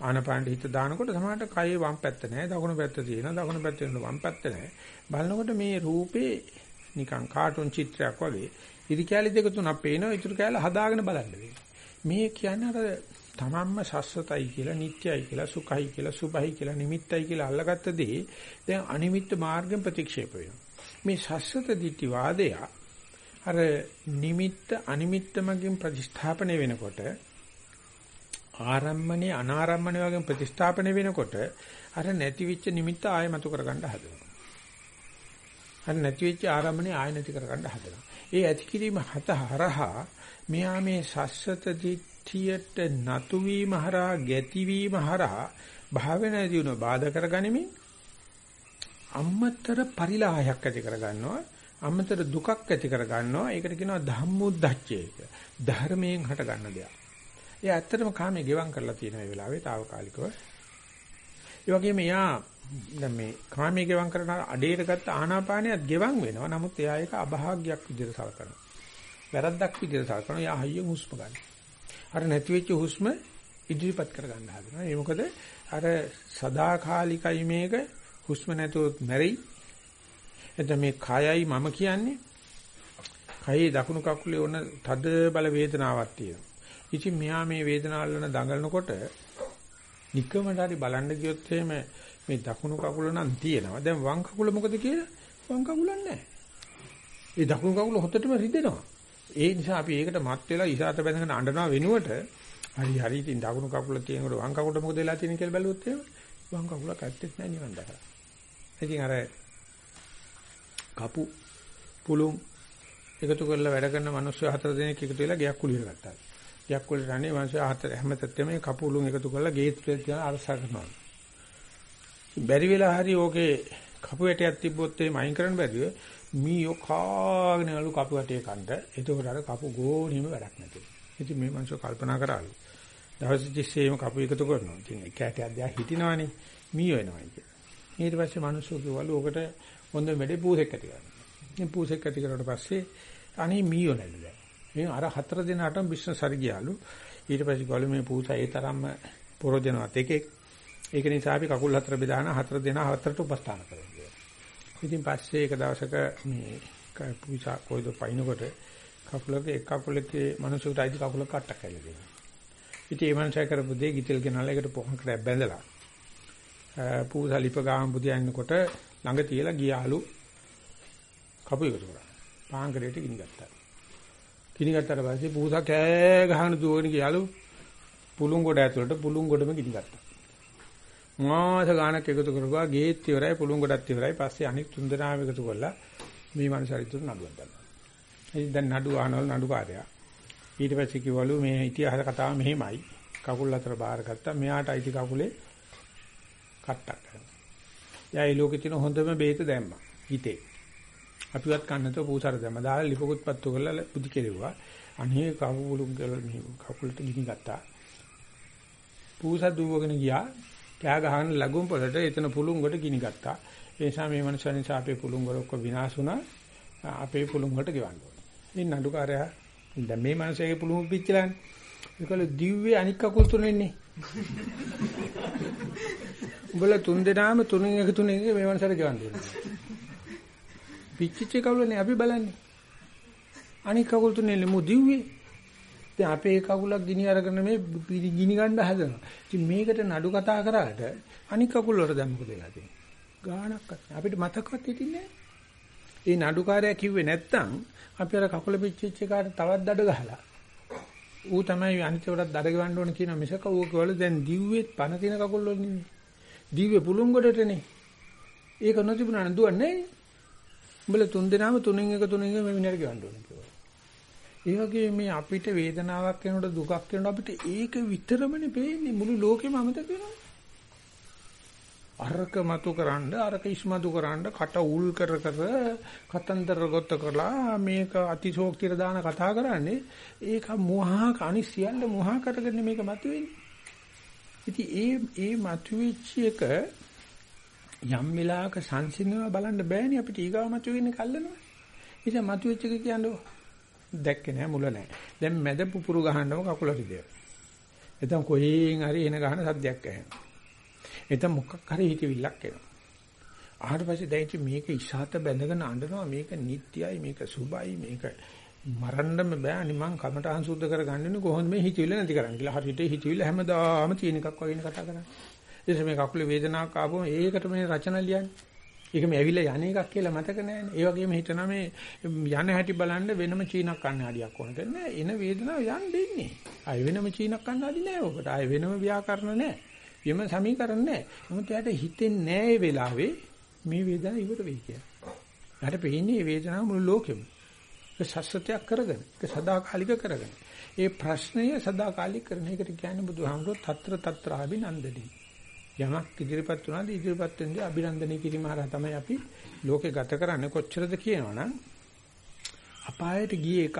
ආනපානට හිත දානකොට සමහරට කයේ වම් පැත්ත නැහැ දකුණු පැත්ත තියෙනවා දකුණු පැත්තේ වම් පැත්ත නැහැ. බලනකොට මේ රූපේ නිකන් කාටුන් චිත්‍රයක් වගේ ඉරි කැලි දෙක තුනක් පේනවා ඊටු කැලි හදාගෙන බලන්න වෙනවා. මේ කියන්නේ අර තමන්ම සස්වතයි කියලා නිට්ටයයි කියලා සුඛයි කියලා සුභයි කියලා නිමිත්තයි කියලා අල්ලගත්ත දේ දැන් අනිමිත්ත මාර්ගෙන් ප්‍රතික්ෂේප වෙනවා. මේ සස්වත දිට්ඨි වාදය අර නිමිත්ත අනිමිත්තමකින් ප්‍රතිස්ථාපනය වෙනකොට ආරම්මනේ අනාරම්මනේ වගේ ප්‍රතිස්ථාපනය වෙනකොට අර නැතිවෙච්ච නිමිත්ත ආයෙ මතු කරගන්න හදනවා. අර නැතිවෙච්ච ආරම්මනේ ආයෙ නැති කරගන්න හදනවා. ඒ ඇති කිරීම හත හරහා මෙහා මේ සස්සත දිට්ඨියට නතු වීම හරහා ගැති වීම හරහා භාවනා දිනු බාධා කරගනිමින් අම්මතර පරිලාහයක් ඇති කරගන්නවා අම්මතර දුකක් ඇති කරගන්නවා ඒකට කියනවා ධම්මුද්දච්චය ධර්මයෙන් හට ගන්න දෙයක්. ඒ ඇත්තටම කාමයේ ගෙවම් කරලා තියෙන මේ වෙලාවේ తాවකාලිකව. ඒ වගේම යා දැන් මේ කාමයේ ගෙවම් කරන අඩේට ගත්ත ආනාපානියත් ගෙවම් වෙනවා. නමුත් එයා ඒක අභාග්‍යයක් විදිහට සලකනවා. වැරද්දක් විදිහට සලකනවා. එයා හයියෙන් හුස්ම ගන්න. අර නැති වෙච්ච හුස්ම ඉදිරිපත් කර ගන්න හදනවා. ඒ මොකද අර සදාකාලිකයි මේක හුස්ම නැතුව මැරෙයි. එතන මේ කයයි මම කියන්නේ කයේ දකුණු කකුලේ ඕන තද බල වේදනාවක් තියෙනවා. ඉතින් මෙහා මේ වේදනාවල් වන දඟලනකොට නිකමට හරි බලන්න ගියොත් එහෙම මේ දකුණු කකුල නම් තියෙනවා. දැන් වම් කකුල මොකද කියලා? වම් කකුල නැහැ. ඒ දකුණු කකුල හොතටම රිදෙනවා. ඒ නිසා අපි ඒකට මත් වෙලා ඉසాత බැඳගෙන අඬනවා වෙනුවට හරි හරි ඉතින් දකුණු කකුල තියෙනකොට වම් කකුලට මොකද වෙලා තියෙන්නේ කියලා බැලුවොත් එහෙම වම් කකුල කැත්තෙත් නැහැ නිවන් දැකලා. ඉතින් අර කපු පුළුම් එකතු කරලා වැඩ කරන මිනිස්සු හතර දෙනෙක් එකතු වෙලා ගයක් කුලියට ගත්තා. ගයක් කුලියට රන්නේ මිනිස්සු හතර හැමතෙම මේ කපුළුම් එකතු කරලා ගේට් එක තියන අරසා කරනවා. බැරි වෙලා හරි ඕකේ කපු වැටයක් තිබ්බොත් ඒ මයින් කරන්න බැරිව මීයෝ කාගෙන යලු කපු වැටේ කන්ට. එතකොට අර කපු ගෝණීම වැඩක් නැති. ඉතින් මේ මිනිස්සු කල්පනා කරාලු. දවස් 30ෙම කපු එකතු කරනවා. ඉතින් එක ඇටයක් දිහා හිටිනවනේ මීයෝ එනවා කියලා. ඊට පස්සේ මිනිස්සු කිව්වලු ඔකට හොඳ වැඩේ පූසෙක් ඇති කරන්න. ඉතින් පූසෙක් ඇති කරලා පස්සේ අනේ මීයෝ නැල්ලු දැන්. මේ අර හතර දෙනාටම බිස්නස් හරි ගියාලු. ඊට පස්සේ ගාලු මේ පූසා ඒ තරම්ම පොරොදෙනවත් එකෙක්. ඒක නිසා අපි කකුල් හතර බෙදාන හතර දෙනා හතරට උපස්ථාන කරනවා. ඉතින් පස්සේ එක දවසක මේ පූසා කොයිද පයින්නකොට කකුලක එක කකුලකේ මනුස්සයෙකුට අයිති කකුලක කට්ටක් ඇවිල්ලා දෙනවා. ඉතින් ඒ මනුස්සයා කරපු දේ ගිතෙල් ගෙනල්ලා ඒකට පොහොන්කට බැඳලා පූසා ලිප ගාම් බුදියන්නකොට ළඟ තියලා ගියාලු කපු එකතු කරා. පාංගරේට ගිනි ගත්තා. ගිනි ගත්තාට පස්සේ පූසා කෑ ගහන දුවගෙන ගියාලු පුළුන් ගොඩ ඇතුළට පුළුන් ගොඩම ගිනි ගත්තා. මාස ගානක් එකතු කරගුවා ගේත් ඉවරයි පුළුන් ගොඩත් ඉවරයි පස්සේ අනිත් තුන් දෙනාම එකතු කරලා මේ මනුස්සයරිට නඩුවක් දැම්මා. ඉතින් දැන් නඩුව අහනවල නඩුකාරයා. ඊට පස්සේ කිව්වලු මේ ඉතිහාස කතාව මෙහෙමයි. කකුල් අතර බාර ගත්තා. මෙයාට අයිති කකුලේ කට්ටක් කරනවා. එයා ඒ ලෝකේ තියෙන හොඳම බේත දැම්මා. හිතේ. අපිවත් කන්නතෝ පූසාර දැම්මා. දාලා ලිපකුත් පත්තු කරලා පුදි කෙරෙව්වා. අනේ කකුලුම් කියලා මේ කකුලට ගිනි ගත්තා. පූසා දුවගෙන ගියා. කෑ ගහන ලඟුම් පොළට එතන පුළුන් කොට ගිනි ගත්තා. ඒ නිසා මේ මනුස්සය නිසා අපේ පුළුන් වල ඔක්කොම විනාශ වුණා. අපේ පුළුන් වලට ගෙවන්න ඕනේ. ඉතින් නඩුකාරයා දැන් මේ මනුස්සයගේ පුළුන් පිච්චලානේ. ඒකල දිව්වේ අනික් කකුල් තුනෙන්නේ. උඹලා තුන් දෙනාම තුනෙන් එක තුනෙන් මේ මනුස්සයට ගෙවන්න ඕනේ. පිච්චිච්ච කකුලනේ අපි බලන්නේ. අනික් කකුල් තුනෙන්නේ මු දිව්වේ. දැන් අපේ කකුලක් ගිනි අරගෙන මේ ගිනි ගන්න හදනවා. ඉතින් මේකට නඩු කතා කරාට අනික් කකුල් වලට දැන් මොකද වෙලා තියෙන්නේ? ගාණක් අපිට මතකවත් හිටින්නේ ඒ නඩුකාරයා කිව්වේ නැත්තම් අපි අර කකුල පිච්චිච්ච එකාට තවත් දඩ ගහලා ඌ තමයි අනිත්‍යවලට දඩ ගවන්න ඕන කියන මිසක ඌ කවල දැන් දිව්වෙත් පන තින කකුල් වල නෙමෙයි. දිව්වේ පුළුන් ගොඩටනේ. ඒක නොතිබුණා නම් දුවන්නේ නැහැ. උඹලා තුන් දෙනාම තුනෙන් එක තුනෙන් එක මේ විනාඩි ගවන්න ඕන කියලා. ඒ වගේ මේ අපිට වේදනාවක් වෙනකොට දුකක් වෙනකොට අපිට ඒක විතරමනේ පේන්නේ මුළු ලෝකෙම අමතක වෙනවා. අරක මතු කරන්න අරක ඉස්මතු කරන්න කට උල් කර කර කතන්දර ගොත්ත කරලා මේක අතිශෝක්තියට දාන කතා කරන්නේ ඒක මොහා කනි සියල්ල මොහා කරගෙන මේක මතුවෙන්නේ. ඉතින් ඒ ඒ මතුවෙච්ච එක යම් වෙලාවක සංසිඳනවා බලන්න බෑනේ අපිට ඊගාව මතුවෙන්නේ කල්ලනවා. ඉතින් මතුවෙච්ච එක කියන්නේ දැක්කේ නෑ මුල නෑ. දැන් මැද පුපුරු ගහනව කකුල රිදේ. එතන කොහෙන් හරි එන ගහන සද්දයක් ඇහෙනවා. එතන මොකක් හරි හිතවිල්ලක් එනවා. ආහාර පස්සේ දැයිච්ච මේක ඉසాత බැඳගෙන අඬනවා මේක නිට්ටයයි මේක සුබයි මේක මරන්නම බෑ නිමං කමටහන් සුද්ධ කරගන්නේ කොහොමද මේ හිතවිල්ල නැති කරන්නේ කියලා හරියට හිතවිල්ල හැමදාම තියෙන එකක් වගේ කතා කරන්නේ. ඊට මේ කකුලේ වේදනාවක් ආවම ඒකට මේ රචන ලියන්නේ. ඒක මේ ඇවිල්ලා යන එකක් කියලා මතක නෑනේ. ඒ වගේම හිතනවා මේ යන හැටි බලන්න වෙනම චීනක් කන්නඩියක් ඕන කරන්නේ. එන වේදනාව යන්න දෙන්නේ. ආය වෙනම චීනක් කන්නඩි නෑ ඔකට. ආය වෙනම ව්‍යාකරණ නෑ. යම සමීකරණ නෑ. නමුත් එයාට හිතෙන්නේ නෑ ඒ වෙලාවේ මේ වේදනාව ඉවර වෙයි කියලා. එයාට පේන්නේ මේ වේදනාව මුළු ලෝකෙම. ඒක සත්‍යයක් කරගෙන, ඒක සදාකාලික කරගෙන. ඒ ප්‍රශ්නය සදාකාලික කරන එකට කියන්නේ බුදුහාමුදුරුවෝ తත්‍ර తත්‍ර අභිනන්දනී. යමක් ඉදිරිපත් වුණාද ඉදිරිපත් වෙන්නේ අභිනන්දනය කිරීම හරහා තමයි අපි ලෝකේ ගත කරන්නේ කොච්චරද කියනවනම් අපායට ගියේ එක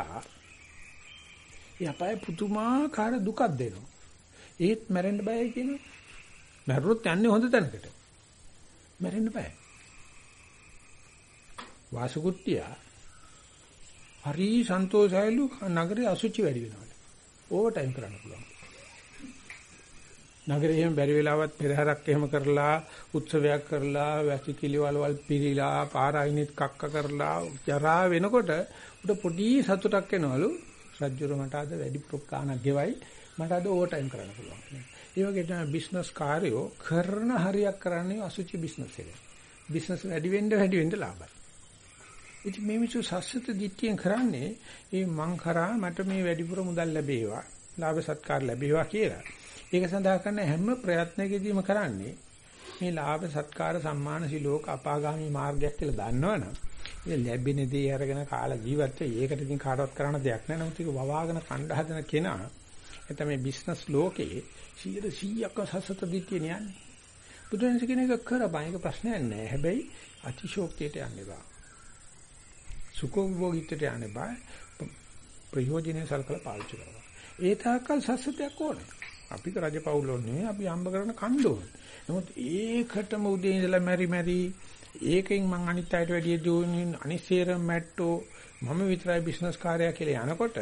ඒ අපාය පුදුමාකාර දුකක් දෙනවා ඒත් මැරෙන්න බයයි කියනවා මැරුණොත් යන්නේ හොඳ තැනකට මැරෙන්න බෑ. වාසුකුට්ටිය හරි සන්තෝෂයිලු නගරේ අසුචි වැඩි වෙනවා. ඕවර් ටයිම් කරන්න පුළුවන්. නගරේ එහෙම බැරි වෙලාවත් පෙරහැරක් එහෙම කරලා උත්සවයක් කරලා වැසිකිලි වලවල් පිරීලා පාර අයිනෙත් කක්ක කරලා ජරා වෙනකොට උඩ පොඩි සතුටක් එනවලු රජ්ජුර මට අද වැඩි ප්‍රකාණක් ගෙවයි මට අද ඕවර් ටයිම් කරන්න පුළුවන්. ඒ වගේ තමයි බිස්නස් කාර්යෝ කරන හරියක් කරන්නේ අසුචි බිස්නස් එක. බිස්නස් වැඩි වෙන්න වැඩි වෙන්න ලාභයි. ඉතින් මේ මිසු සස්සත දිට්ඨියෙන් කරන්නේ මේ මං කරා මට මේ වැඩිපුර මුදල් ලැබේවා, ලාභ සත්කාර ලැබේවා කියලා. ඒක සඳහා කරන හැම ප්‍රයත්නකෙදීම කරන්නේ මේ ලාභ සත්කාර සම්මාන සිලෝක අපාගාමී මාර්ගයක් කියලා දන්නවනම් ඒ ලැබෙන දේ අරගෙන කාලා ජීවත් වෙයි. ඒකට ඉතින් කාටවත් කරන්න දෙයක් නැහැ. නමුත් ඒක වවාගෙන කණ්ඩ හදන කෙනා එතන මේ බිස්නස් ලෝකේ 100%ක්ම සසත දිටිය යන්නේ. බුදුරජාණන් කියන එක කරපන් ඒක ප්‍රශ්නයක් නෑ. හැබැයි අතිශෝක්තියට යන්න එපා. සුඛෝභෝගීත්වයට යන්න එපා. ප්‍රයෝජනෙ සල්කලා පාවිච්චි කරනවා. ඒ තාක්කල් සසතයක් ඕනේ. අපි රජපෞල් ඕනේ අපි හම්බ කරන කණ්ඩ ඕනේ. නමුත් ඒකටම උදේ ඉඳලා මෙරි මෙරි ඒකෙන් මං අනිත් අයට වැඩිය දුවන්නේ අනිසේරම් මැට්ටෝ මම විතරයි බිස්නස් කාර්යය කියලා යනකොට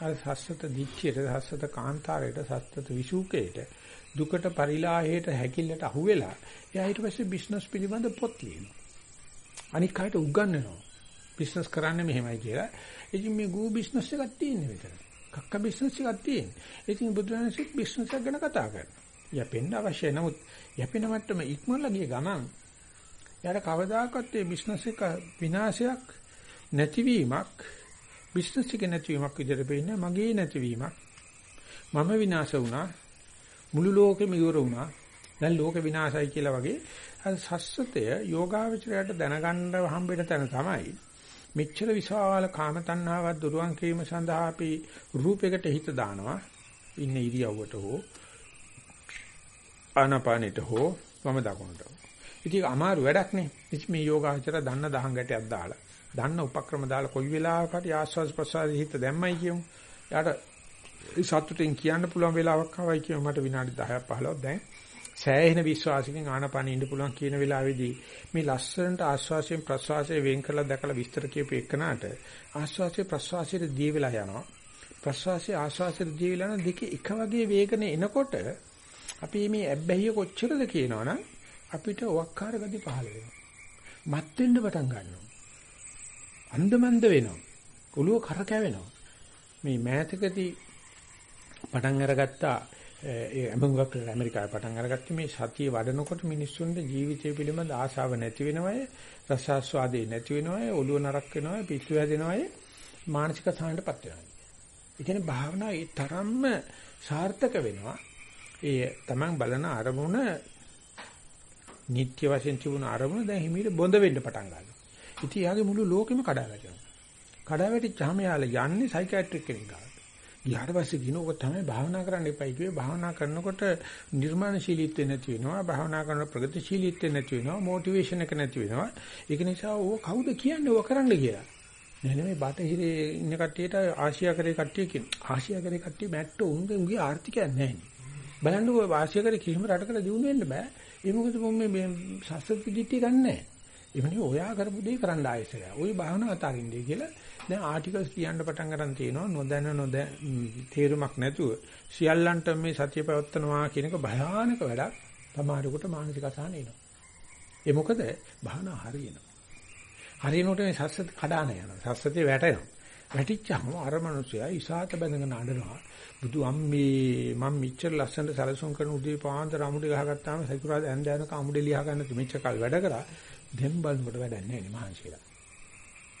අර සස්සත දිච්චියට සස්සත කාන්තාරයට සස්සත විසුකේට දුකට පරිලාහයට හැකිල්ලට අහුවෙලා එයා ඊට පස්සේ බිස්නස් පිළිබඳ පොත් ලියනවා. අනික් අයට උගන්වනවා. බිස්නස් කරන්නේ මෙහෙමයි කියලා. ඉතින් මේ ගූ බිස්නස් එකක් තියෙන්නේ විතර. කක්ක බිස්නස් එකක් තියෙන්නේ. ඉතින් බුදුරජාණන්සේ බිස්නස් එක ගැන කතා කරනවා. යැපෙන්න අවශ්‍යයි. නමුත් යැපෙන මට්ටම ඉක්මනලා ගිය ගමන් යාට කවදාකවත් මේ බිස්නස් එක විනාශයක් නැතිවීමක් බිස්නස් එක නැතිවීමක් විදිහට පේන්නේ මගේ නැතිවීමක්. මම විනාශ වුණා. මුළු ලෝකෙම ඉවර වුණා. දැන් ලෝක විනාශයි කියලා වගේ අර සස්සතය යෝගාවචරයට දැනගන්න හම්බෙන තැන තමයි මෙච්චර විශාල කාම තණ්හාවක් දුරුවන් කිරීම සඳහා අපි රූපයකට හිත දානවා ඉන්න ඉරියව්වට හෝ ආනාපානෙට හෝ වම දකුණට. ඉතින් අමාරු වැඩක් නේ. ඉතින් මේ යෝගාචර දන්න දහං ගැටයක් දාලා දන්න උපක්‍රම දාලා කොයි වෙලාවකට ආස්වාස් ප්‍රසාරී හිත දැම්මයි කියමු. යාට සතුටින් කියන්න පුළුවන් වෙලාවක් ආවයි කියමු මට විනාඩි 10ක් 15ක් දැන් සෑහෙන විශ්වාසකින් ආනපන ඉන්න පුළුවන් කියන වෙලාවේදී මේ ලස්සනට ආස්වාසයෙන් ප්‍රස්වාසයෙන් වෙන් කරලා දැකලා විස්තර කියපු එකනට ආස්වාසයේ ප්‍රස්වාසයේ දී වෙලා යනවා. ප්‍රස්වාසයේ ආස්වාසයේ දී වෙලා යන දෙකේ එක වගේ වේගන එනකොට අපි මේ ඇබ්බැහිය කොච්චරද කියනවනම් අපිට වක්කාර ගති පහළ වෙනවා. මත් වෙන්න පටන් ගන්නවා. අන්දමන්ද වෙනවා. ඔළුව කරකැවෙනවා. මේ මෑතකදී පටන් අරගත්තා ඒ අමුගක් ඇමරිකාවේ පටන් අරගත්තේ මේ සතිය වඩනකොට මිනිස්සුන්ට ජීවිතය පිළිබඳ ආශාව නැති වෙනවය රසාස්වාදේ නැති වෙනවය ඔළුව නරක් වෙනවය පිස්සු හැදෙනවය මානසික සාහනටපත් වෙනවා. ඒ කියන්නේ භාවනා ඒ තරම්ම සාර්ථක වෙනවා. ඒ තමන් බලන අරමුණ නිත්‍ය වශයෙන් තිබුණ අරමුණ දැන් හිමීට බොඳ වෙන්න පටන් ගන්නවා. ඉතින් යාගේ මුළු ලෝකෙම කඩා වැටෙනවා. කඩා වැටිච්චාම යාලා යන්නේ සයිකියාට්‍රික් කෙනෙක් ගාවට. ගියාට පස්සේ කිනෝක තමයි භාවනා කරන්න එපයි කිව්වේ භාවනා කරනකොට නිර්මාණශීලීත්වෙ නැති වෙනවා. භාවනා කරන ප්‍රගතිශීලීත්වෙ නැති වෙනවා. මොටිවේෂන් එක නැති වෙනවා. ඒක නිසා ඕක කවුද කියන්නේ ඕක කරන්න කියලා. නෑ නෙමෙයි. බටහිරේ ඉන්න කට්ටියට ආසියා කරේ කට්ටිය කියන ආසියා කරේ කට්ටිය මැට්ටෝ උන්ගේ උන්ගේ ආර්ථිකයක් නැහැ බලන්නකෝ ආසියා කරේ කිසිම රටකට දිනු වෙන්න බෑ. ඒ මොකද මම මේ සස්ත්‍ව දිට්ඨිය ගන්නෑ එවනේ ඔයා කරපු දේ කරන්න ආයෙසරය. ওই භාවනාව අතාරින්නේ කියලා දැන් ආටිකල්ස් කියන්න පටන් ගන්න තියෙනවා නොදැන නොදැ තේරුමක් නැතුව සියල්ලන්ට මේ සත්‍ය ප්‍රවත්තනවා කියන එක භයානක වැඩක්. තමාරුකට මානසික අසහන එනවා. ඒ මොකද භාවනා හරියනවා. හරියනකොට මේ සස්සත කඩාන යනවා. සස්සතේ වැටෙනවා. වැටිච්චාම අර මිනිස්සයා ඉසాత බැඳගෙන අඬනවා. බුදු අම්මේ මම මෙච්චර ලස්සනට සැලසුම් කරන උදේ පාන්දර අමුඩේ ගහගත්තාම සතුරාද ඇඳ යනක අමුඩේ ලියා ගන්න මෙච්චර කල් වැඩ කරා. දැන් බලනකොට වැඩක් නැහැ නේ මහන්සියලා.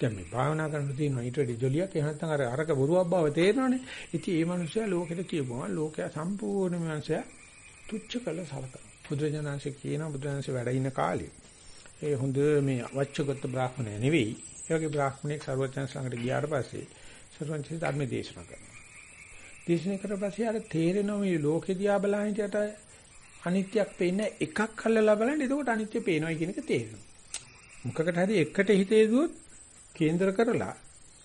දැන් මේ භාවනා කරන්න තියෙනවා ඊට වැඩි ජොලියක් එහෙම නැත්නම් අර අරක බොරුවක් බව තේරෙනවනේ. ඉතින් මේ මිනිස්සයා ලෝකෙට කියපුවා ලෝකයා සම්පූර්ණ මිනිස්සයා තුච්ච කළ සලකන. බුදුජානන්ස කියන බුදුන්ස වැඩ ඉන කාලේ ඒ හොඳ මේ වච්චගත බ්‍රාහ්මණය නෙවෙයි. ඒ වගේ බ්‍රාහ්මණෙක් සර්වඥයන් ළඟට ගියාට පස්සේ සර්වඥයන් ධර්ම දේශනා කරනවා. දේශනා කරලා පස්සේ අර තේරෙනවා මේ ලෝකෙ දිහා බලහින්ට අනිත්‍යක් පේන්නේ එකක් කල්ලා බලන්න එතකොට අනිත්‍ය පේනවා කියන එක තේරෙනවා. මොකකට හරි එකට හිතේ දුවොත් කේන්ද්‍ර කරලා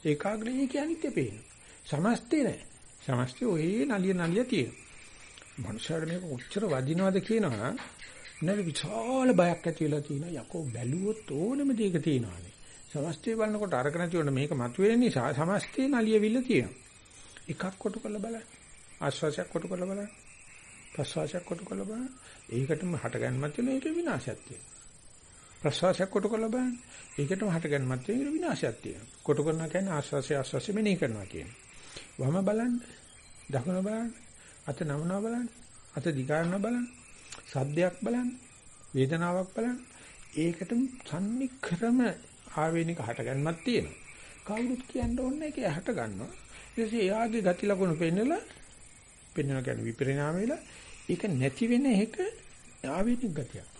ඒකාග්‍රණී කියන්නේ පේනවා. සමස්තේ නෑ. සමස්තේ ඔය නලිය නලිය තියෙනවා. මනුෂ්‍යයර මේක උච්චර වදිනවද කියනවා නේද විශාල බයක් ඇති වෙලා තියෙනවා. යකෝ බැලුවොත් ඕනම දෙයක තියෙනවානේ. සමස්තය බලනකොට අරක නැති වුණ මේක මතුවෙන නිසා සමස්තේ නලියවිල්ල තියෙනවා. එකක් කොටු කරලා බලන්න. ආශ්වාසයක් කොටු කරලා බලන්න. ප්‍රශ්වාසයක් කොටු කරලා බලන්න. ඒකටම හටගන්නමත් තියෙන ඒකේ විනාශයක් තියෙනවා. ප්‍රශ්වාසයක් කොටු කරලා බලන්න. ඒකටම හටගන්නමත් තියෙන ඒකේ විනාශයක් තියෙනවා. කොටු කරනවා කියන්නේ ආශ්වාසය ආශ්වාසය මෙනෙහි කරනවා කියන්නේ. වම බලන්න. දකුණ බලන්න. අත නමනවා බලන්න. අත දිගාරනවා බලන්න. සද්දයක් බලන්න. වේදනාවක් බලන්න. ඒකට සම්නික්‍රම ආවේනික හටගන්නමක් තියෙනවා. කවුරුත් කියන්න ඕනේ ඒකේ හට ගන්නවා. ඊට පස්සේ එයාගේ ගති ලක්ෂණ පෙන්නලා පෙන්වන කියන්නේ විපරිණාම වෙලා ඒක නැති වෙන එක ආවේනික ගතියක්.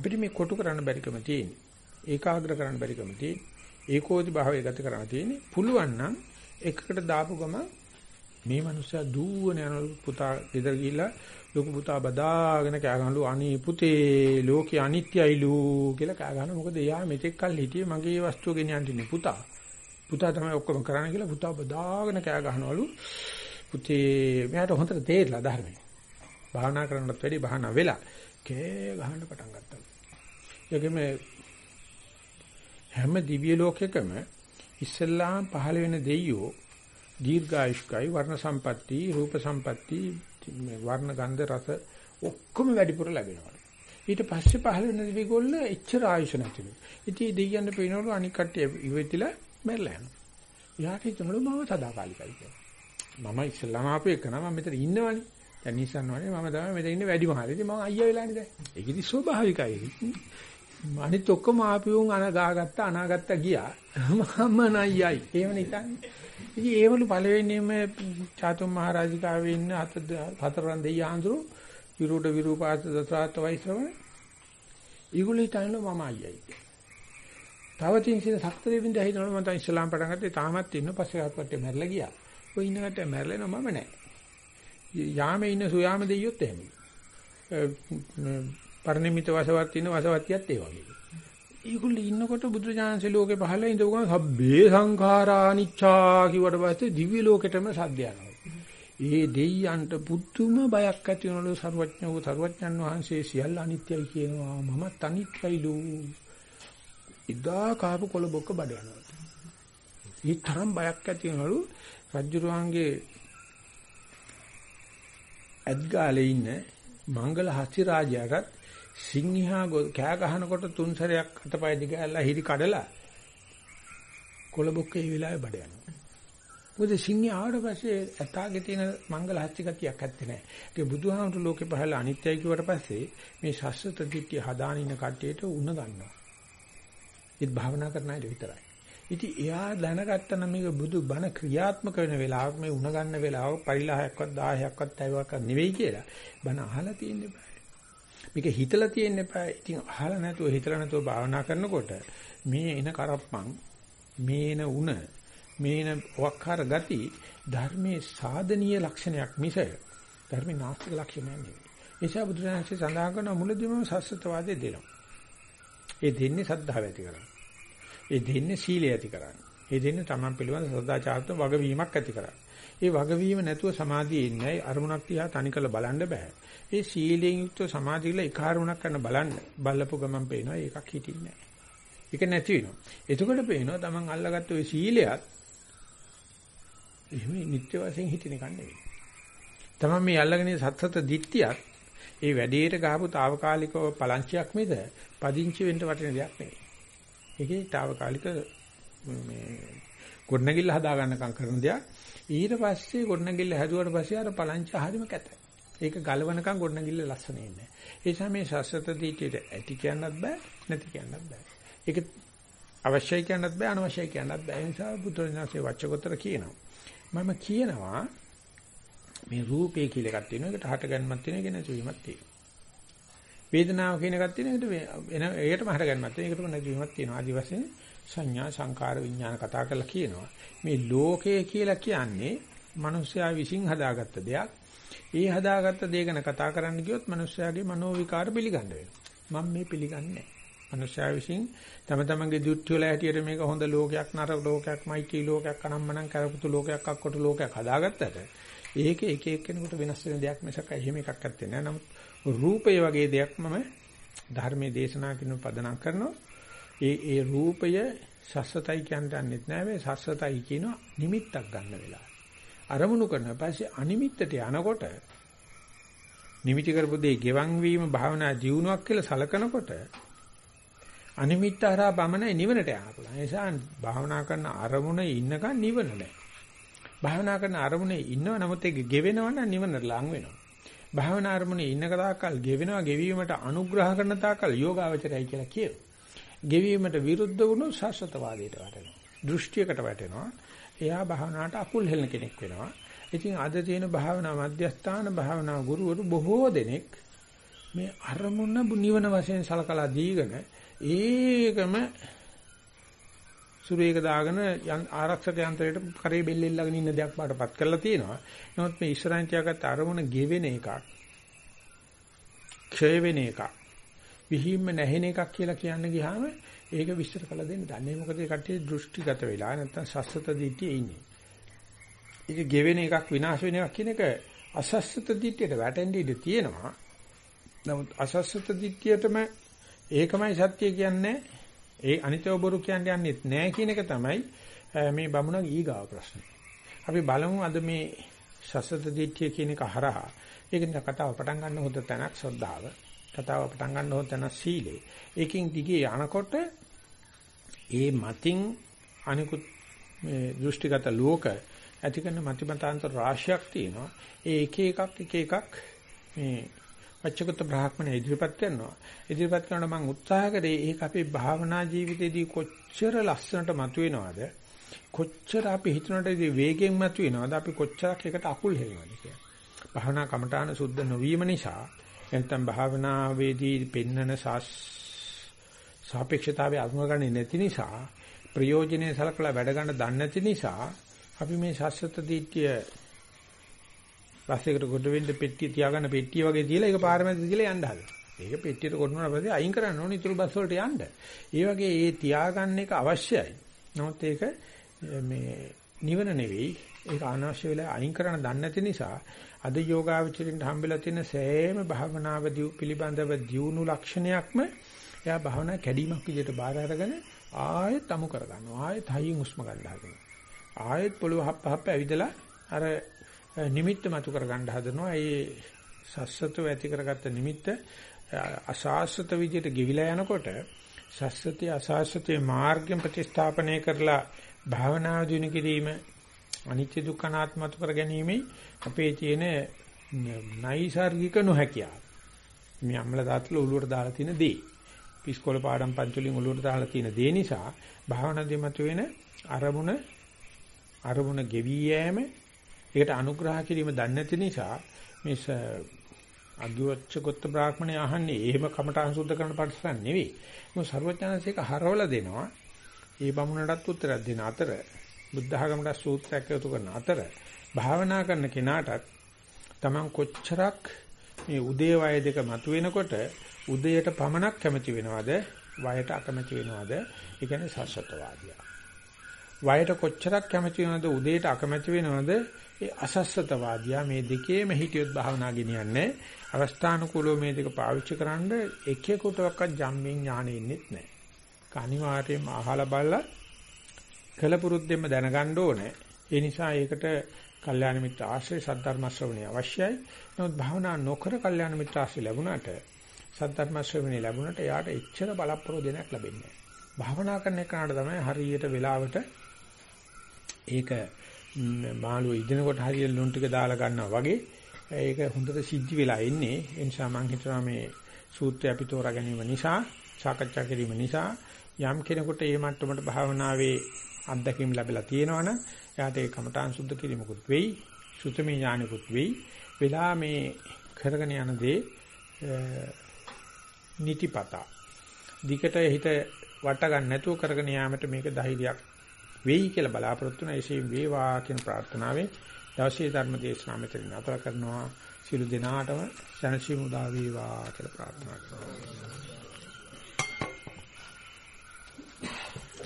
අපිට මේ කොටු කරන්න බැරිකම තියෙන්නේ. ඒකාග්‍ර කරන්න බැරිකම තියෙන්නේ. ඒකෝදි භාවය ගත කරන්න තියෙන්නේ. පුළුවන් නම් එකකට දාපු ගම මේ මනුස්සයා දුවන යන පුතා ගෙදර ගිහිල්ලා ලොකු පුතා බදාගෙන කෑ ගහනලු අනේ පුතේ ලෝකේ අනිත්‍යයිලු කියලා කෑ ගහන මොකද එයා මෙතෙක් කල් හිටියේ මගේ වස්තුව ගෙන යන්නේ පුතා පුතා තමයි ඔක්කොම කරන්න කියලා පුතා බදාගෙන කෑ ගහනවලු පුතේ මෙයාට හොඳට තේරිලා ධර්මයේ භාවනා කරනවත් වැඩි භාවනා වෙලා කෑ ගහන්න පටන් ගත්තා ඒකෙම හැම දිව්‍ය ලෝකයකම ඉස්සල්ලාම පහළ වෙන දෙයියෝ දීර්ඝායුෂ්කයි වර්ණ සම්පatti රූප සම්පatti වර්ණ ගන්ධ රස ඔක්කොම වැඩිපුර ලැබෙනවා. ඊට පස්සේ පහළ වෙන දිවිගොල්ල එච්චර ආයුෂ නැතිලු. ඉතින් දෙයියන්ට පේනවලු අනික් කට්ටිය ඉවෙතිලා මැරලා යනවා. යාට හිතනවලු මම සදාකාලිකයි කියලා. මම ඉස්සල්ලාම ආපු එක නම මම මෙතන ඉන්නවනේ. දැන් නිසන් වනේ මම තමයි මෙතන ඉන්නේ වැඩිම හරිය. ඉතින් මම අයියා වෙලානේ දැන්. ඒක ඉතින් ස්වභාවිකයි. අනිත් ඔක්කොම ආපියුන් අනාගත්ත අනාගත්ත ගියා. මම නයියයි. එහෙම නිකන්. ඉතින් ඒවලු පළවෙනිම චාතුම් මහරජිකාවේ ඉන්න හතරන් දෙය ආඳුරු විරූඩ විරූපාත දසාත වෛශ්‍රවණ ඊගොල්ලෝ හිතනවා මම අයියයි. තව තින්සින සක්‍ර දෙවිඳ හිතනවා මම තමයි ඉස්ලාම් පටන් ගත්තේ තාමත් ඉන්න පස්සේ ආපත්තේ මැරලා ගියා. ඔය ඉන්න කට මැරලා නෝ මම නෑ. යාමේ ඉන්න සුයාම දෙයියොත් එහෙමයි. පරිණිමිත වසවත් ඉන්න වසවත්තියත් ඒ වගේ. ඒගොල්ලෝ ඉන්නකොට බුදුරජාණන්සේ ලෝකේ පහළ ඉඳපුවම සබ්බේ සංඛාරා අනිච්චා කිව්වට පස්සේ දිව්‍ය ලෝකෙටම සද්ද යනවා. ඒ දෙයයන්ට පුදුම බයක් ඇති වෙනලු සර්වඥව සර්වඥන් වහන්සේ සියල්ල අනිත්‍යයි කියනවා මමත් අනිත්‍යයිලු. ඉදා කාපු කොළ බොක්ක බඩ යනවා. ඒ තරම් බයක් ඇති වෙනලු රජුරුවන්ගේ ඇද්ගාලේ ඉන්න මංගල හස්ති රාජයාටත් සිංහා කෑ ගහනකොට තුන් සැරයක් අතපය දිගහැරලා හිරි කඩලා කොළබොක්ක ඒ වෙලාවේ බඩ යනවා. මොකද සිංහයා ආවට පස්සේ ඇතාගේ තියෙන මංගල හස්ති ගතියක් ඇත්තේ නැහැ. ඒක බුදුහාමුදුරු ලෝකේ පහළ අනිත්‍යයි කිව්වට පස්සේ මේ ශස්ත්‍ර ත්‍රිත්‍ය හදාන ඉන්න කට්ටියට උණ ගන්නවා. ඒත් භාවනා කරන අය විතරයි. ඉතින් එයා දැනගත්තා නම් මේක බුදු බණ ක්‍රියාත්මක වෙන වෙලාවක් මේ උණ ගන්න වෙලාව පරිලහයක්වත් 1000ක්වත් 50ක්වත් නෙවෙයි කියලා බණ අහලා තියෙන්න බෑ. මේක හිතලා තියෙන්න එපා. ඉතින් අහලා නැතුව හිතලා නැතුව භාවනා කරනකොට මේ එන කරප්පන් මේන උණ මේන වක්කාර ගති ධර්මයේ සාධනීය ලක්ෂණයක් මිස ධර්මේ නාස්තික ලක්ෂණයක් නෙවෙයි. ඒසා බුදුරජාණන්සේ සඳහන් කරන මුලදීම සස්සතවාදයේ දෙනවා. ඒ දෙන්නේ සද්ධාව ඇති කරගන්න. ඒ දෙන්නේ සීලය ඇති කරගන්න. ඒ දෙන්නේ තමන් පිළිබඳ සදාචාරත්ව වගවීමක් ඇති කරගන්න. ඒ වගවීම නැතුව සමාධියේ ඉන්නේ අරමුණක් තියා තනිකර බලන්න බෑ. ඒ සීලයෙන් යුක්ත සමාධිය කියලා එක අරමුණක් කරන බලන්න බල්ලපු ගමන් පේනවා ඒකක් හිටින්නේ නැහැ. ඒක නැති වෙනවා. එතකොට පේනවා Taman අල්ලගත්ත ওই සීලයත් එහෙම නිත්‍ය වශයෙන් හිටින එක නෙවෙයි. Taman මේ අල්ලගෙන සත්සත දිට්ඨියත් ඒ වැඩේට ගහපු తాවකාලිකව පලංචියක් මිස පදිංචි වෙන්න වටින දෙයක් නෙවෙයි. ඒකේ తాවකාලික මේ ගොඩනැගිල්ල හදා ගන්නකම් කරන දෙයක්. ඊට පස්සේ ගොඩනැගිල්ල හැදුවට පස්සේ අර පලංචි හරිම කැතයි. ඒක ගලවනකම් ගොඩනැගිල්ල ලස්සන ඉන්නේ. ඒ නිසා මේ ශස්ත්‍රත දීටියට ඇති කියන්නත් බෑ නැති කියන්නත් බෑ. ඒක අවශ්‍යයි කියන්නත් බෑ අනවශ්‍යයි කියන්නත් බෑ. ඒ නිසා බුදුරජාණන්සේ වචකොතර කියනවා. මම කියනවා මේ රූපේ කියලා එකක් තියෙනවා. ඒකට හට ගන්නමත් තියෙනවා. ඒක නැතිවීමක් තියෙනවා. වේදනාව කියන එකක් තියෙනවා. ඒකට එන ඒකටම හට ගන්නමත් තියෙනවා. ඒකටම නැතිවීමක් තියෙනවා. ආදි වශයෙන් සංඥා සංකාර විඥාන කතා කරලා කියනවා. මේ ලෝකය කියලා කියන්නේ මිනිස්යා විසින් හදාගත්ත දෙයක්. ඒ හදාගත්ත දේ ගැන කතා කරන්න ගියොත් මිනිස්යාගේ මනෝ විකාර පිළිගන්න වෙනවා. මම මේ පිළිගන්නේ නැහැ. මිනිස්යා විසින් තම තමන්ගේ දෘෂ්ටි වල හැටියට මේක හොඳ ලෝකයක් නරක ලෝකයක් මෛත්‍රී ලෝකයක් අනම්මනම් කරපුතු ලෝකයක් අක්කොට ලෝකයක් හදාගත්තට ඒක එක එක්කෙනෙකුට වෙනස් වෙන දෙයක් මිසක් එහෙම එකක් නැත්තේ නෑ. නමුත් රූපය වගේ දෙයක් මම ධර්මයේ දේශනා කරන පදනම් කරනවා. ඒ ඒ රූපය සස්සතයි කියන්නේත් නෑ වේ සස්සතයි කියන නිමිත්තක් ගන්න වෙලාව. අරමුණු කරන පස්සේ අනිමිත්තට යනකොට නිමිති කරපු දේ ගෙවන් වීම භාවනා ජීවුණාවක් කියලා සලකනකොට අනිමිත්ත හරහා පමණයි නිවනට යන්න පුළුවන්. ඒ නිසා භාවනා කරන අරමුණේ ඉන්නකන් නිවන නෑ. භාවනා කරන අරමුණේ ඉන්නව නමුත් ඒක ගෙවෙනව නම් නිවනට ලං වෙනවා. භාවනා අරමුණේ ඉන්නක තාක්කල් ගෙවෙනවා ගෙවීමට අනුග්‍රහ කරන තාක්කල් යෝගාවචරයි කියලා කියනවා. ගෙවීමට විරුද්ධ වුණොත් සාස්වතවාදයට වැටෙනවා. දෘෂ්ටියකට වැටෙනවා. එයා භාවනාවට අකුල් හෙලන කෙනෙක් වෙනවා. ඉතින් අද තියෙන භාවනා මධ්‍යස්ථාන භාවනා ගුරුවරු බොහෝ දෙනෙක් මේ අරමුණ නිවන වශයෙන් සලකලා දීගෙන ඒකම සුරේක දාගෙන ආරක්ෂක යන්ත්‍රයට කරේ බෙල්ලෙල්ලගෙන ඉන්න දෙයක් බාටපත් කරලා තියෙනවා. නමුත් මේ ඉස්සරහින් තියාගත්ත අරමුණ ගෙවෙන එකක්. ක්ෂය වෙන එකක්. විහිම්ම නැහෙන එකක් කියලා කියන්න ගියාම ඒක විස්තර කළ දෙන්න දන්නේ මොකද ඒ කට්ටිය දෘෂ්ටිගත වෙලා නැත්තම් සස්සත දිට්ඨියේ ඉන්නේ. ඒක ගෙවෙන එකක් විනාශ වෙන එකක් කියන එක අසස්සත දිට්ඨියට වැටෙන්න ඉඩ තියෙනවා. නමුත් අසස්සත දිට්ඨියටම ඒකමයි සත්‍ය කියන්නේ ඒ අනිත්‍ය බොරු කියන්නේ යන්නේත් නෑ කියන එක තමයි මේ බමුණගේ ඊගාව ප්‍රශ්නේ. අපි බලමු අද මේ සසත දිට්ඨිය කියන එක හරහා ඒකෙන් කතාව පටන් ගන්න හොඳ තැනක් ශ්‍රද්ධාව. කතාව පටන් ගන්න හොඳ තැනක් සීලය. ඒකෙන් දිගේ යනකොට ඒ මතින් අනිකුත් මේ දෘෂ්ටිගත ලෝක ඇති කරන මතිමතාන්තර රාශියක් තියෙනවා. ඒ එක එකක් එක එකක් මේ වච්චගත බ්‍රාහ්මණය ඉදිරිපත් කරනවා. ඉදිරිපත් කරන මම උත්සාහ කරේ ඒක අපේ භාවනා ජීවිතේදී කොච්චර ලස්සනට මතුවෙනවද? කොච්චර අපි හිතනටදී වේගෙන් මතුවෙනවද? අපි කොච්චරක් එකට අකුල් හෙලනවද කියලා. භාවනා කමඨාන සුද්ධ නොවීම නිසා නැත්නම් භාවනාවේදී පෙන්නන සාපේක්ෂතාවය අනුගමනය නැති නිසා ප්‍රයෝජනේ සලකලා වැඩ ගන්න දන්නේ නැති නිසා අපි මේ ශාස්ත්‍රත දීත්‍ය බස් එකට ගොඩ වෙන්න පෙට්ටිය තියාගන්න පෙට්ටිය වගේ තියලා ඒක පාරමැද තියලා යන්න හදලා. ඒක පෙට්ටියට කොටනවා පස්සේ අයින් කරන්න ඕනේ ඊතුරු බස් වලට යන්න. ඒ වගේ ඒ තියාගන්න එක අවශ්‍යයි. නමුත් ඒක මේ නිවන නෙවෙයි. ඒක අනවශ්‍ය වෙලා අයින් කරන්න දන්නේ නැති නිසා අද යෝගාවචරින්ට හම්බෙලා තියෙන සෑම භාවනාව පිළිබඳව දියුණු ලක්ෂණයක්ම එයා භාවනා කැඩීමක් විදිහට බාර අරගෙන ආයෙත් අමු කරගන්නවා. ආයෙත් හයියෙන් උස්ම ගන්න හදනවා. ආයෙත් පොළොව හප්ප හප්ප ඇවිදලා අර නිමිත්ත මතු කරගන්න හදනවා. ඒ සස්සතව ඇති කරගත්ත නිමිත්ත අසාස්වත විදියට ගෙවිලා යනකොට සස්සතිය අසාස්වතේ මාර්ගයෙන් ප්‍රතිස්ථාපනය කරලා භාවනාව දිනු කිරීම අනිත්‍ය දුක්ඛ අනාත්මතු කර ගැනීමයි අපේ තියෙන නයිසાર્ගික නොහැකියාව. මේ අම්ල දාතල උළුවට දාලා තියෙන දේ. පිස්කොල පාඩම් පන්තිලින් උළුවට දාලා තියෙන දේ නිසා භාවනාදී මතුවෙන අරමුණ අරමුණ ගෙවි යෑම ඒකට අනුග්‍රහ කිරීම දන්නේ නැති නිසා මේ අග්ගවච්ඡ ගොත්ත බ්‍රාහ්මණය අහන්නේ එහෙම කමඨාන් සුද්ධ කරන පාඩසක් නෙවෙයි. මොකද ਸਰවඥාන්සේක හරවලා දෙනවා. ඒ බමුණටත් උත්තරයක් දෙන අතර බුද්ධ ආගමට සූත්‍රයක් එකතු කරන අතර භාවනා කරන කෙනාටත් Taman කොච්චරක් මේ උදේ වය දෙක මතුවෙනකොට උදේට පමණක් කැමති වෙනවද? වයට අකමැති වෙනවද? ඒ කියන්නේ සස්සතවාදියා වයට කොච්චරක් කැමති වෙනවද? උදේට අකමැති වෙනවද? ඒ අසස්සතවාදියා මේ දෙකේම හිටියොත් භාවනා ගෙනියන්නේ අවස්ථානුකූලව මේ දෙක පාවිච්චි කරන්ඩ එකෙකුටවත් ජම්මින් ඥානෙ ඉන්නෙත් නැහැ. අනිවාර්යයෙන්ම අහලා බලලා කලපුරුද්දෙන්ම දැනගන්න ඕනේ. ඒ නිසා ඒකට කල්යාණ මිත්‍ර ආශ්‍රය සද්ධර්ම ශ්‍රවණය අවශ්‍යයි. නමුත් භාවනා නොකර කල්යාණ මිත්‍ර ආශ්‍රය ලැබුණාට සද්ධර්ම ශ්‍රවණය ලැබුණාට එයාට එච්චර බලප්‍රෝධනයක් ලැබෙන්නේ නැහැ. භාවනා කරන එකට තමයි හරියට වෙලාවට ඒක මාළුව ඉදෙනකොට හරියට ලුණු ටික දාලා ගන්නවා වගේ ඒක හොඳට සිද්ධ වෙලා එන්නේ. ඒ නිසා මම හිතනවා මේ සූත්‍රය අපි තෝරා ගැනීම නිසා සාකච්ඡා කිරීම නිසා යම් කෙනෙකුට මේ මට්ටමට භාවනාවේ අත්දැකීම් ලැබලා තියෙනවනම් එයාට ඒ කමඨාන් සුද්ධ කිරීමකුත් වෙයි සුතමේ ඥානකුත් වෙයි. වෙලා මේ කරගෙන යන දේ නිතිපතා. දිකට හිත වට ගන්න නැතුව කරගෙන යාමට මේක ධෛර්යයක් වෙයි කියලා බලාපොරොත්තු වෙන එසේ වේවා කියන ප්‍රාර්ථනාවෙන් දවසේ ධර්ම දේශනාව මෙතන නතර කරනවා. සියලු දෙනාටම සනසිමු දා වේවා කියලා ප්‍රාර්ථනා කරනවා.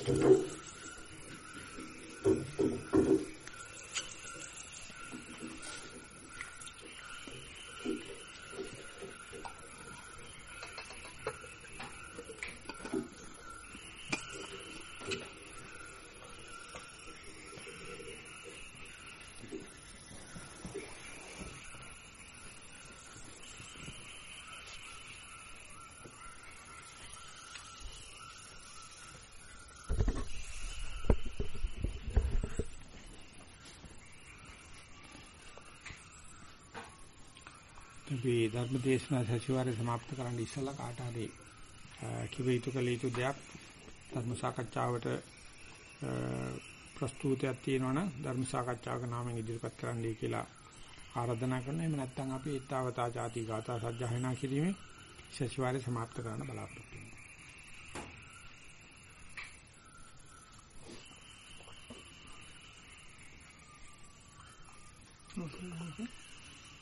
Mm-hmm. ධර්ම දේශනා සැසිවාරය સમાપ્ત කරන්න ඉස්සලා කාට හරි කිව යුතු කළ යුතු දෙයක් ධර්ම සාකච්ඡාවට ප්‍රස්තුතයක් තියෙනවනම් ධර්ම සාකච්ඡාවක නාමයෙන් ඉදිරිපත් කරන්නයි කියලා ආරාධනා කරනවා. එහෙම නැත්නම් අපි ඊතාවතා ಜಾති ගාථා සජ්ජායනා කිරීමේ සැසිවාරය સમાપ્ત කරන්න බලාපොරොත්තු වෙනවා.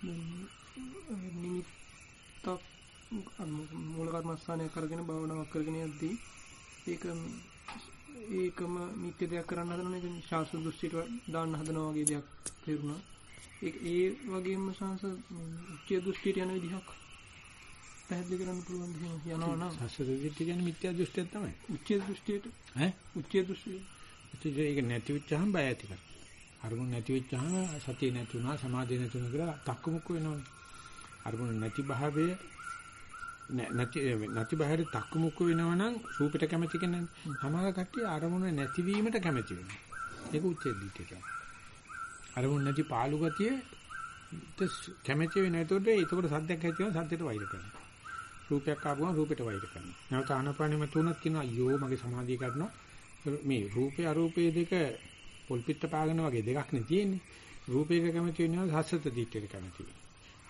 Thank you. නිමිත්තක් මූල කර්මස්ථානය කරගෙන භාවනාවක් කරගෙන යද්දී ඒක ඒකම නිත්‍ය දෙයක් කරන්න හදන එක ශාස්ත්‍ර දෘෂ්ටියට දාන්න හදනවා වගේ දෙයක් තේරුණා. ඒක ඒ වගේම සංස උච්ච දෘෂ්ටියට යන විදිහක් පැහැදිලි කරන්න පුළුවන් දෙයක් යනවා නම් ශාස්ත්‍ර දෘෂ්ටි කියන්නේ මිත්‍යා දෘෂ්ටියක් තමයි. උච්ච දෘෂ්ටියට ඈ උච්ච දෘෂ්ටිය. ඒක නැති වෙච්චාම බය ඇති කරනවා. අරමුණ නැති වෙච්චාම සතිය නැති වුණා සමාධිය නැති වුණා කියලා තක්කමුක්ක වෙනවනේ. අරමුණ නැති භාවය නැති නැති භාවයට තක්කමුක්ක වෙනවනම් රූපෙට කැමති කෙනනේ. සමහර කට්ටිය අරමුණ නැතිවීමට කැමති වෙනවා. ඒක උච්චේදිත කියන්නේ. අරමුණ නැති පාළු ගතිය කැමති වෙන. එතකොට ඒකට සද්දයක් ඇති වෙනවා සද්දයට වෛර කරනවා. රූපයක් ආපුවම රූපෙට වෛර කරනවා. නැවත ආනපානෙම තුනක් කියනවා අයියෝ මගේ සමාධිය කරනවා. මේ රූපේ අරූපේ දෙක පොල් පිට පාගන වගේ දෙකක් නේ තියෙන්නේ. රූපයක කැමති වෙනවා හස්සත දිට්ඨියට කැමති.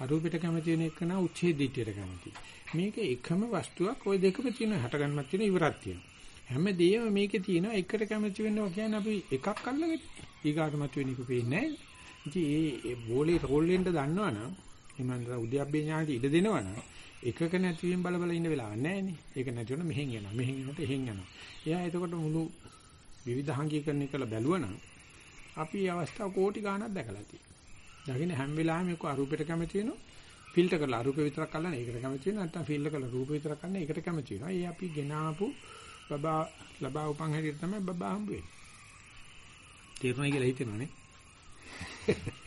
අරූපෙට කැමති වෙන එක නා උච්ඡේ දිට්ඨියට කැමති. මේක එකම වස්තුවක් ওই දෙකම තියෙන හටගන්නක් තියෙන ඉවරක් තියෙනවා. හැමදේම මේකේ තියෙනවා එකට කැමති වෙනවා කියන්නේ අපි එකක් අල්ලගෙන ඊගාට මත වෙන එක පේන්නේ නැහැ. ඉතින් ඒ බෝලේ රෝල් වෙන්න දන්නවනම් එමන්තර උද්‍යප්පේ ඥානෙට ඉඩ දෙනවනම් එකක නැතිවීම බල බල ඉන්න වෙලාවක් නැහැ නේ. ඒක නැති වුණා මෙහෙන් යනවා. මෙහෙන් යනකොට එහෙන් යනවා. එයා එතකොට මුළු විවිධාංගීකරණය කළ බැලුවනම් අපි මේ අවස්ථාව කෝටි ගණනක් දැකලා තියෙනවා. දකින්න හැම වෙලාවෙම එක්ක අරූපෙට කැමති වෙනවා. ෆිල්ටර් කරලා අරූපේ විතරක් අල්ලන ඒකට කැමති වෙනවා. නැත්නම් ෆිල්ටර් කරලා රූපේ විතරක් අල්ලන ඒකට කැමති වෙනවා. ඒ අපි ගෙනාපු බබා ලබා උපන් හැටියට තමයි බබා හම්බ වෙන්නේ. තේරුණා කියලා හිතෙනවනේ.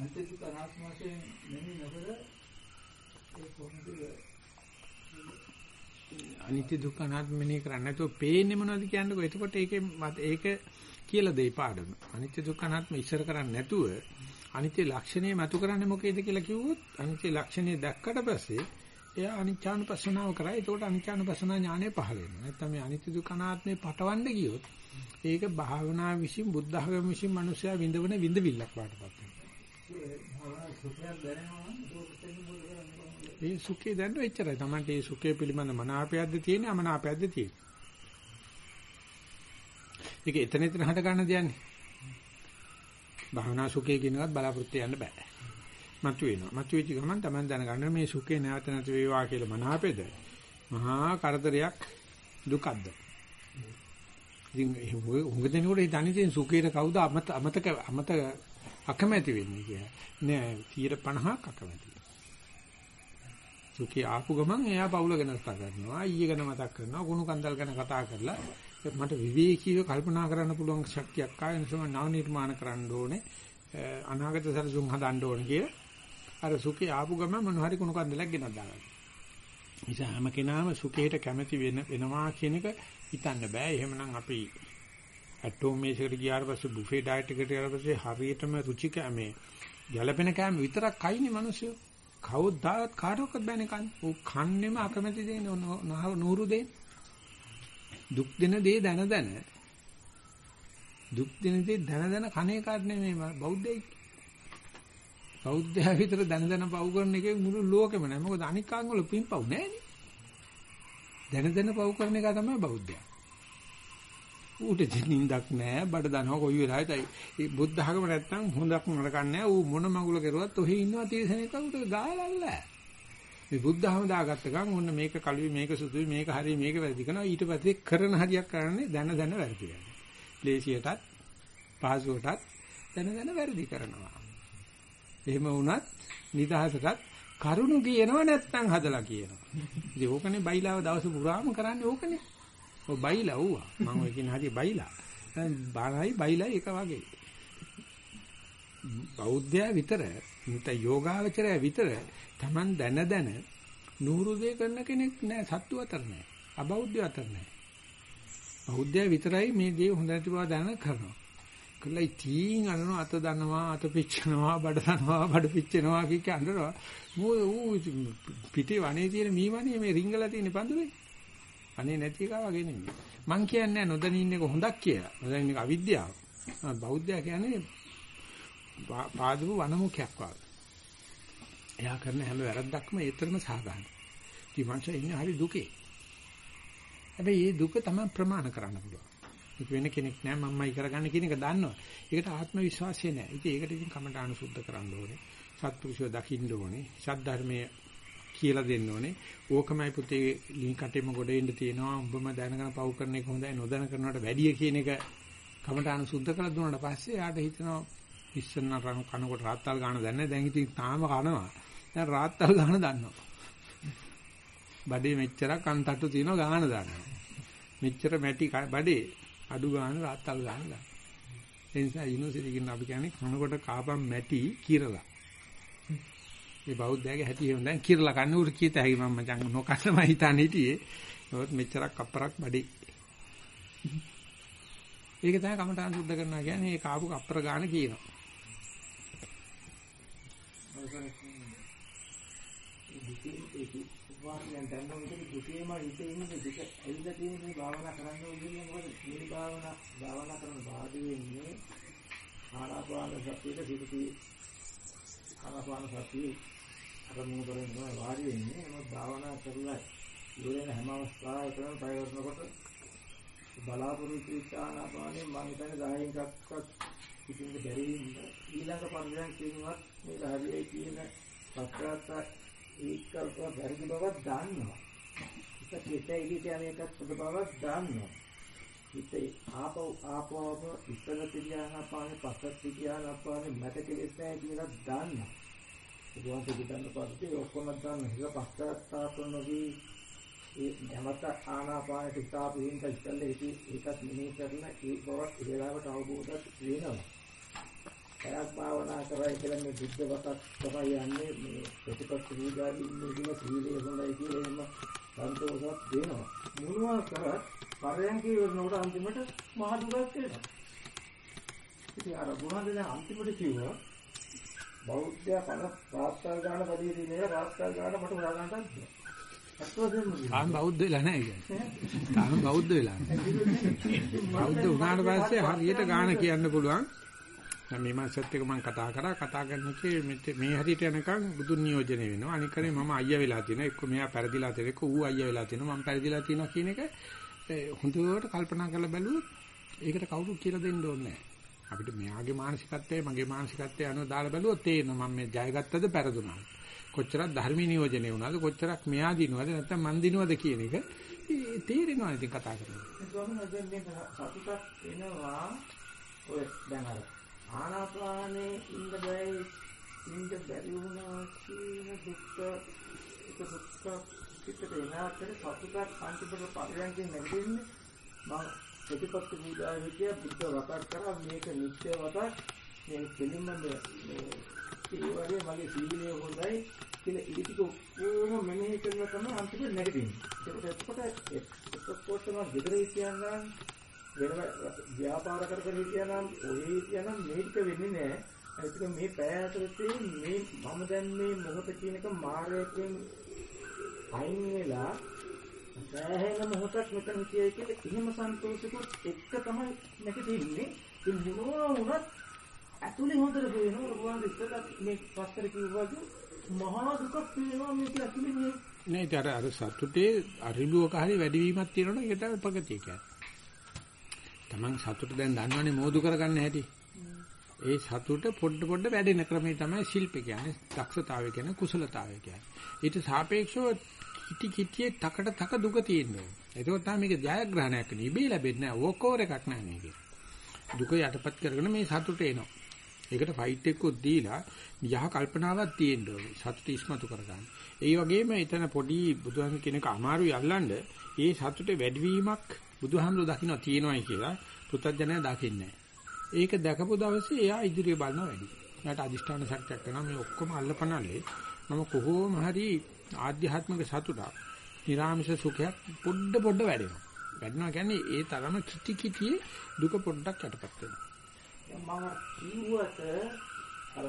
අන්තික අනාත්ම වශයෙන් මෙහි නොකර ඒ කොහොමද අනිත්‍ය දුක්ඛ අනාත්ම මෙනෙහි කරන්නේ නැතුව පේන්නේ මොනවද කියන්නකෝ එතකොට ඒකේ ඒක කියලා දෙයි පාඩම. අනිත්‍ය දුක්ඛ අනාත්ම ඉස්සර කරන්නේ නැතුව අනිත්‍ය ලක්ෂණය මතු කරන්නේ මොකේද කියලා කිව්වොත් අනිත්‍ය ලක්ෂණය දැක්කට පස්සේ එයා අනිත්‍යානුපස්සනාව කරා. ඒකට අනිත්‍යානුපස්සනා ඥානය පහළ වෙනවා. නැත්නම් මේ අනිත්‍ය දුක්ඛ අනාත්මේ පටවන්න ගියොත් ඒක භාවනා විසින් බුද්ධ ධර්ම විසින් මිනිස්සයා විඳවන විඳවිල්ලක් වඩපත් ඒ සුඛේ දැනන එච්චරයි. Tamante ඒ සුඛේ පිළිබඳ මනාපයක්ද තියෙන්නේ අමනාපයක්ද තියෙන්නේ. ඒක එතන එතන හට ගන්න දෙයන්නේ. භාවනා සුඛේ කියනවත් බලාපොරොත්තු යන්න බෑ. මතු වෙනවා. මතු වෙච්ච ගමන් Taman දැනගන්න මේ සුඛේ නැවත නැති වේවා කියලා මනාපෙද මහා කරදරයක් දුකක්ද. ඉතින් උඟ දෙනකොට හිතන්නේ තියෙන සුඛේට කවුද අමත අමතක අමත අකමැති වෙන්නේ කියලා. නෑ 50ක් අකමැති. සුඛී ආපු ගමන් එයා පවුල ගැන කතා කරනවා, ඊයේ ගැන මතක් කරනවා, කුණු කන්දල් ගැන කතා කරලා මට විවේකීව කල්පනා කරන්න පුළුවන් ශක්තියක් ආය නිසා නව නිර්මාණ කරන්න ඕනේ. අනාගත සැලසුම් හදන්න ඕනේ කියලා. අර සුඛී ආපු ගමන් මොන හරි කුණු කන්දලක් ගෙනත් දාගන්න. නිසා හැම කෙනාම සුඛයට කැමති වෙන වෙනවා කියන එක හිතන්න බෑ. එහෙමනම් අපි ඇටෝම් මේසෙකට ගියාට පස්සේ බුෆේ ඩයට් එකට ගියාට පස්සේ හරියටම රුචික මේ ගැළපෙන කෑම විතරක් කයිනේ මිනිස්සු. කවදාවත් කාටවත් බෑනේ කන්නේ. ਉਹ කන්නේම අකමැති දෙන්නේ නూరు දෙන්නේ. දුක් දෙන දේ දන දන දුක් දෙන දේ දන දන කණේ කාට නෙමෙයි බෞද්ධයි. බෞද්ධයා විතර දන දන පව් කරන එකේ මුළු ලෝකෙම නෑ. මොකද අනික් කාංගවල පින්පව් නෑනේ. දන දන පව් කරන එක තමයි බෞද්ධයා. ඌට නින්දක් නෑ බඩ දනවා කොයි වෙලාවෙත් ඒ බුද්ධ ධර්ම නැත්තම් හොඳක් නරකක් නෑ. ඌ මොන මඟුල කරුවත් ඔහි ඉන්නවා තීසනෙක උට ගාලල්ල. මේ බුද්ධ ධර්ම දාගත්ත ගමන් ඔන්න මේක කළුයි මේක සුදුයි මේක හරි මේක වැරදි කරනවා. ඊට පස්සේ කරන හරියක් කරන්නේ දැන දැන වැරදි කරනවා. ලේසියටත් පහසුවටත් දැන දැන වැරදි කරනවා. එහෙම වුණත් නිදහසටත් කරුණු කියනවා නැත්තම් හදලා කියනවා. ඉතින් ඕකනේ බයිලාව දවස පුරාම කරන්නේ ඕකනේ. ඔය බයිලා ඌවා. මම ඔය කියන හරිය බයිලා. බාරයි බයිලා එක වගේ. බෞද්ධයා විතර නැත්නම් යෝගාවචරය විතර Taman දැන දැන නూరు දේ කරන කෙනෙක් නෑ සත්තු අතර නෑ. අබෞද්ධ අතර නෑ. බෞද්ධය විතරයි මේ දේ හොඳ නැති බව දැන කරනවා. කළා ඉතින් අනන අත දනවා අත පිච්චෙනවා බඩ දනවා බඩ පිච්චෙනවා කිය කී අඬනවා. මෝ ඌ පිටේ වනේ තියෙන මීවනේ මේ රිංගලා තියෙන පඳුරේ. අනේ නැති එක වගේ නෙමෙයි. මං කියන්නේ නොදැනින් එක හොඳක් කියලා. නොදැනින් එක අවිද්‍යාව. බෞද්ධයා කියන්නේ පාදව වනමුඛයක් වගේ. එයා කරන හැම වැරද්දක්ම ඒතරම සාධාරණයි. ඊමණස ඉන්නේ හරි දුකේ. හැබැයි මේ දුක තමයි ප්‍රමාණ කරන්න පුළුවන්. ඒක වෙන කෙනෙක් නෑ මම්මයි කරගන්න කියන එක දන්නවා. ඒකට ආත්ම විශ්වාසය නෑ. ඉතින් ඒකට ඉතින් කමඨාන සුද්ධ කරන්න ඕනේ. සත්පුරුෂය දකින්න ඕනේ. සද්ධර්මයේ කියලා දෙන්න ඕනේ. ඕකමයි පුතේ ලී කටෙම ගොඩ එන්න තියෙනවා. උඹම දැනගෙන පව් කරන එක හොඳයි නොදැන කරනවට වැඩිය කියන එක කමඨාන සුද්ධ කරලා දුන්නාට පස්සේ යාට හිතනවා ඉස්සන්න කනකොට රාත්තල් ගන්න දන්නේ දැන් ඉතින් තාම කනවා. දැන් රාත්තල් ගන්න දන්නවා. බඩේ මෙච්චරක් අන්තට්ටු තියෙනවා ගාන දානවා. මෙච්චර මැටි බඩේ අඩු ගාන රාත්තල් ගාන දානවා. ඒ නිසා යුනිවර්සිටි එකකින් අපි කියන්නේ කනකොට කාපම් මැටි කිරලා. මේ බෞද්ධයාගේ හැටි එහෙම දැන් කිරලා කන්න උර කීත හැකි මම මචං නොකන්නම හිතාන හිටියේ. ඒවත් මෙච්චරක් අපරක් බඩේ. ඒක තමයි කමඨාන් සුද්ධ කරනවා කියන්නේ ඒ කාපු අපර ගාන කියනවා. වාක්‍යයන් දැන්නෝ විදිහට දුකේම හිතේ ඉන්නේ දුක ඇවිල්ලා තියෙන මේ භාවනා කරන්න ඕනේ මොකද මේ භාවනා භාවනා කරන බාධි වෙන්නේ ආනාපාන සතියේ සිටී ආනාපාන සතියේ අරමුණු කරගෙන තමයි වාඩි වෙන්නේ නමුත් භාවනා කරලා ඉවරන හැම අවස්ථාවකම ප්‍රය කරනකොට බලාපොරොත්තු වෙච්ච ආනාපානෙ මම හිතන්නේ 10න් එකක්වත් ඉතින් බැරි ඊළඟ පරිණාම කියනවත් මේ හරියයි කියන පස්තරත් ඒකල්ප වැරදි බවක් දන්නවා. ඒක කෙසේ ඉලිට යනකත් සුබ බවක් දන්නවා. හිතේ ආපෝ ආපෝම ඉස්සර තියාන පානේ පස්සත් තියාන පානේ මට කෙලෙස් නැහැ කියලා දන්නවා. ඒකවත් පිටන්න පස්සේ ඔක්කොම දන්න හිත පස්සත්තාප නොවි ඒ නැවත ආනාපානට ඉස්සාපු හින්දා ඉස්සල්ලා ඒකත් මෙහෙ කරන ඒ බවක් ඉරලාවට අවබෝධ වෙනවා. කරක් භාවනා කරයි කියලා මේ බුද්ධ වතක් තමයි යන්නේ මේ ප්‍රතිපත්ති පූජාදී ඉන්නේ කියන සීලය හොඳයි කියලා එහෙම සන්තෝෂයක් දෙනවා. මොනවා කරත් පරයන්කේ වෙනකොට අන්තිමට මහ දුකක් එනවා. ඉතින් අර ගුණද දැන් අන්තිමට කිව්වා බෞද්ධ කන රාස්කල් ගන්න බඩේ දිනේ රාස්කල් ගන්න මට හොයා ගන්නත් බැහැ. තාම බෞද්ධ වෙලා නැහැ කියන්නේ. තාම බෞද්ධ වෙලා නැහැ. බෞද්ධ වුණාට පස්සේ හරියට ගාන කියන්න පුළුවන්. දැන් මේ මාසෙත් එක මම කතා කරා කතා කරනකේ මේ හරියට යනකම් බුදුන් නියෝජනය වෙනවා අනික කරේ මම අයියා වෙලා තියෙනවා එක්ක මෙයා පෙරදිලා තියෙනවා එක්ක ඌ අයියා වෙලා තියෙනවා මම පෙරදිලා තියෙනවා කියන එක හොඳට කල්පනා කරලා බැලුවොත් ඒකට කවුරුත් කියලා දෙන්න ඕනේ නැහැ අපිට මෙයාගේ මානසිකත්වය මගේ මානසිකත්වය අනුව දාලා බැලුවොත් තේරෙනවා මම මේ ජයගත්තද පෙරදුනාද කොච්චරක් ධර්මී නියෝජනය වුණාද කොච්චරක් මෙයා දිනුවද නැත්නම් මන් දිනුවද කියන එක තේරෙනවා ඉතින් කතා කරලා ඒ ස්වාමීන් වහන්සේ මේ සතුටක් එනවා ඔය දැන් අර ආනාපානේ ඉන්න බෑ ඉන්න බැරි වුණා කියන දුක්ඛ ඒක දුක්ඛ පිටට එනාතර සතුටක් අන්තිමට පරියන්කෙන් නැගෙන්නේ මම ප්‍රතිපත්ති පූජා විදිය බුද්ධ වතක් කරා මේක නිත්‍ය වතක් මේ දෙලින්ම මේ ඒ වගේ මගේ සීලය හොඳයි කියලා ඉදිටික ඕම මෙනෙහි කරන තමයි අන්තිමට නැගෙන්නේ ඒකට එතකොට එතකොට තමයි gedare කියනවා වෙන ව්‍යාපාර කර කර හිටියනම් ඔය හිටියනම් මේක වෙන්නේ නැහැ. ඒක මේ පෑ ඇතුලේ මේ මම දැන් මේ මොහොත කියන එක මායයෙන් අයින් වෙලා සෑහෙන මොහොතක් මෙතන හිටියයි කියලා එහෙම සන්තෝෂිකුත් එක්ක තමයි නැගිටින්නේ. ඒ මොනවා වුණත් ඇතුලේ හොඳට පේනවා රුවන් ඉස්සලා මේ පස්තර කිව්වාගේ මහා දුකක් පේනවා මේක ඇතුලේ මේ නෑ ඒක අර සතුටේ අරිලුවක හරි වැඩිවීමක් තියෙනවනේ ඒක තමයි ප්‍රගතිය කියන්නේ. Taman සතුට දැන් දන්නවනේ මෝදු කරගන්න හැටි. ඒ සතුට පොඩ පොඩ වැඩෙන ක්‍රමේ තමයි ශිල්ප කියන්නේ. දක්ෂතාවය කියන්නේ කුසලතාවය කියන්නේ. ඊට සාපේක්ෂව කිටි කිටියේ තකට තක දුක තියෙනවා. ඒකෝ තමයි මේක ජයග්‍රහණයක් නෙවෙයි. ඉබේ ලැබෙන්නේ නැහැ. ඕකෝර එකක් නැහැ මේකේ. දුක යටපත් කරගෙන මේ සතුට එනවා. ඒකට ෆයිට් එකකුත් දීලා යහ කල්පනාවක් තියෙන්න ඕනේ. සතුට ඉස්මතු කරගන්න. ඒ වගේම එතන පොඩි බුදුහාම කෙනෙක් අමාරුයි අල්ලන්න ඒ සතුටේ වැඩිවීමක් බුදුහාමුදුරු දකින්න තියෙනවායි කියලා පුතත්ජනය දකින්නේ ඒක දැකපු දවසේ එයා ඉදිරිය බලනවා වැඩි. එයාට අදිෂ්ඨාන ශක්තියක් කරනවා මේ ඔක්කොම අල්ලපනලේ මම කොහොම හරි ආධ්‍යාත්මික සතුටක්, නිර්ආමිෂ සුඛයක් පොඩ පොඩ වැඩෙනවා. වැඩනවා කියන්නේ ඒ තරම කිටි කිටි දුක පොඩ්ඩක් යටපත් වෙනවා. මම කිව්වට අර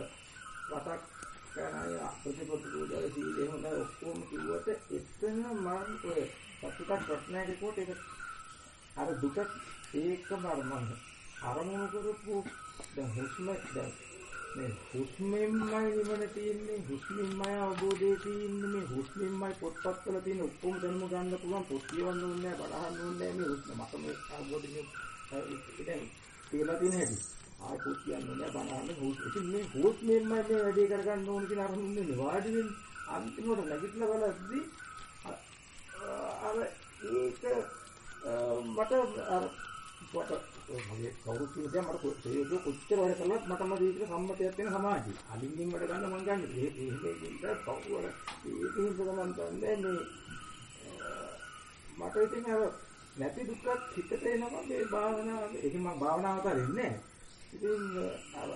රටක් කරනයි ප්‍රතිපත්ති පූජා සීලේ හොඳ ඔක්කොම කිව්වට එතන මම ඔය සතුටක් ප්‍රශ්නයක් කොට ඒක අර දුක ඒකම අර මම අරමුණු කරපු දැන් හුස්ම දැන් මේ හුස්මෙන්මයි නිවන තියෙන්නේ හුස්මෙන්මයි අවබෝධය තියෙන්නේ මේ හුස්මෙන්මයි පොත්පත්වල තියෙන ඔක්කොම දැනුම ගන්න පුළුවන් පොත් කියවන්න ඕනේ නැහැ බලහන්න ඕනේ නැහැ මේ හුස්ම මට මේ අවබෝධය දැන් කියලා තියෙන හැටි. ආය පොත් කියන්න ඕනේ බලහන්න හුස් ඉතින් මේ හුස්මෙන්මයි මේ වැඩේ කරගන්න ඕනේ කියලා අරමුණ ඉන්නේ වාඩි වෙන්නේ අන්තිමට නැගිටලා බලද්දී අර ඒක මට අර මට මගේ කවුරුත් කියන දේ මට ප්‍රයෝග කොච්චර වැඩ කළත් මට මම දීපිට සම්මතයක් වෙන සමාජය. අලින්ගෙන් වැඩ ගන්න මම ගන්න. ඒ එහෙමකින් කවුරු ඒකෙන් ගමන් කරන්නේ මේ මට ඉතින් අර නැති දුක්ඛ හිතට එනවා මේ භාවනාව. ඒක මම භාවනාව කරන්නේ ඉතින් අර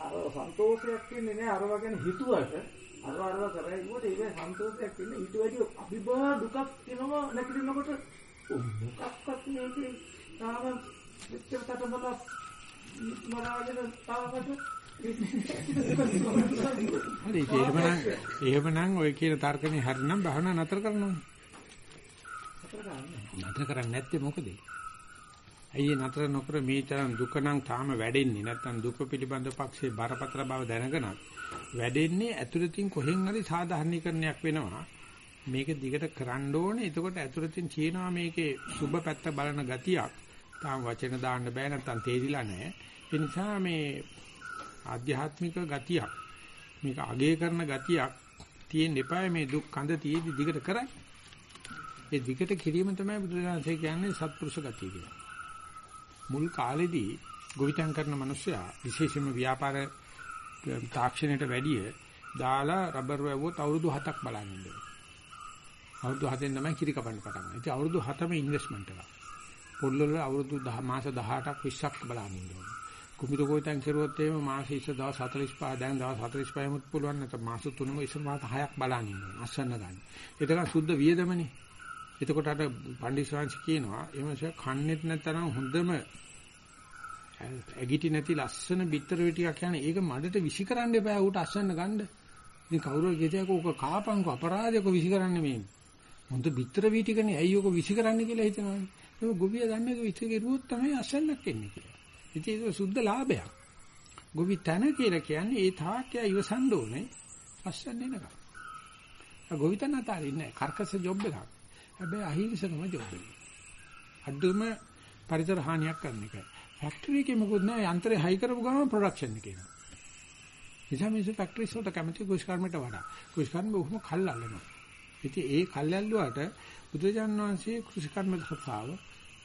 අර සන්තෝෂයක් කියන්නේ නෑ අර වගේ හිතුවට අර අරව කරේ මොකද ඒක සන්තෝෂයක් කියන්නේ ඊට වැඩි අභිභා දුකක් එනවා නැතිනකොට මොකක්වත් මේකේ තාම මෙච්චර තටමල මරාගෙන තාමට හරි ඒක එහෙමනම් එහෙමනම් ඔය කියන තර්කනේ හරිනම් භාවනා නතර කරනවා. නතර කරන්නේ නැත්තේ මොකද? අයියේ නතර නොකර මේ තරම් දුක නම් තාම වැඩෙන්නේ නැත්නම් දුක පිළිබඳ පක්ෂේ බරපතල බව දැනගෙනත් වැඩෙන්නේ ඇතුළතින් කොහෙන් හරි සාධාරණීකරණයක් වෙනවා. මේක දිගට කරන්න ඕනේ. එතකොට ඇතුළතින් කියනවා මේකේ සුබ පැත්ත බලන ගතියක්. තාම වචන දාන්න බෑ නැත්නම් තේරිලා නැහැ. ඒ නිසා මේ ආධ්‍යාත්මික ගතියක් මේක අගය කරන ගතියක් තියෙන්න එපා මේ දුක් කඳ තියේදි දිගට කරයි. ඒ දිගට කිරීම තමයි බුදුරජාණන්සේ කියන්නේ සත්පුරුෂ ගතිය කියලා. මුල් කාලෙදී ගොවිතැන් කරන මිනිස්සයා විශේෂයෙන්ම ව්‍යාපාර තාක්ෂණයට වැඩිය දාලා රබර් වැවුවොත් අවුරුදු 7ක් බලන්න ඉන්නවා. අවුරුදු 7ෙන් තමයි කිරි කපන්න පටන් ගන්නේ. ඉතින් අවුරුදු 7ම ඉන්වෙස්ට්මන්ට් එකක්. පොල්වල අවුරුදු 10 මාස 18ක් 20ක් බලන්න ඉන්නවා. කුඹිර ගොවිතැන් කරුවොත් එහෙම මාස 20 දවස් 45 දැන් දවස් 45 මුත් පුළුවන් නැත්නම් මාස 3ම ඉස්සර මාස 6ක් බලන්න ඉන්නවා. අස්සන්න ගන්න. එතකන් සුද්ධ වියදමනේ. එතකොට අර පණ්ඩිස්වාංශ කියනවා එමස කන්නේත් නැතරම් හොඳම ඇගිටි නැති ලස්සන බිත්තර ටිකක් කියන්නේ ඒක මඩට විසි කරන්න එපා ඌට අස්සන්න ගන්න. ඉතින් කවුරු කියතේක ඕක කාපංක අපරාධයක විසි කරන්නේ මේ. හොඳ බිත්තර වී ටිකනේ ඇයි ඕක විසි කරන්න කියලා හිතනවානේ. ඒක ගොවියා දන්නේ ඒක විසි කෙරුවොත් තමයි අස්සන්නක් එන්නේ කියලා. ඉතින් ඒක සුද්ධ ලාභයක්. ගොවි තන කියලා කියන්නේ ඒ තාක්කය ඉවසන්න ඕනේ අස්සන්න එනකම්. ගොවි තන අතාරින්නේ කර්කස ජොබ් එකක්. හැබැයි අහිංසකම ජොබ් එක. අඩුම පරිසර හානියක් කරන එක. ෆැක්ටරි එකේ මොකද නෑ යන්ත්‍රය හයි කරපු ගමන් ප්‍රොඩක්ෂන් එකේ. නිසා මේ ෆැක්ටරිස් වලට කැමති කුෂ්කර්මයට වඩා කුෂ්කර්ම බොහොම කල් අල්ලනවා. ඉතින් ඒ කල් ඇල්ලුවාට බුදුජාන් වහන්සේ කුෂ්කර්ම සත්‍තාව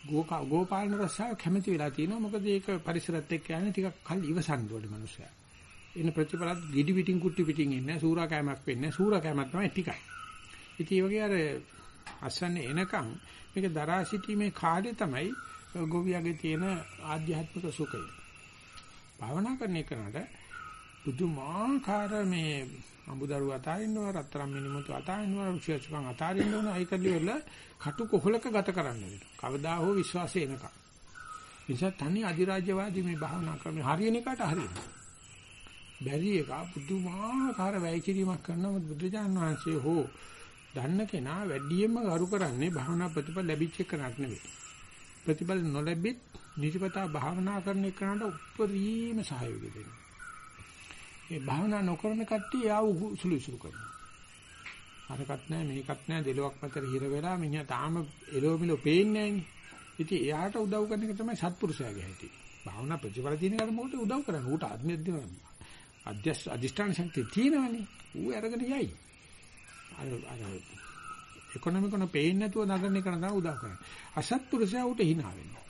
ගෝපාලන රසාව කැමති වෙලා තියෙනවා. මොකද ඒක පරිසරත් එක්ක යන්නේ ටිකක් කල් ඉවසන්න ඕනේ මනුස්සයා. එන ප්‍රතිපලත් ගිඩි පිටින් කුට්ටි පිටින් එන්නේ සූරා කෑමක් වෙන්නේ සූරා කෑමක් තමයි ටිකයි. ඉතින් ඒ වගේ අර අස්සන්නේ එනකන් මේක දරා සිටීමේ කාර්යය තමයි ගෝවියාගේ තියෙන ආධ්‍යාත්මික සුඛය. භාවනා කරන එකනට බුදුමාකාර මේ අඹදරුව අතාරින්නවා රත්තරන් මිනිමුතු අතාරින්නවා රුචියසුකම් අතාරින්නවා ඒකදී වල කටු කොහලක ගත කරන්න වෙනවා. කවදා හෝ විශ්වාසය එනකම්. නිසා තනි අධිරාජ්‍යවාදී මේ භාවනා ක්‍රමය හරියන එකට හරියනවා. බැරි එක පුදුමාකාර වැය කිරීමක් කරනවා බුදුජාන විශ්වසේ හෝ දන්න කෙනා වැඩියෙන්ම කරු කරන්නේ භාවනා ප්‍රතිඵල ලැබිච්ච එකනක් නෙවෙයි. ප්‍රතිඵල නොලැබෙත් නිතිපතා භාවනා කරන එකනට උපරිම සහයෝගය දෙනවා. ඒ භාවනා නොකරන කට්ටිය යාව සුළු සුළු කරනවා. අරකට නැහැ මේකත් නැහැ දෙලොක් මතර හිර වෙලා මිනිහා තාම එලෝමිලෝ පේන්නේ නැහනේ. ඉතින් එයාට උදව් කරන එක තමයි සත්පුරුෂයාගේ හැටි. භාවනා ප්‍රතිඵල තියෙන කට මොකටද උදව් කරන්නේ? ඌට ආත්මයක් දෙනවා. අධ්‍යස් අධිෂ්ඨාන ශක්තිය තියෙනවනේ. ඌ අරගෙන යයි. අර අර ඉකොනොමික් කොන පේන්නේ නැතුව නගන එක තමයි උදව් කරන්නේ. අසත්පුරුෂයා උට hina වෙනවා.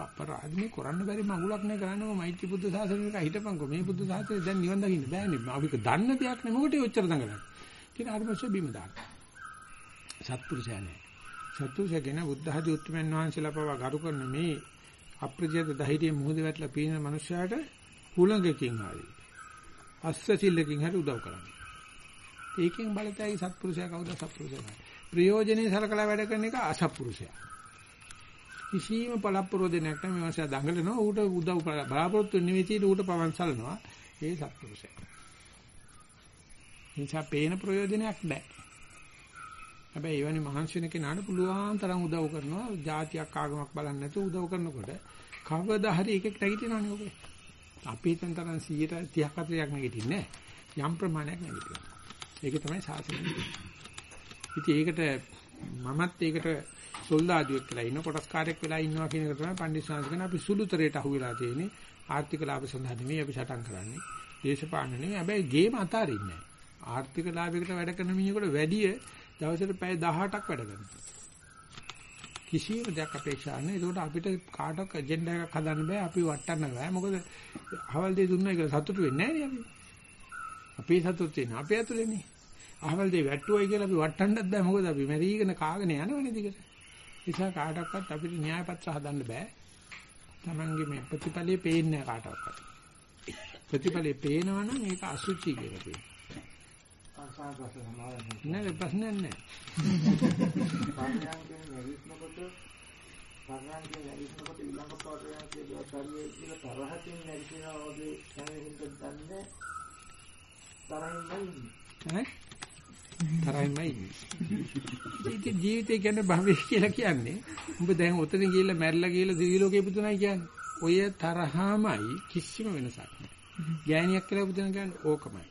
අපරාධ මේ කරන්න බැරි මඟුලක් නේ කරන්නේ මෛත්‍රී බුද්ධ සාසනයක හිටපන්කෝ මේ බුද්ධ සාසනය දැන් නිවන් දකින්න බෑනේ. අපික දන්න දෙයක් නේ මොකටද ඔච්චර දඟලන්නේ. කියන අරමස්ස බිම දාන්න. සත්පුරුෂයා නේ. සත්පුරුෂයා කියන බුද්ධ ආදී උත්තරමන් වහන්සේලා පවා ගරු කරන මේ අප්‍රජිත ධෛර්යයේ මුහුද වැටලා පීන මනුස්සයාට හුලඟකින් හරි අස්ස සිල්ලකින් හරි උදව් කරන්නේ. ඒකෙන් බලතයි සත්පුරුෂයා කවුද සත්පුරුෂයා. ප්‍රයෝජනේ සලකලා වැඩ කරන එක අසත්පුරුෂයා. කිසිම පළප්පුරෝදයක් නැහැ මේ මාසය දඟලනවා ඌට උදව් බලාපොරොත්තු නෙවෙයි තියෙන ඌට පවන් සලනවා ඒ සත්පුරුෂය. නිසා පේන ප්‍රයෝජනයක් නැහැ. හැබැයි එවැනි මහන්සි වෙන කෙනාට පුළුවන් තරම් උදව් කරනවා જાතියක් ආගමක් බලන්නේ නැතුව උදව් කරනකොට කවදා හරි එකෙක් නැගිටිනවනේ ඔබේ. අපි හිතන තරම් 130ක් 40ක් නැගිටින්නේ නැහැ. යම් ප්‍රමාණයක් නැගිටිනවා. ඒක තමයි සාසනය. ඉතින් ඒකට මමත් ඒකට සොල්දාදුවෙක් වෙලා ඉන්න කොටස්කාරයෙක් වෙලා ඉන්නවා කියන එක තමයි පණ්ඩිත ශාස්ත්‍රකන අපි සුළුතරයට අහු වෙලා තියෙන්නේ. ආර්ථික ලාභ සඳහා නෙමෙයි අපි සටන් කරන්නේ. දේශපාලන නෙමෙයි. හැබැයි ගේම අතාරින්නේ නැහැ. ආර්ථික ලාභයකට වැඩ කරන මිනිහෙකුට වැඩිය දවසට පැය 18ක් වැඩ කරනවා. කිසිම දෙයක් අපේක්ෂා නැහැ. ඒකට අපිට කාටවත් ඇජෙන්ඩා එකක් හදන්න බෑ. අපි වටන්න බෑ. මොකද අහවල් දෙය දුන්නා කියලා සතුටු වෙන්නේ නැහැ නේ අපි. අපේ සතුට තියෙන අපේ ඇතුලේනේ. අහවල් දෙය වැට්ටුවයි කියලා අපි වටන්නත් බෑ. මොකද අපි මැරීගෙන කාගෙන යනවනේ දිගට. නිසා කාටවත් අපිට න්‍යාය පත්‍ර හදන්න බෑ. Tamange මේ ප්‍රතිඵලයේ පේන්නේ කාටවත්. ප්‍රතිඵලයේ පේනවනම් ඒක අසුචි කියලා කියනවා. ආසාවස සමාවෙන්නේ. නෑ ප්‍රශ්නයක් නෑ. පර්ණාංගයෙන් නැගිටිනකොට පර්ණාංගයෙන් නැගිටිනකොට ඊළඟ පාඩයක් කියලා ශරීරයේ කියලා තරහකින් නැගිටිනවා වගේ දැනෙන්න දන්නේ තරහින්මයි ඈ තරහින්මයි ඉතින් ජීවිතය කියන්නේ භවය කියලා කියන්නේ උඹ දැන් ඔතන ගිහිල්ලා මැරිලා ගිහිල්ලා දිවි ලෝකෙ පුදුනයි කියන්නේ ඔය තරහමයි කිසිම වෙනසක් නෑ ගෑණියක් කියලා පුදුන කියන්නේ ඕකමයි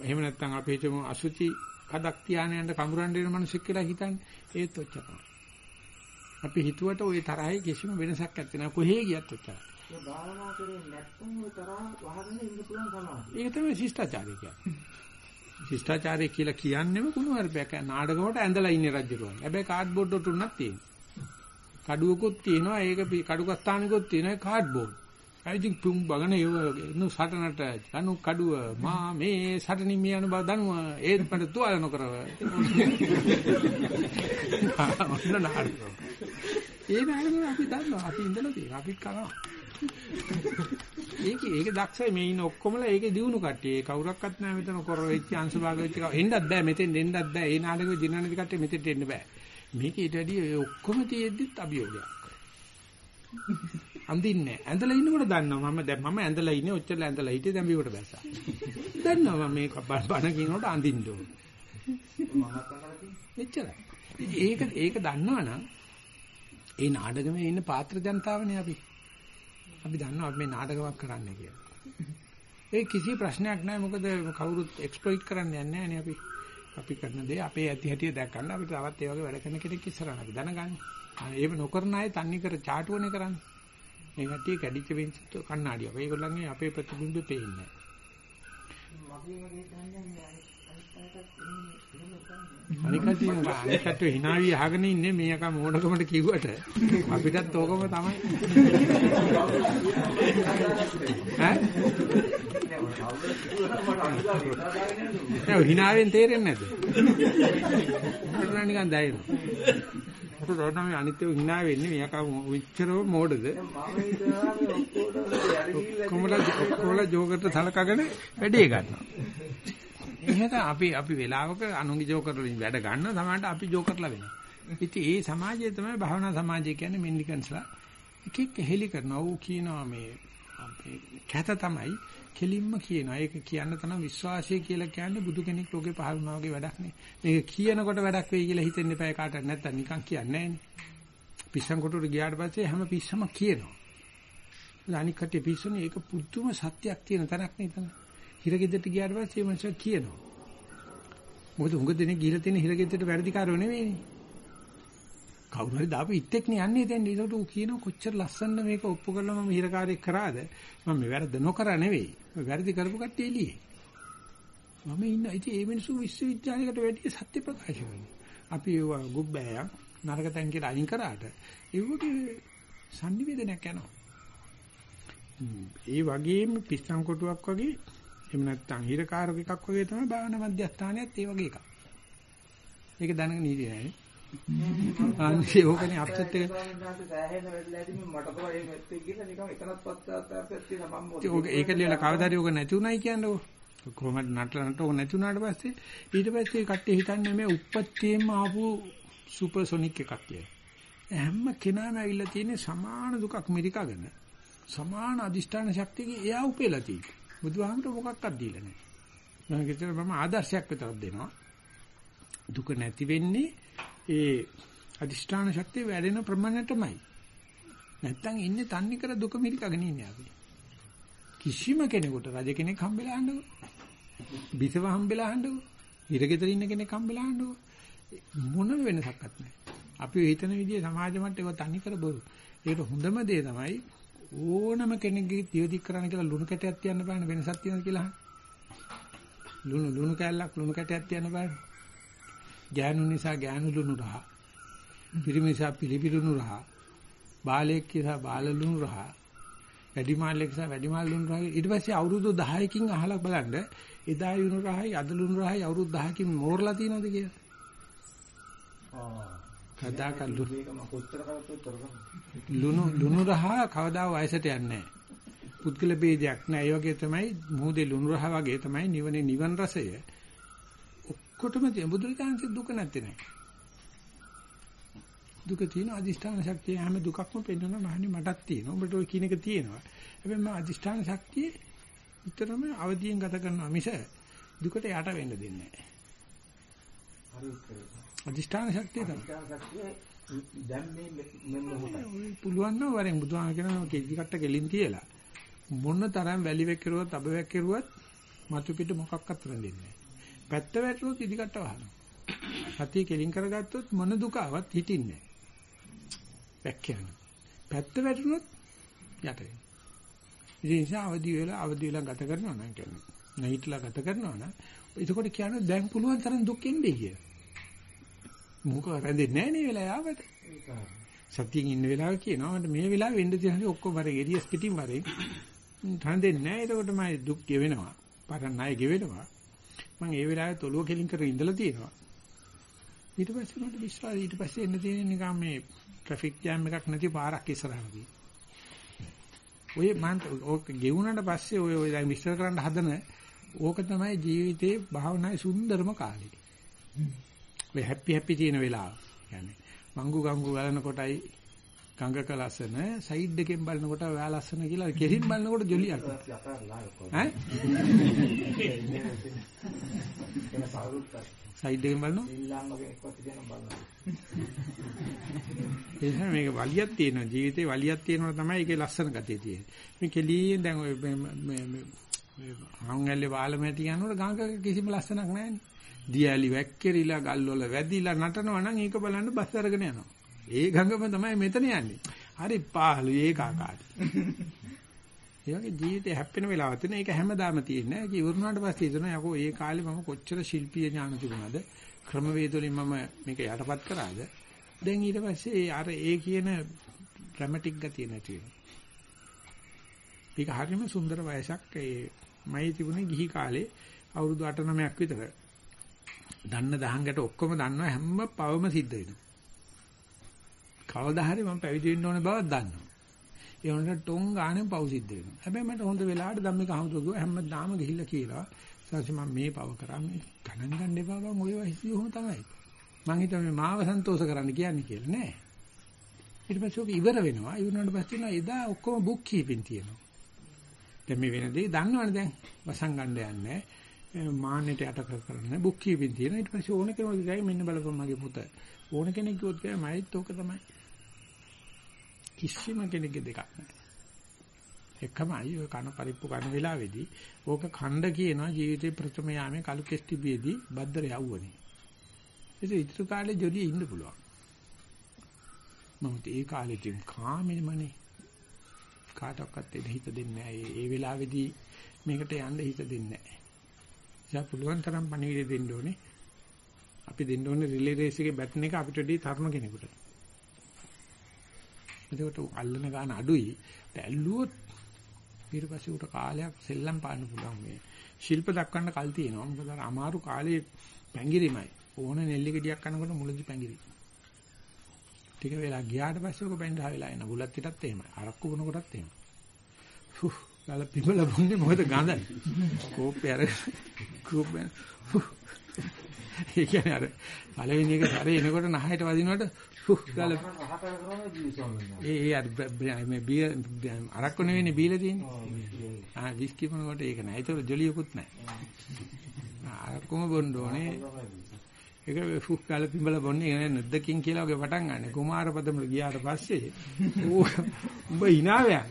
එහෙම නැත්නම් අපි හිතමු අසුචි කඩක් තියාන යන කඹරන් දෙන මිනිස්සුක් කියලා හිතන්නේ ඒත් ඔච්චරයි. අපි හිතුවට ওই තරහේ කිසිම වෙනසක් නැත්තේ නෑ කොහේ ගියත් ඔච්චරයි. ඒ භාවනා කරේ නැත්නම් ඔය තරහ වහගෙන ඉන්න පුළුවන් සමාධිය. ඒක තමයි ශිෂ්ටාචාරය කියන්නේ. ශිෂ්ටාචාරය කියලා කියන්නේම කුණු හරිපයක් නාඩගමකට ඇඳලා ඉන්නේ රජුරුවන්. හැබැයි කාඩ්බෝඩ් වලට උන්නක් තියෙනවා. කඩුවකුත් තියෙනවා. ඒක කඩුකස්ථානිකුත් තියෙනවා. කාඩ්බෝඩ්. ඉතින් පුම් බගන ඒව නු සටනට අනු කඩුව මා මේ සටනින් මිය යන බව දනුව ඒත් මට තුවාල නොකරව. ඔන්න නාඩගම ඒ නාඩගම අපි දන්නවා. අපි ඉඳලා තියෙනවා. අපිත් කරනවා ඒක ඒක දක්ෂයි මේ ඉන්න ඔක්කොමලා ඒකේ දිනු කට්ටිය කවුරක්වත් නැහැ මෙතන කොර වෙච්ච අංශභාග වෙච්ච එක එන්නත් බෑ මෙතෙන් එන්නත් බෑ ඒ නාඩගෙ දිනන කට්ටිය මෙතෙන්ට එන්න බෑ මේක ඊට වැඩිය ඔක්කොම තියෙද්දිත් අභියෝගයක් අඳින්නේ ඇඳලා ඉන්නකොට දන්නවා මම දැන් මම ඇඳලා ඉන්නේ ඔච්චර ඇඳලා හිටියේ දැන් බිවට බැස්සා. දන්නවා මම මේක බණ කියනකොට අඳින්න ඕන. එච්චරයි. ඒක ඒක දන්නවනම් ඒ නාටකමේ ඉන්න පාත්‍ර ජනතාවනේ අපි. අපි දන්නවා අපි මේ 나ටකමක් කරන්න කියලා. ඒ කිසි ප්‍රශ්නයක් නැහැ මොකද කවුරුත් එක්ස්ප්ලොයිට් කරන්න යන්නේ නැහැ අපි. අපි කරන දේ අපේ ඇති හැටි දැක් ගන්න අපිට තවත් ඒ වගේ වැඩ කරන කෙනෙක් ඉස්සරහට අපි දැනගන්න. ඒක නොකරන අය තන්නේ කර චාටුවනේ කරන්නේ. මේ කට්ටිය කැඩිච්ච වෙන්ච කණ්ණාඩියක්. ඒගොල්ලන්ගේ අපේ ප්‍රතිබිම්බෙ පේන්නේ අනික තියෙනවා අනික කට්ටිය hina වී අහගෙන ඉන්නේ මේ එක මෝඩකමට කිව්වට. අපිටත් ඕකම තමයි. ඈ? නෑ hinaවෙන් තේරෙන්නේ නැද්ද? මට නිකන් දැනෙනවා මට තෝරනවා මේ අනිත්‍යව hina වෙන්නේ මේක උච්චරව මෝඩද? කොමලා කොමලා ජෝකර්ට සලකගෙන වැඩේ ගන්නවා. එහෙනම් අපි අපි වෙලාවක අනුන්ගේ ජෝකර් වලින් වැඩ ගන්න සමහරට අපි ජෝකර්ලා වෙනවා ඉතින් ඒ සමාජය තමයි භවනා සමාජය කියන්නේ මෙන්ඩිකන්ස්ලා එකෙක් හෙලි කරනවා ඌ කියනවා මේ අපේ කැත තමයි කෙලින්ම කියනවා. ඒක කියන්න තරම් විශ්වාසය කියලා කියන්නේ බුදු කෙනෙක් ලෝකේ පහළ වුණා වගේ වැඩක් නේ. මේක කියනකොට වැඩක් වෙයි කියලා හිතෙන්න එපා කාටවත් නැත්තම් නිකන් කියන්නේ නෑනේ. පිස්සන් කොටුට ගියාට පස්සේ හැම පිස්සම කියනවා. අනික් කටේ පිස්සුනේ ඒක පුදුම සත්‍යයක් තියෙන තැනක් නේ එතන. හිරගෙදරට ගියාට පස්සේ මේ මනුස්සයා කියනවා. මොකද උඟ දෙනෙක් ගිහලා තියෙන හිරගෙදරට වැරදිකාරව නෙවෙයිනේ. කවුරු හරි දාපු ඉත්තෙක් නේ යන්නේ දැන්. ඒකට ඌ කියන කොච්චර ලස්සන මේක ඔප්පු කරලා මම හිරකාරයෙක් කරාද? මම මේ වැරද්ද නොකර නෙවෙයි. වැරදි කරපු කට්ටිය එළියේ. මම ඉන්න. ඉතින් ඒ මිනිස්සු විශ්වවිද්‍යාලයකට වැඩි සත්‍ය ප්‍රකාශ කරනවා අපි ඒව ගුබ්බෑයක් නරක තැන් කියලා අයින් කරාට ඒවගේ sannivedanayak යනවා. ඒ වගේම පිස්සන් කොටුවක් වගේ එහෙම නැත්නම් හිරකාරක එකක් වගේ තමයි භාවනා මධ්‍යස්ථානයත් ඒ වගේ එකක් මේක දැනගෙන ඉන්නේ නැහැ අනේ ඕකනේ අප්සෙට් එක. සෑහෙන වෙලා ඉතින් මට තමයි එහෙම ඇත්තේ කියලා නිකන් එතනත් පස්සාත්තාපයක් තියෙන සම්බන්ධ. ඒක ඒක ලියලා කවදාද ඕක නැති උනායි කියන්නේ ඕක. කොහොමද නටල නට ඕක නැති උනාට පස්සේ ඊට පස්සේ කට්ටිය හිතන්නේ මේ උප්පත්තියෙම ආපු සුපර්සොනික් එකක් කියලා. හැම කෙනාම ඇවිල්ලා තියෙන්නේ සමාන දුකක් මිරිකගෙන. සමාන අදිෂ්ඨාන ශක්තියකින් එයා උපෙලා තියෙන්නේ. බුදුහාමර මොකක්වත් දීලා නැහැ. මම කිව්වා මම ආදර්ශයක් විතරක් දෙනවා. දුක නැති වෙන්නේ ඒ අදිෂ්ඨාන ශක්තිය වැඩෙන ප්‍රමාණයටමයි. නැත්තම් ඉන්නේ තන්නේ කර දුක මිරිකගෙන ඉන්නේ අපි. කිසිම කෙනෙකුට රජ කෙනෙක් හම්බෙලා හඬව. බිසව හම්බෙලා හඬව. ඉරගෙදර ඉන්න කෙනෙක් හම්බෙලා හඬව. මොන වෙනසක්වත් නැහැ. අපි හිතන විදිහේ සමාජ මට්ටමේ තන්නේ කර බොරු. ඒකට හොඳම දේ තමයි ඕනම කෙනෙක්ගේ දියදික් කරන්න කියලා ලුණු කැටයක් තියන්න බෑන වෙනසක් තියෙනවද කියලා අහන්න. ලුණු ලුණු කැල්ලක් ලුණු කැටයක් තියන්න බෑන. ගෑනු නිසා ගෑනු ලුණු රහ. පිරිමි නිසා පිළිපිරුණු රහ. බාලයෙක් නිසා බාල ලුණු රහ. වැඩිමාල්ලෙක් නිසා වැඩිමාල් ලුණු රහ. ඊට පස්සේ අවුරුදු 10කින් අහලා බලන්න එදා ලුණු රහයි අද ලුණු රහයි අවුරුදු 10කින් මෝරලා තියෙනවද කියලා. කදා කළු ලුණු ලුණු රහ කවදා වයසට යන්නේ පුද්ගල ભેදයක් නෑ. ඒ වගේ තමයි මුහුදේ ලුණු රහ වගේ තමයි නිවනේ නිවන් රසය. ඔක්කොටම තියෙන බුදුරජාණන්සේ දුක නැත්තේ නෑ. දුක තියෙන අදිෂ්ඨාන ශක්තිය හැම දුකක්ම පෙන්වන මහන්නේ මටත් තියෙනවා. උඹට ওই කියන එක තියෙනවා. හැබැයි මම අදිෂ්ඨාන ශක්තිය විතරම අවදියෙන් ගත කරනවා මිස දුකට යට වෙන්න දෙන්නේ නෑ. හරි අදිෂ්ඨාන ශක්තිය තමයි. දැන් මේ මෙන්න මොකක්ද? පුළුවන් නම් වරෙන් බුදුහාම කියනවා කෙජි කට්ට කෙලින් තියලා මොන තරම් වැලි වැක්කිරුවත් අබ වැක්කිරුවත් මතු පිට මොකක්වත් රැඳෙන්නේ නැහැ. පැත්ත වැටුනොත් ඉදිකට වහනවා. සතිය කෙලින් කරගත්තොත් මොන දුක ආවත් හිටින්නේ නැහැ. වැක්කියන. පැත්ත වැටුනොත් යට වෙනවා. ඉතින් නිසා අවදි වෙලා අවදි වෙලා ගත කරනවා නම් කියන්නේ. නැහිටලා ගත කරනවා නම් එතකොට කියන්නේ දැන් පුළුවන් තරම් දුක් එන්නේ කියලා. මොකක් රැඳෙන්නේ නැහැ නේ වෙලාවට. සතියෙන් ඉන්න වෙලාව කියනවා මට මේ වෙලාවෙ වෙන්න තියෙන ඔක්කොම වරේ ගෙඩියස් පිටින් වරේ රැඳෙන්නේ නැහැ. එතකොට මම දුක් ගෙවෙනවා. පරණ ණය ගෙවෙනවා. මම ඒ වෙලාවේ තොලුව කෙලින් කර ඉඳලා තියෙනවා. ඊට පස්සේ මට විශ්වාසයි ඊට පස්සේ එන්න තියෙන නිකන් මේ ට්‍රැෆික් ජෑම් එකක් නැති පාරක් ඉස්සරහදී. ඔය මම ඕක ගෙවුනට පස්සේ ඔය ඔය දැන් විස්තර කරන්න හදන ඕක තමයි ජීවිතේ භාවනාවේ සුන්දරම කාලේ. ඔය හැපි හැපි තියෙන වෙලාව. يعني මංගු ගංගු ගලන කොටයි ගඟක ලස්සන සයිඩ් එකෙන් බලනකොට ඔයා ලස්සන කියලා කෙලින් බලනකොට ජොලියක්. ඈ? සයිඩ් එකෙන් බලනවා? එහෙනම් මේක වලියක් තියෙනවා ජීවිතේ වලියක් තියෙනවා තමයි ඒකේ ලස්සන ගතිය තියෙන්නේ. මේ කෙලියෙන් දැන් ඔය මේ මේ හංගල්ලේ වාලම ඇති යනකොට ගඟක කිසිම ලස්සනක් නැහැනේ. දියැලි වැක්කිරිලා ගල්වල වැදිලා නටනවා නම් ඒක බලන්න බස් අරගෙන යනවා. ඒ ගඟම තමයි මෙතන යන්නේ. හරි පාළු ඒකාකාරයි. ඒ වගේ ජීවිතේ හැප්පෙන වෙලාවක් තියෙන ඒක හැමදාම තියෙන්නේ. ඒක ඉවරුනාට පස්සේ හිතනවා යකෝ ඒ කාලේ මම කොච්චර ශිල්පීය ඥාන තිබුණාද? ක්‍රමවේද වලින් මම මේක යටපත් කරාද? දැන් ඊට පස්සේ අර ඒ කියන ඩ්‍රැමැටික් ගතිය නැති වෙනවා. ඒක හරියම සුන්දර වයසක් ඒ මයි තිබුණේ ගිහි කාලේ අවුරුදු 8-9ක් විතර. දන්න දහංගට ඔක්කොම දන්නවා හැම පවම සිද්ධ වෙනවා. කවදා හරි මම පැවිදි වෙන්න ඕන බවක් දන්නවා. ඒ වුණාට ටොං ගානෙන් පව් සිද්ධ වෙනවා. හැබැයි මට හොඳ වෙලාවට ධම්මික හමුදුව හැමදාම ගිහිල්ලා කියලා සාසි මම මේ පව කරා මේ ගණන් ගන්න එපා බං ඔය වයසේ ඔහොම තමයි. මං හිතුවා මේ මාව සන්තෝෂ කරන්න කියන්නේ කියලා නෑ. ඊට පස්සේ ඔක ඉවර වෙනවා. ඉවරනට පස්සේ එදා ඔක්කොම බුක් කීපින් තියෙනවා. දැන් මේ වෙන දේ දන්නවනේ දැන් වසන් ගන්න යන්නේ. මාන්නෙට යට කර කරන්නේ බුක් කීපින් තියෙන. ඊට පස්සේ ඕන කෙනෙකුට ගයි මෙන්න බලපන් මගේ පුත. ඕන කෙනෙක් කිව්වොත් ගයි මයිත් ඕක තමයි. කිසිම කෙනෙක්ගේ දෙකක් නැහැ. එකමයි ඔය කන පරිප්පු කන වෙලාවේදී ඕක ඛණ්ඩ කියනවා ජීවිතේ ප්‍රථම යාමේ කලු කෙස්ටිබියේදී බද්දර යවුවනේ. ඒක ඉතුරු කාලේ ජොලිය ඉන්න පුළුවන්. මම ඒ කාලේ තින් කාමෙමනේ කාටවත් එද හිත දෙන්නේ නැහැ. ඒ වෙලාවේදී මේකට යන්න හිත දෙන්නේ නැහැ. ඒ පුළුවන් තරම් පණිවිඩ දෙන්න ඕනේ. අපි දෙන්න ඕනේ රිලේ රේස් එකේ බැටන් එක අපිට ඩී තරුණ කෙනෙකුට. එතකොට අල්ලන ගාන අඩුයි. ඇල්ලුවොත් ඊට පස්සේ උට කාලයක් සෙල්ලම් පාන්න පුළුවන් මේ. ශිල්ප දක්වන්න කල් තියෙනවා. මොකද අමාරු කාලේ පැංගිරිමයි. ඕන නෙල්ලි ගෙඩියක් කනකොට මුලදි පැංගිරි. ටික වෙලා ගියාට පස්සේ ඔක බෙන්ඩා වෙලා එන බුලත් පිටත් එහෙමයි. අරක්කු බොනකොටත් එහෙමයි. හු ගාල පිඹල බොන්නේ මොකද ගඳයි. කෝප්පේ අර කෝප්පේ. ඒ කියන්නේ අර පළවෙනි එක සැරේ එනකොට නහයට වදිනකොට හුක් ගාල ඒ ඒ මේ බිය අරක්කු නෙවෙයිනේ බීලා තියෙන්නේ. ආ විස්කි මොනකොට ඒක නෑ. ඒතර ජොලියකුත් නෑ. අරක්කුම බොන්න ඕනේ. ඒක ෆුක් කාලේ පිඹල බොන්නේ ඒ නැද්දකින් කියලා වගේ පටන් ගන්න. කුමාරපදමල ගියාට පස්සේ ඌ උඹ hinaවයක්.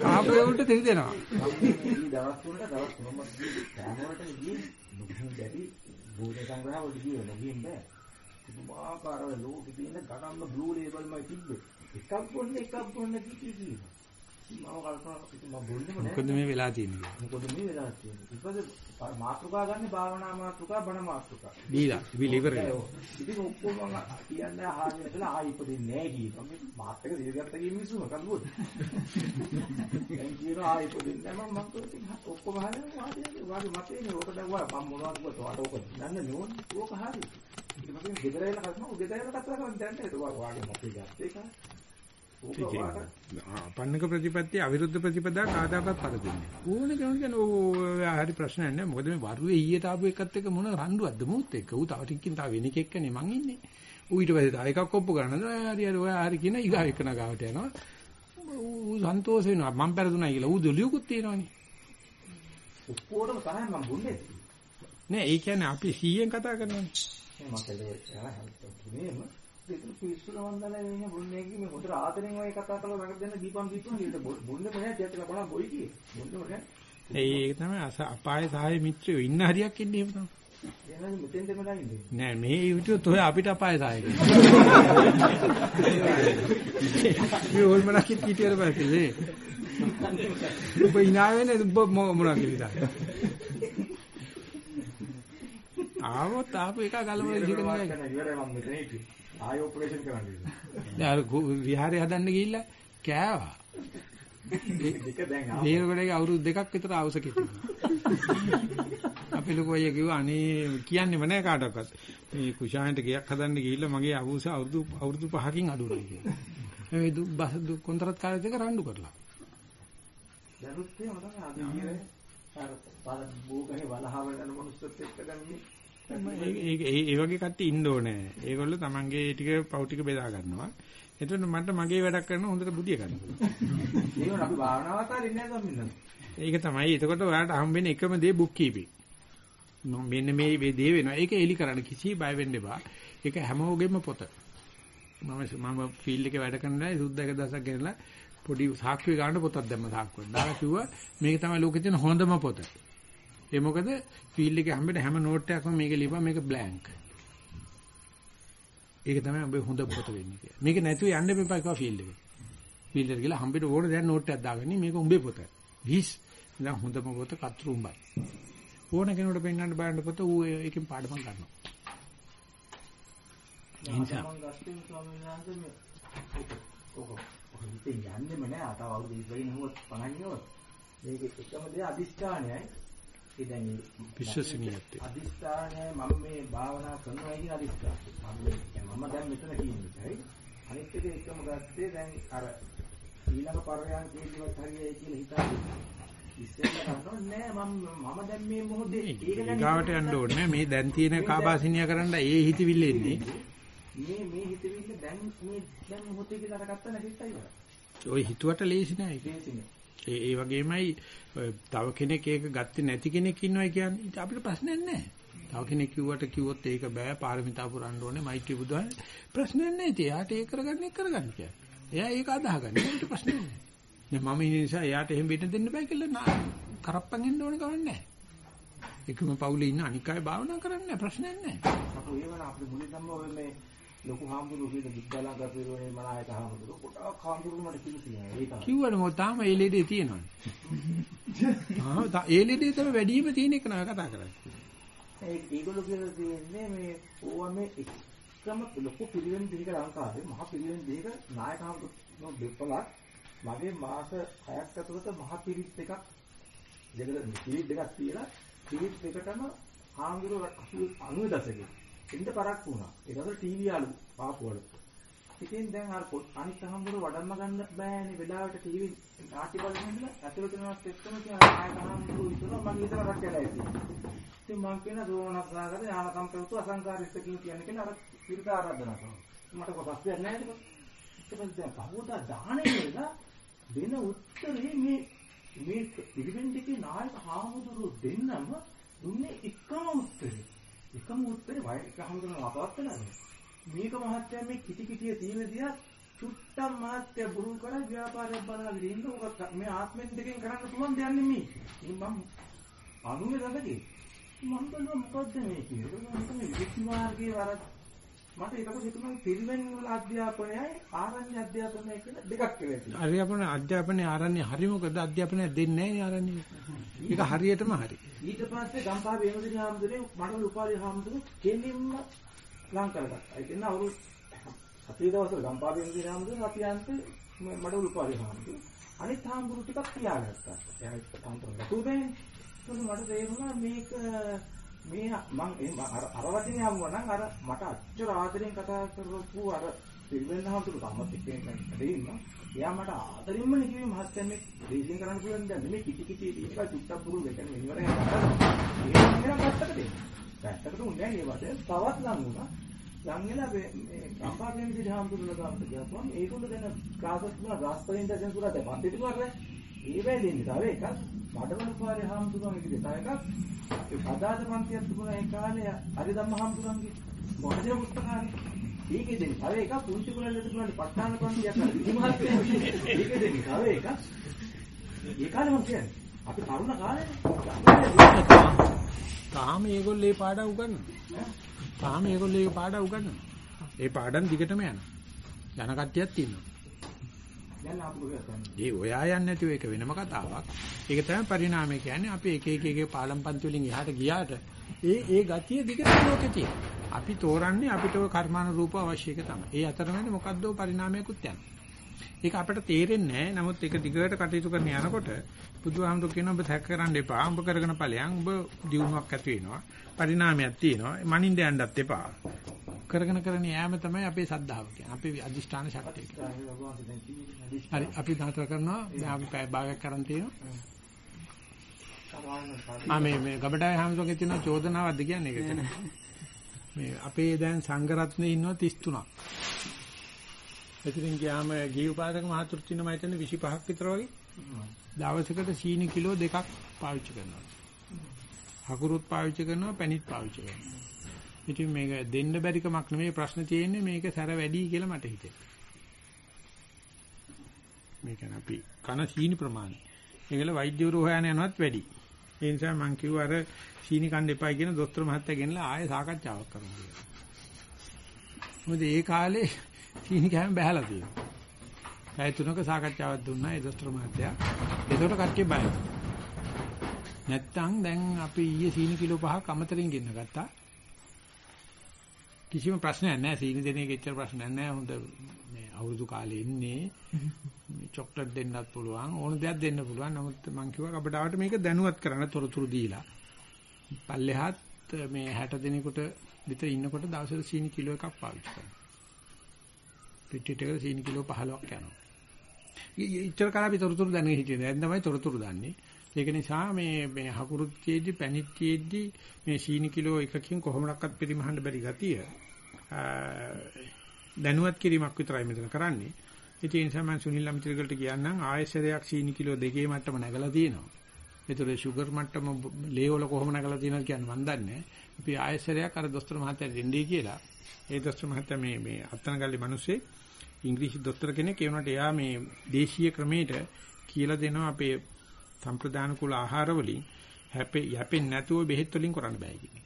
කාපේ උන්ට තෙරිදෙනවා. මේ දවස් තුනට දවස් තුනම කැමරට ගිහින් දුකින් දැටි භූත සංග්‍රහ වලට ගියේ නැගින් බෑ. පුදුමාකාර ලෝකෙ තියෙන ගණන්ම බ්ලූ ලේබල් මයි තිබ්බේ. එකක් බොන්න එකක් බොන්න කිසි කිව්වා. මම කල්පනා ඉතින් මම බොන්නේම නෑ. මොකද මේ වෙලා තියෙන්නේ? මොකද මේ වෙලා තියෙන්නේ. ඉතින් මාත්‍රිකා ගන්න භාවනා මාත්‍රිකා බණ මාත්‍රිකා. බීලා ඉවර වෙලා. ඉතින් ඔක්කොම මම කියන්නේ ආහාරය කියලා ආයි ඉපදින්නේ නැහැ කියනවා. මේ මාත් එක දිගට ගිහින් මිනිස්සු මොකක්ද බොද? දැන් කියනවා ආයි ඉපදින්නේ නැහැ මම මම ඉතින් ඔක්කොම අහන්නේ වාදේ වාදේ මතේ ඔක දැවුවා මම මොනවද කිව්වද ඔක දන්නේ නෝන් ඕක හරි. ඊට පස්සේ ගෙදර එලා කතා ගෙදර එලා කතා කරන් දැන් ඒක වාගේ මතේ ගත්ත එක. අපන්නක ප්‍රතිපත්තිය අවිරුද්ධ ප්‍රතිපදා කාදාකත් පරදින්නේ. ඕන කෙනෙක් කියන ඕ හරි ප්‍රශ්නයක් නෑ. මොකද මේ වරුවේ ඊයට ආපු එකත් එක්ක මොන රණ්ඩුවක්ද මුත් එක්ක. ඌ තව ටිකකින් තව වෙන එකෙක්කනේ මං ඉන්නේ. ඌ ඊට පස්සේ තව එකක් ඔප්පු කරනවා. හරි හරි ඔය හරි කියන ඊගා එකන ගාවට යනවා. ඌ සන්තෝෂ වෙනවා. මං පෙරදුනා කියලා. ඌ දොලියකුත් තියෙනවනේ. ඔක්කොටම තමයි මම බොන්නේ. නෑ ඒ කියන්නේ අපි 100න් කතා කරනවානේ. මේ මතේ යන හැමෝටම ඒක පිස්සු නවන්දලා ඉන්නේ බොන්නේ කි මේ හොඳට ආදරෙන් ඔය කතා කරලා ළඟට දෙන්න දීපම් දීපම් ඊට බොන්නේ ටිකක් කියලා බලන්න බොයි කියේ. බොන්නේ නැහැ. ඒක තමයි අපාය සහාය මිත්‍රයෝ ඉන්න හරියක් ඉන්නේ එහෙම තමයි. නෑ මේ හිටියොත් ඔය අපිට අපාය සහාය මේ ඕල්මනක් හිටියර පස්සේ ඔබ ඉනාවෙන්නේ ඔබ මොනවා කියලා. ආවොත් ආපු එක ගලවලා ඉහිකන ගියා. ආය ඔපරේෂන් කරන්න ඉන්නේ. දැන් අර ගු- විහාරේ හදන්න ගිහිල්ලා කෑවා. දෙක දැන් ආව. දේරගඩේ අවුරුදු දෙකක් විතර අවශ්‍ය කිව්වා. අපි ලොකෝ අයියා කිව්වා අනේ කියන්නෙම නෑ කාටවත්. මේ කුෂාන්ට ගයක් හදන්න ගිහිල්ලා මගේ අවුස අවුරුදු අවුරුදු 5කින් අඩු වුණා කියලා. මේ දු බස් දු කොන්ත්‍රාත් කාලේ දෙක රණ්ඩු කරලා. දරුත් එහෙම තමයි ඉන්නේ. අර පාර බෝගහේ වලහාවල යන මොනුස්සත් එක්ක දැන් මේ ඒ වගේ කට්ටිය ඉන්න ඕනේ. ඒගොල්ලෝ තමන්ගේ ටික පව් ටික බෙදා ගන්නවා. එතකොට මට මගේ වැඩක් කරන හොඳට බුදිය ගන්නවා. ඒවන අපි භාවනාවත් හරින්නේ නැහැ. ඒක තමයි. එතකොට ඔයාලට හම්බෙන එකම දේ බුක් කීපින්. මෙන්න මේ මේ දේ වෙනවා. ඒක එලි කරන්න කිසි බය වෙන්න එපා. ඒක හැමෝගෙම පොත. මම මම ෆීල්ඩ් එකේ වැඩ කරනලා සුද්ද එක දවසක් ගෙනලා පොඩි සාක්ෂි ගන්න පොතක් දැම්ම සාක්කුවට. දාලා කිව්වා මේක තමයි ලෝකේ තියෙන හොඳම පොත. ඒ මොකද ෆීල්ඩ් එකේ හැමෙට හැම නෝට් එකක්ම මේක ලියපන් මේක බ්ලැන්ක්. ඒක තමයි ඔබේ හොඳ පොත වෙන්නේ කියලා. මේක නැතුව යන්න එපා කිව්වා ෆීල්ඩ් එකේ. ෆීල්ඩ් එකට ගිහලා හම්බෙට ඕන දැන් නෝට් එකක් දාගන්නේ මේක උඹේ පොත. හිස්. දැන් හොඳම පොත කතරු උඹයි. ඕන කෙනෙකුට පෙන්වන්න බලන්න පොත ඌ ඒකෙන් පාඩමක් ගන්නවා. එනිසා මම ගස්තින් ස්වාමීන් වහන්සේ මේ ඔක ඔක ඉතින් යන්නෙම නෑ අත අවුරුදු 20 නෙවුවත් 50 නෙවුවත් මේක එකම දේ අදිෂ්ඨානයයි ඒ දැන් විශ්වසනීයත්වය. අදිෂ්ඨානය මම මේ භාවනා කරනවා කියන අදිෂ්ඨානය මම මම දැන් මෙතන කියන්නේ හරි අනිත් එක එකම ගත්තේ දැන් අර ඊළඟ පරයන්කේදීවත් හරියයි කියලා හිතාගෙන ඉස්සෙල්ලා කරනවා නෑ මම මම දැන් මේ මොහොතේ ඒක දැන් ඊගාවට යන්න ඕනේ මේ දැන් තියෙන කාබාසිනිය කරන්න ඒ හිතවිල්ල එන්නේ. මේ මේ හිතවිල්ල දැන් මේ දැන් මොහොතේ කියලා අරගත්ත නැතිත් ඉවරයි. ওই හිතුවට ලේසි නෑ ඒක. විශේෂිනේ. ඒ ඒ වගේමයි ඔය තව කෙනෙක් ඒක ගත්තේ නැති කෙනෙක් ඉන්නවයි කියන්නේ ඊට අපිට ප්‍රශ්නයක් නැහැ. තව කෙනෙක් කිව්වට කිව්වොත් ඒක බෑ පාරමිතා පුරන්න ඕනේ මෛත්‍රී බුදුහාම ප්‍රශ්නයක් නැහැ. ඉතින් එයාට ඒක කරගන්න එක කරගන්න කියන්නේ. එයා ඒක අදහගන්න. ඒකට ප්‍රශ්නයක් නැහැ. දැන් මම ඉන්න නිසා එයාට එහෙම වෙන්න දෙන්න බෑ කියලා නා කරප්පන් එන්න ඕනේ කවන්නේ නැහැ. එකම පවුලේ ඉන්න අනික් අය භාවනා කරන්නේ නැහැ ප්‍රශ්නයක් නැහැ. අපු ඒවන අපේ මුලින්ම ඔය මේ ලොකු හාමුදුරුවෝ කියන විද්‍යාලංග පිරුවනේ මනායක හාමුදුරුවෝ කොටක් හාමුදුරුවෝ මට කිව්ව තියෙනවා. ඒක කිව්වට මොකද තාම ඒ ලෙඩේ තියෙනවනේ. ආ තා ඒ ලෙඩේ තමයි වැඩිම තියෙන එක නෑ කතා කරන්නේ. ඒ ඒගොල්ලෝ කියලා තියෙන්නේ මේ ඕවා මේ එකම ලොකු පිළිවෙන් දෙක ලංකාවේ මහා පිළිවෙන් දෙක නායක හාමුදුරුවෝ දෙපළක් මගේ මාස 6ක් ඇතුළත මහා පිරිත් එකක් දෙකට පිරිත් දෙකක් තියලා පිරිත් දෙකටම හාමුදුරුවෝ 90 දශකේ එන්න පරක් වුණා. ඒක අතර ටීවී යාළු පාපුවල. ඉතින් දැන් අර පොත් අනිත් හම්බුර වඩම්ම ගන්න බෑනේ වෙලාවට ටීවී නාට්‍ය බලන ඉඳලා ඇතුළත යනවත් එක්කම කියන ආයත හම්බුර ඉතන මගේ ඉතන රට්ටලා ඇති. ඉතින් මම කියන දෝමනස්නාගත යානකම් ප්‍රවෘත්ති අසංකාරිස්තකින් කියන කෙනා අර පිරිත ආරාධනා කරනවා. මට කොටස් දෙයක් නැහැ නේද? ඊට පස්සේ දැන් පහවදා දාහනේ වෙලා දෙන උත්තරේ මේ මේ පිළිවෙන් දෙකේ නායක හාමුදුරුවෝ දෙන්නම දුන්නේ එකම උත්තරේ. එකම උත්තරේ වෛද්‍ය හාමුදුරුවෝ අපවත් වෙනවා. මේක මහත්ය මේ කිටි කිටිය තියෙන දිහා චුට්ටක් මහත්ය බුරු කරලා ව්‍යාපාරයක් බලාගෙන ඉන්න උගත් මේ ආත්මෙන් දෙකෙන් කරන්න පුළුවන් දෙයක් නෙමෙයි. මම අනුවේ දකදී මම බලුවා මොකද්ද මේ කියන්නේ. මම මේ විචි මාර්ගයේ වරද මට ඒකට හිතුණා පිරිවෙන් වල අධ්‍යාපනයයි ආරණ්‍ය අධ්‍යාපනයයි කියලා දෙකක් කියලා තියෙනවා. අධ්‍යාපන අධ්‍යාපනයේ ආරණ්‍ය හරි මොකද අධ්‍යාපනය දෙන්නේ නැහැ නේ ආරණ්‍ය. ඒක හරියටම හරි. ඊට පස්සේ ගම්පහ වේමදින හාමුදුරේ මඩවල උපාලි හාමුදුරු කෙලින්ම ලං කරගත්තා. ඒ කියන්නේ අවුරුදු අපේ දවස්වල ගම්පහ වේමදින හාමුදුරු අපි අන්ත මඩවල උපාලි හාමුදුරු අනිත් හාමුදුරු ටිකක් තියාගත්තා. එයා තන්ත්‍ර ගතුනේ. ඒක මට තේරුණා මේක මේ මම අර අර වදිනේ හම්බුවා නම් අර මට අච්චර ආදරෙන් කතා කරපු අර පිළිවෙන්න හම්තුරු තමත් එක්ක ඉන්න එයා මට ආදරින්ම නිකි මහත්තයා මේ රේසින් කරන්න පුළුවන් දැන් මේ කිටි කිටි එක චුට්ටක් පුරු දෙකන මෙනිවර යනවා ඒක නේද පැත්තකට දෙන්න පැත්තකට උන්නේ නැහැ ඒ වගේ තවත් ලඟ වුණා. ලඟ වෙලා මේ අම්පාගෙන විදිහ හම්තුරුලා ගාමට ගියාම ඒගොල්ලෝ දැන් ක්ලාසස් වල රාස්පරින් දැන් සුරා දැන් පන්තිට කරලා ඒ වෙලෙන්නේ තව එකක්. මඩවල පාරේ හම්තුරුන් විදිහ තව එකක්. ඒ පදාද පන්තියක් තිබුණා ඒ කාලේ හරි ධම්ම හම්තුරුන්ගේ මොකද පුස්තකාලේ. ඒකේ දෙන්නේ තව එකක් පුංචි කුලල්ල තිබුණානේ ප ဋ ාණ පන්තියක් අර විමහත් ඒකේ දෙන්නේ තව එකක් ඒ කාලේ මම කියන්නේ අපි තරුණ කාලේනේ තාම මේගොල්ලෝ මේ පාඩම් උගන්වනවා. තාම මේගොල්ලෝ මේ පාඩම් උගන්වනවා. ඒ පාඩම් දිගටම යනවා. යන කට්ටියක් තියෙනවා. ඒ ඔයා යන්නේ නැතුව ඒක වෙනම කතාවක්. ඒක තමයි පරිණාමය කියන්නේ. අපි එක එක එක පාඩම් පන්ති වලින් එහාට ගියාට ඒ ඒ ගතිය දිගටම ලෝකේ තියෙනවා. අපි තෝරන්නේ අපිට ඔය කර්මාන රූප අවශ්‍ය එක තමයි. ඒ අතරමැද මොකද්ද පරිණාමයකුත් යනවා. ඒක අපිට තේරෙන්නේ නැහැ. නමුත් ඒක දිගට කටයුතු කරන යනකොට බුදුහාමුදුරු කියනවා ඔබ තැක කරන්න එපා. ඔබ කරගෙන ඵලයන් ඔබ දියුණුවක් ඇති වෙනවා. පරිණාමයක් තියෙනවා. මනින්ද යන්නත් එපා. කරගෙන කරගෙන යෑම තමයි අපේ සද්ධාව කියන්නේ. අපේ අදිෂ්ඨාන ශක්තිය. හරි අපි නතර කරනවා. අපි භාගයක් කරන් තියෙනවා. ආ මේ මේ ගබඩාවේ හැමෝගේ තියෙන චෝදනාවක්ද කියන්නේ ඒකට. මේ අපේ දැන් සංඝ රත්නේ ඉන්නවා 33ක්. එතනින් ගියාම ගිහිපාදක මහතුරු ඉන්න මම හිතන්නේ 25ක් විතර වගේ. දවසකට සීනි කිලෝ දෙකක් පාවිච්චි කරනවා. හකුරුත් පාවිච්චි කරනවා, පැණිත් පාවිච්චි කරනවා. ඉතින් මේක දෙන්න බැරි කමක් නෙමෙයි ප්‍රශ්න තියෙන්නේ මේක සැර වැඩි කියලා මට හිතෙනවා. මේක අපි කන සීනි ප්‍රමාණය. ඒකල වෛද්‍යවරු හොයන යනවත් වැඩි. ඒ නිසා මම කිව්වා අර සීනි කන්න එපා කියන දොස්තර මහත්තයා ගෙනලා ආයෙ සාකච්ඡාවක් කරමු කියලා. මොකද ඒ කාලේ සීනි කෑම බහැලා තියෙනවා. පැය තුනක සාකච්ඡාවක් දුන්නා ඒ දොස්තර මහත්තයා. ඒකට කට්ටිය බයයි. නැත්තම් දැන් අපි ඊයේ සීනි කිලෝ පහක් අමතරින් ගෙන්න ගත්තා. කිසිම ප්‍රශ්නයක් නැහැ සීනි දෙන එක එච්චර ප්‍රශ්නයක් නැහැ. හොඳ මේ අවුරුදු කාලේ ඉන්නේ චොක්ලට් දෙන්නත් පුළුවන් ඕන දෙයක් දෙන්න පුළුවන්. නමුත් මම කිව්වා කබඩාවට මේක දැනුවත් කරන්න තොරතුරු දීලා. පල්ලෙහාත් මේ 60 දිනකට විතර ඉන්නකොට දවසට සීනි කිලෝ එකක් පාවිච්චි කරනවා. පිටිට එක සීනි කිලෝ 15ක් යනවා. ඉච්චර කාලේ අපි තොරතුරු දැනගෙන හිටියේ. දැන් තමයි තොරතුරු දන්නේ. ඒක නිසා මේ මේ හකුරුත් තියෙද්දි පැණිත් තියෙද්දි මේ සීනි කිලෝ එකකින් කොහොමඩක්වත් පරිමහන්න බැරි ගතිය දැනුවත් කිරීමක් විතරයි මෙතන කරන්නේ. ඒ නිසා මම සුනිල් අමිත්‍රගලට කියන්නම් ආයෙසරයක් සීනි කිලෝ දෙකේ මට්ටම නැගලා තියෙනවා. ඒතර ෂුගර් මට්ටම ලේවල කොහොම නැගලා තියෙනවද කියන්නේ මම දන්නේ නැහැ. අපි ආයෙසරයක් අර දොස්තර මහත්තයාට දෙන්නේ කියලා. ඒ දොස්තර මහත්තයා මේ මේ අත්තනගල්ලේ මිනිස්සේ ඉංග්‍රීසි දොස්තර කෙනෙක් ඒ වුණාට එයා මේ දේශීය ක්‍රමයට කියලා දෙනවා අපේ සම්ප්‍රදාන කුල ආහාර වලින් හැපෙ යැපෙන්නේ නැතුව බෙහෙත් වලින් කරන්න බෑ කියන්නේ.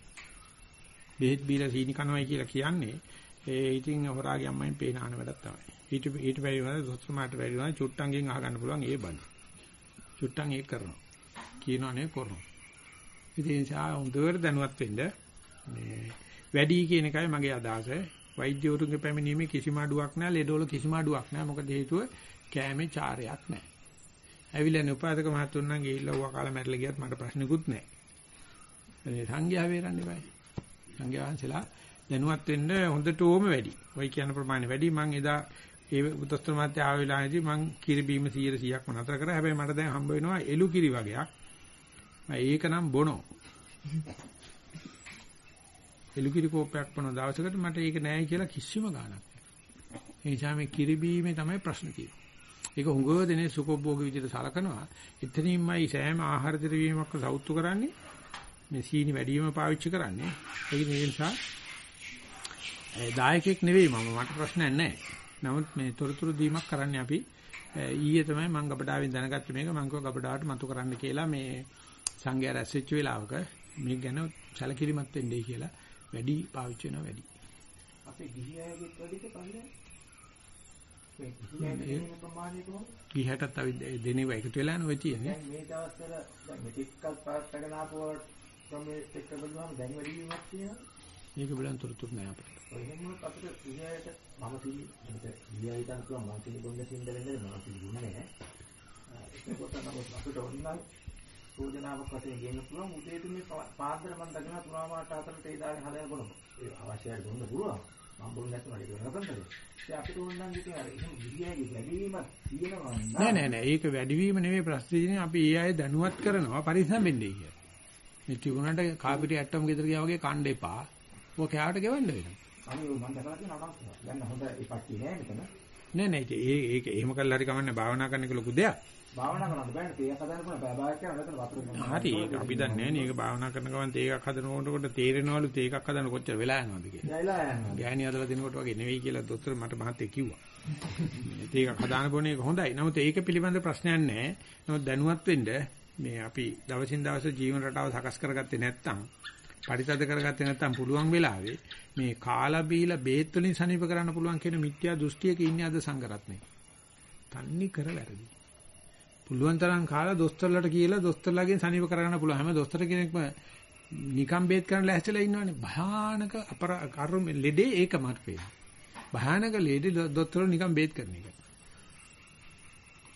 බෙහෙත් බීලා සීනි කනවයි කියලා කියන්නේ ඒ ඉතින් හොරාගේ අම්මෙන් පේන ආන වැඩක් තමයි. ඊට ඊට වැඩි වෙන දොස්තර මාට වැඩි වෙන චුට්ටංගෙන් අහගන්න පුළුවන් ඒ බඳ. චුට්ටං ඒක කරනවා. කියනවනේ කරනවා. ඉතින් ඒ නිසා හොඳට දැනුවත් වෙන්න මේ වැඩි කියන එකයි මගේ අදහස. වෛද්‍යවරුන්ගේ පැමිණීමේ කිසිම අඩුවක් නැහැ, ලෙඩවල කිසිම අඩුවක් නැහැ. මොකද හේතුව කෑමේ චාරයක් නැහැ. ඇවිල්ලා උපාදක මහතුන් නම් ගිහිල්ලා ඌව කාලා මැරලා ගියත් මට ප්‍රශ්නකුත් නැහැ. ඒ සංඝයා වේරන්නේ බයි. සංඝයා වහන්සේලා දැනුවත් වෙන්න හොඳටම වැඩි. ඔය කියන ප්‍රමාණය වැඩි. මම එදා ඒ උදස්තර මාත්‍ය ආව වෙලාවේදී මං කිරි බීම 100%ක්ම නතර කරා. හැබැයි මට දැන් හම්බ වෙනවා එළු කිරි වගේක්. මම ඒක නම් බොනෝ. එළු කිරි කෝපයක් බොන දවසකට මට ඒක නෑ කියලා කිසිම ගාණක් නෑ. ඒ නිසා මේ කිරි බීමේ තමයි ප්‍රශ්න තියෙන්නේ. ඒක හුඟව දෙනේ සුකොබ්බෝගේ විදිහට සලකනවා. එතනින්මයි සෑම ආහාර ද්‍රව්‍යයක්ම සෞතු කරන්නේ. මේ සීනි වැඩිම පාවිච්චි කරන්නේ. ඒක නිසා ඒ දායකෙක් නෙවෙයි මම මට ප්‍රශ්නයක් නැහැ. නමුත් මේ තොරතුරු දීමක් කරන්නේ අපි ඊයේ තමයි මම ගබඩාවෙන් දැනගත්තේ මේක මම කිව්වා ගබඩාවට මතු කරන්න කියලා මේ සංඝයා රැස් වෙච්ච වෙලාවක මේක ගැන සැලකිලිමත් වෙන්නයි කියලා වැඩි පාවිච්චි වෙනවා වැඩි. අපේ ගිහි අයගේ වැඩිද පහිරයි? මේ ගිහි අයගේ ප්‍රමාණය කොහොමද? ගිහටත් අපි දෙනේව එකතු වෙලා නෝ තියෙන්නේ. දැන් මේ දවස්වල දැන් මෙතික්කල් පාස්ටගෙන ආපුවට ක්‍රමයේ එක්ක බලුවම දැන් වැඩි වීමක් තියෙනවා. මේක බලන් තොරතුරු නෑ අපිට. එහෙනම් අපිට ගිහියට මම ගිහිය හිතන් කිව්වා මම කිලි බොන්න සින්ද වෙන්නේ මම දුන්නේ නැහැ. ඒකත් නම් අපිට ඕනනම් යෝජනාවක් වශයෙන් ගේන්න පුළුවන් උදේට මේ පාන්දර මම දකිනවා තුනමාට හතරට ඒ දාගෙන හදලා බලමු. ඒ අවශ්‍යයි දුන්න පුළුවන්. මම බොන්න නැත්නම් ඒක. ඒ අපිට ඕනනම් ඉතින් අර එහෙනම් ගිහියගේ වැඩිවීමක් තියෙනවා නෑ නෑ නෑ ඒක වැඩිවීම නෙවෙයි ප්‍රශ්නේ අපි ඒ අය දැනුවත් කරනවා පරිස්සම් වෙන්නේ කියලා. මේ තිබුණාට කාපිටි ඇටම් ගෙදර ගියා වගේ කණ්ඩ එපා. ඔක කෑවට ගෙවන්න වෙනවා. අනේ මම දැකලා තියෙනවා මම දැන් හොඳ පට්ටිය නෑ මෙතන. නෑ නෑ ඒ ඒක එහෙම කළා හරි කමන්නේ භාවනා කරන එක ලොකු දෙයක්. භාවනා කරන්න බෑනේ තේයක් හදන්න පුළුවන් බෑ බෑ කියලා නැතන වතුර ගන්න. හරි ඒක අපි දන්නේ නෑනේ ඒක භාවනා කරන ගමන් තේකක් හදනකොට තේරෙනවලු තේකක් හදන කොච්චර වෙලා යනවද කියලා. යයිලා යනවා. ගෑණි හදලා දෙනකොට වගේ නෙවෙයි කියලා දොස්තර මට මහත්තයා කිව්වා. තේකක් හදාන එක හොඳයි. නමුත් ඒක පිළිබඳ ප්‍රශ්නයක් නෑ. නමුත් දැනුවත් වෙන්න මේ අපි දවසින් දවස ජීවන රටාව සකස් කරගත්තේ නැත්නම් පරිතද කරගත්තේ නැත්නම් පුළුවන් වෙලාවේ මේ කාලා බීලා බේත් වලින් සනීප කරන්න පුළුවන් කියන මිත්‍යා දෘෂ්ටියක ඉන්නේ අද සංගරත්නේ. තන්නේ කර වැරදි. පුළුවන් තරම් කාලා දොස්තරලට කියලා දොස්තරලාගෙන් සනීප කරගන්න පුළුවන්. හැම දොස්තර කෙනෙක්ම නිකම් බේත් කරන්න ලැහැස්තිලා ඉන්නවනේ. භයානක අපර කර්ම ලෙඩේ ඒක මට පේනවා. භයානක ලෙඩේ දොස්තරල නිකම් බේත් කරන එක.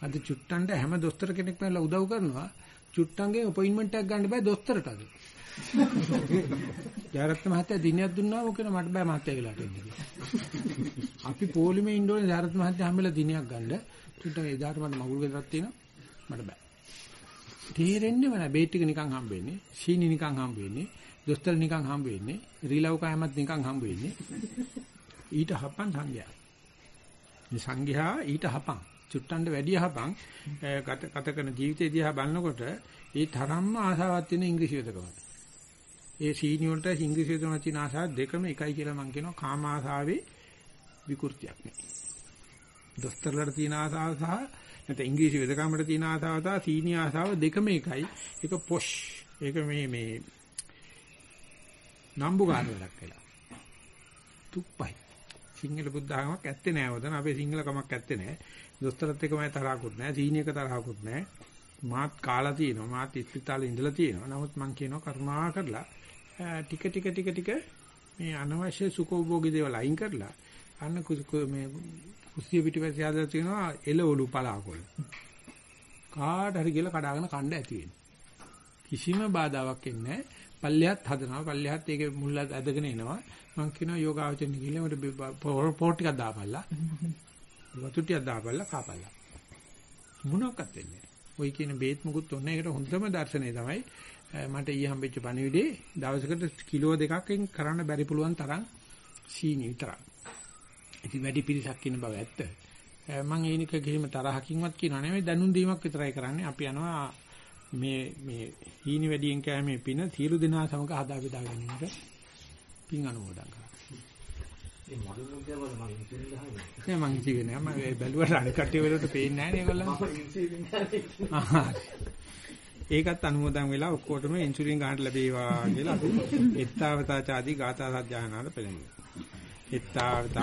අද චුට්ටන්ට හැම දොස්තර කෙනෙක්ම උදව් කරනවා. චුට්ටන්ගේ අපොයින්ට්මන්ට් එකක් ගන්න බෑ දොස්තරට අද. ජයරත්න මහත්තයා දිනයක් දුන්නා මොකද මට බෑ මහත්තයා කියලා දෙන්න අපි පොලිමේ ඉන්න ඕනේ ජයරත්න මහත්තයා හැමෙලා දිනයක් ගන්න. චුට්ටන් එදාට මට මගුල් ගෙදරක් තියෙනවා. මට බෑ. තේරෙන්නේම නැහැ. බේට් ටික නිකන් හම්බ වෙන්නේ. සීනි නිකන් හම්බ වෙන්නේ. දොස්තර නිකන් හම්බ වෙන්නේ. රීලව් කෑමත් නිකන් හම්බ වෙන්නේ. ඊට හපන් සංඝයා. මේ සංඝයා ඊට හපන්. චුට්ටන්ට වැඩි හපන් ගත ගත කරන ජීවිතය දිහා බලනකොට ඒ තරම්ම ආසාවක් තියෙන ඉංග්‍රීසි විදකම. ඒ සීනි වලට ඉංග්‍රීසි විදකම තියෙන ආසාව දෙකම එකයි කියලා මම කියනවා කාම ආසාවේ විකෘතියක් නේ. දොස්තරලට තියෙන ආසාව සහ නැත්නම් ඉංග්‍රීසි වෙදකමට තියෙන ආසාව සහ සීනි ආසාව දෙකම එකයි. ඒක පොෂ්. ඒක මේ මේ නම්බුකාර වැඩක් වෙලා. තුප්පයි. සිංහල බුද්ධ ආගමක් ඇත්තේ නෑ වදන. අපේ සිංහල කමක් ඇත්තේ නෑ. දොස්තරත් එක්කම තරහකුත් නෑ. සීනි එක තරහකුත් නෑ. මාත් කාලා තියෙනවා. මාත් ඉස්පිතාලේ ඉඳලා තියෙනවා. නමුත් මම කියනවා කර්මා කරලා ටික ටික ටික ටික මේ අනවශ්‍ය සුඛෝභෝගී දේවල් අයින් කරලා අන්න මේ කුස්සිය පිටිපස්සේ ආදලා තියෙනවා එළවලු පලාකොළ. කාට හරි කියලා කඩාගෙන කණ්ඩ ඇති වෙන්නේ. කිසිම බාධාවක් එන්නේ නැහැ. පල්ලෙහාත් හදනවා. පල්ලෙහාත් ඒකේ මුල්ල ඇදගෙන එනවා. මම කියනවා යෝගාවචරණ ගිහලා මට පොර ටිකක් දාපල්ලා. වතු ටිකක් දාපල්ලා කාපල්ලා. මොනවක්වත් වෙන්නේ නැහැ. ওই කියන බේත් මුකුත් ඔන්න ඒකට හොඳම දර්ශනය තමයි මට ඊ හම්බෙච්ච පණිවිඩේ දවසකට කිලෝ දෙකකින් කරන්න බැරි පුළුවන් තරම් සීනි විතරයි. ඉතින් වැඩි පිරිසක් ඉන්න බව ඇත්ත. මම ඒනික කිසිම තරහකින්වත් කියනවා නෙමෙයි දැනුම් දීමක් විතරයි කරන්නේ. අපි යනවා මේ මේ හීනි වැඩියෙන් කෑමේ පින සියලු දෙනා සමග හදා බෙදා ගැනීමට පින් අනුමෝදන් කරා. ඒ මගේ මුද්දවල මම ගහන්නේ. නෑ මං ඉතිගෙන නෑ මම බැලුවට අනිත් කට්ටිය වලට පේන්නේ නෑනේ ඒගොල්ලන්. මම. ඒකත් අනුමෝදන් වෙලා ඔක්කොටම ඉන්සුලින් ගන්න ලැබේවා කියලා අපි එත්තාවතා ചാදී ගාථා සජ්ජායනාල පෙළෙනවා. එත්තාවතා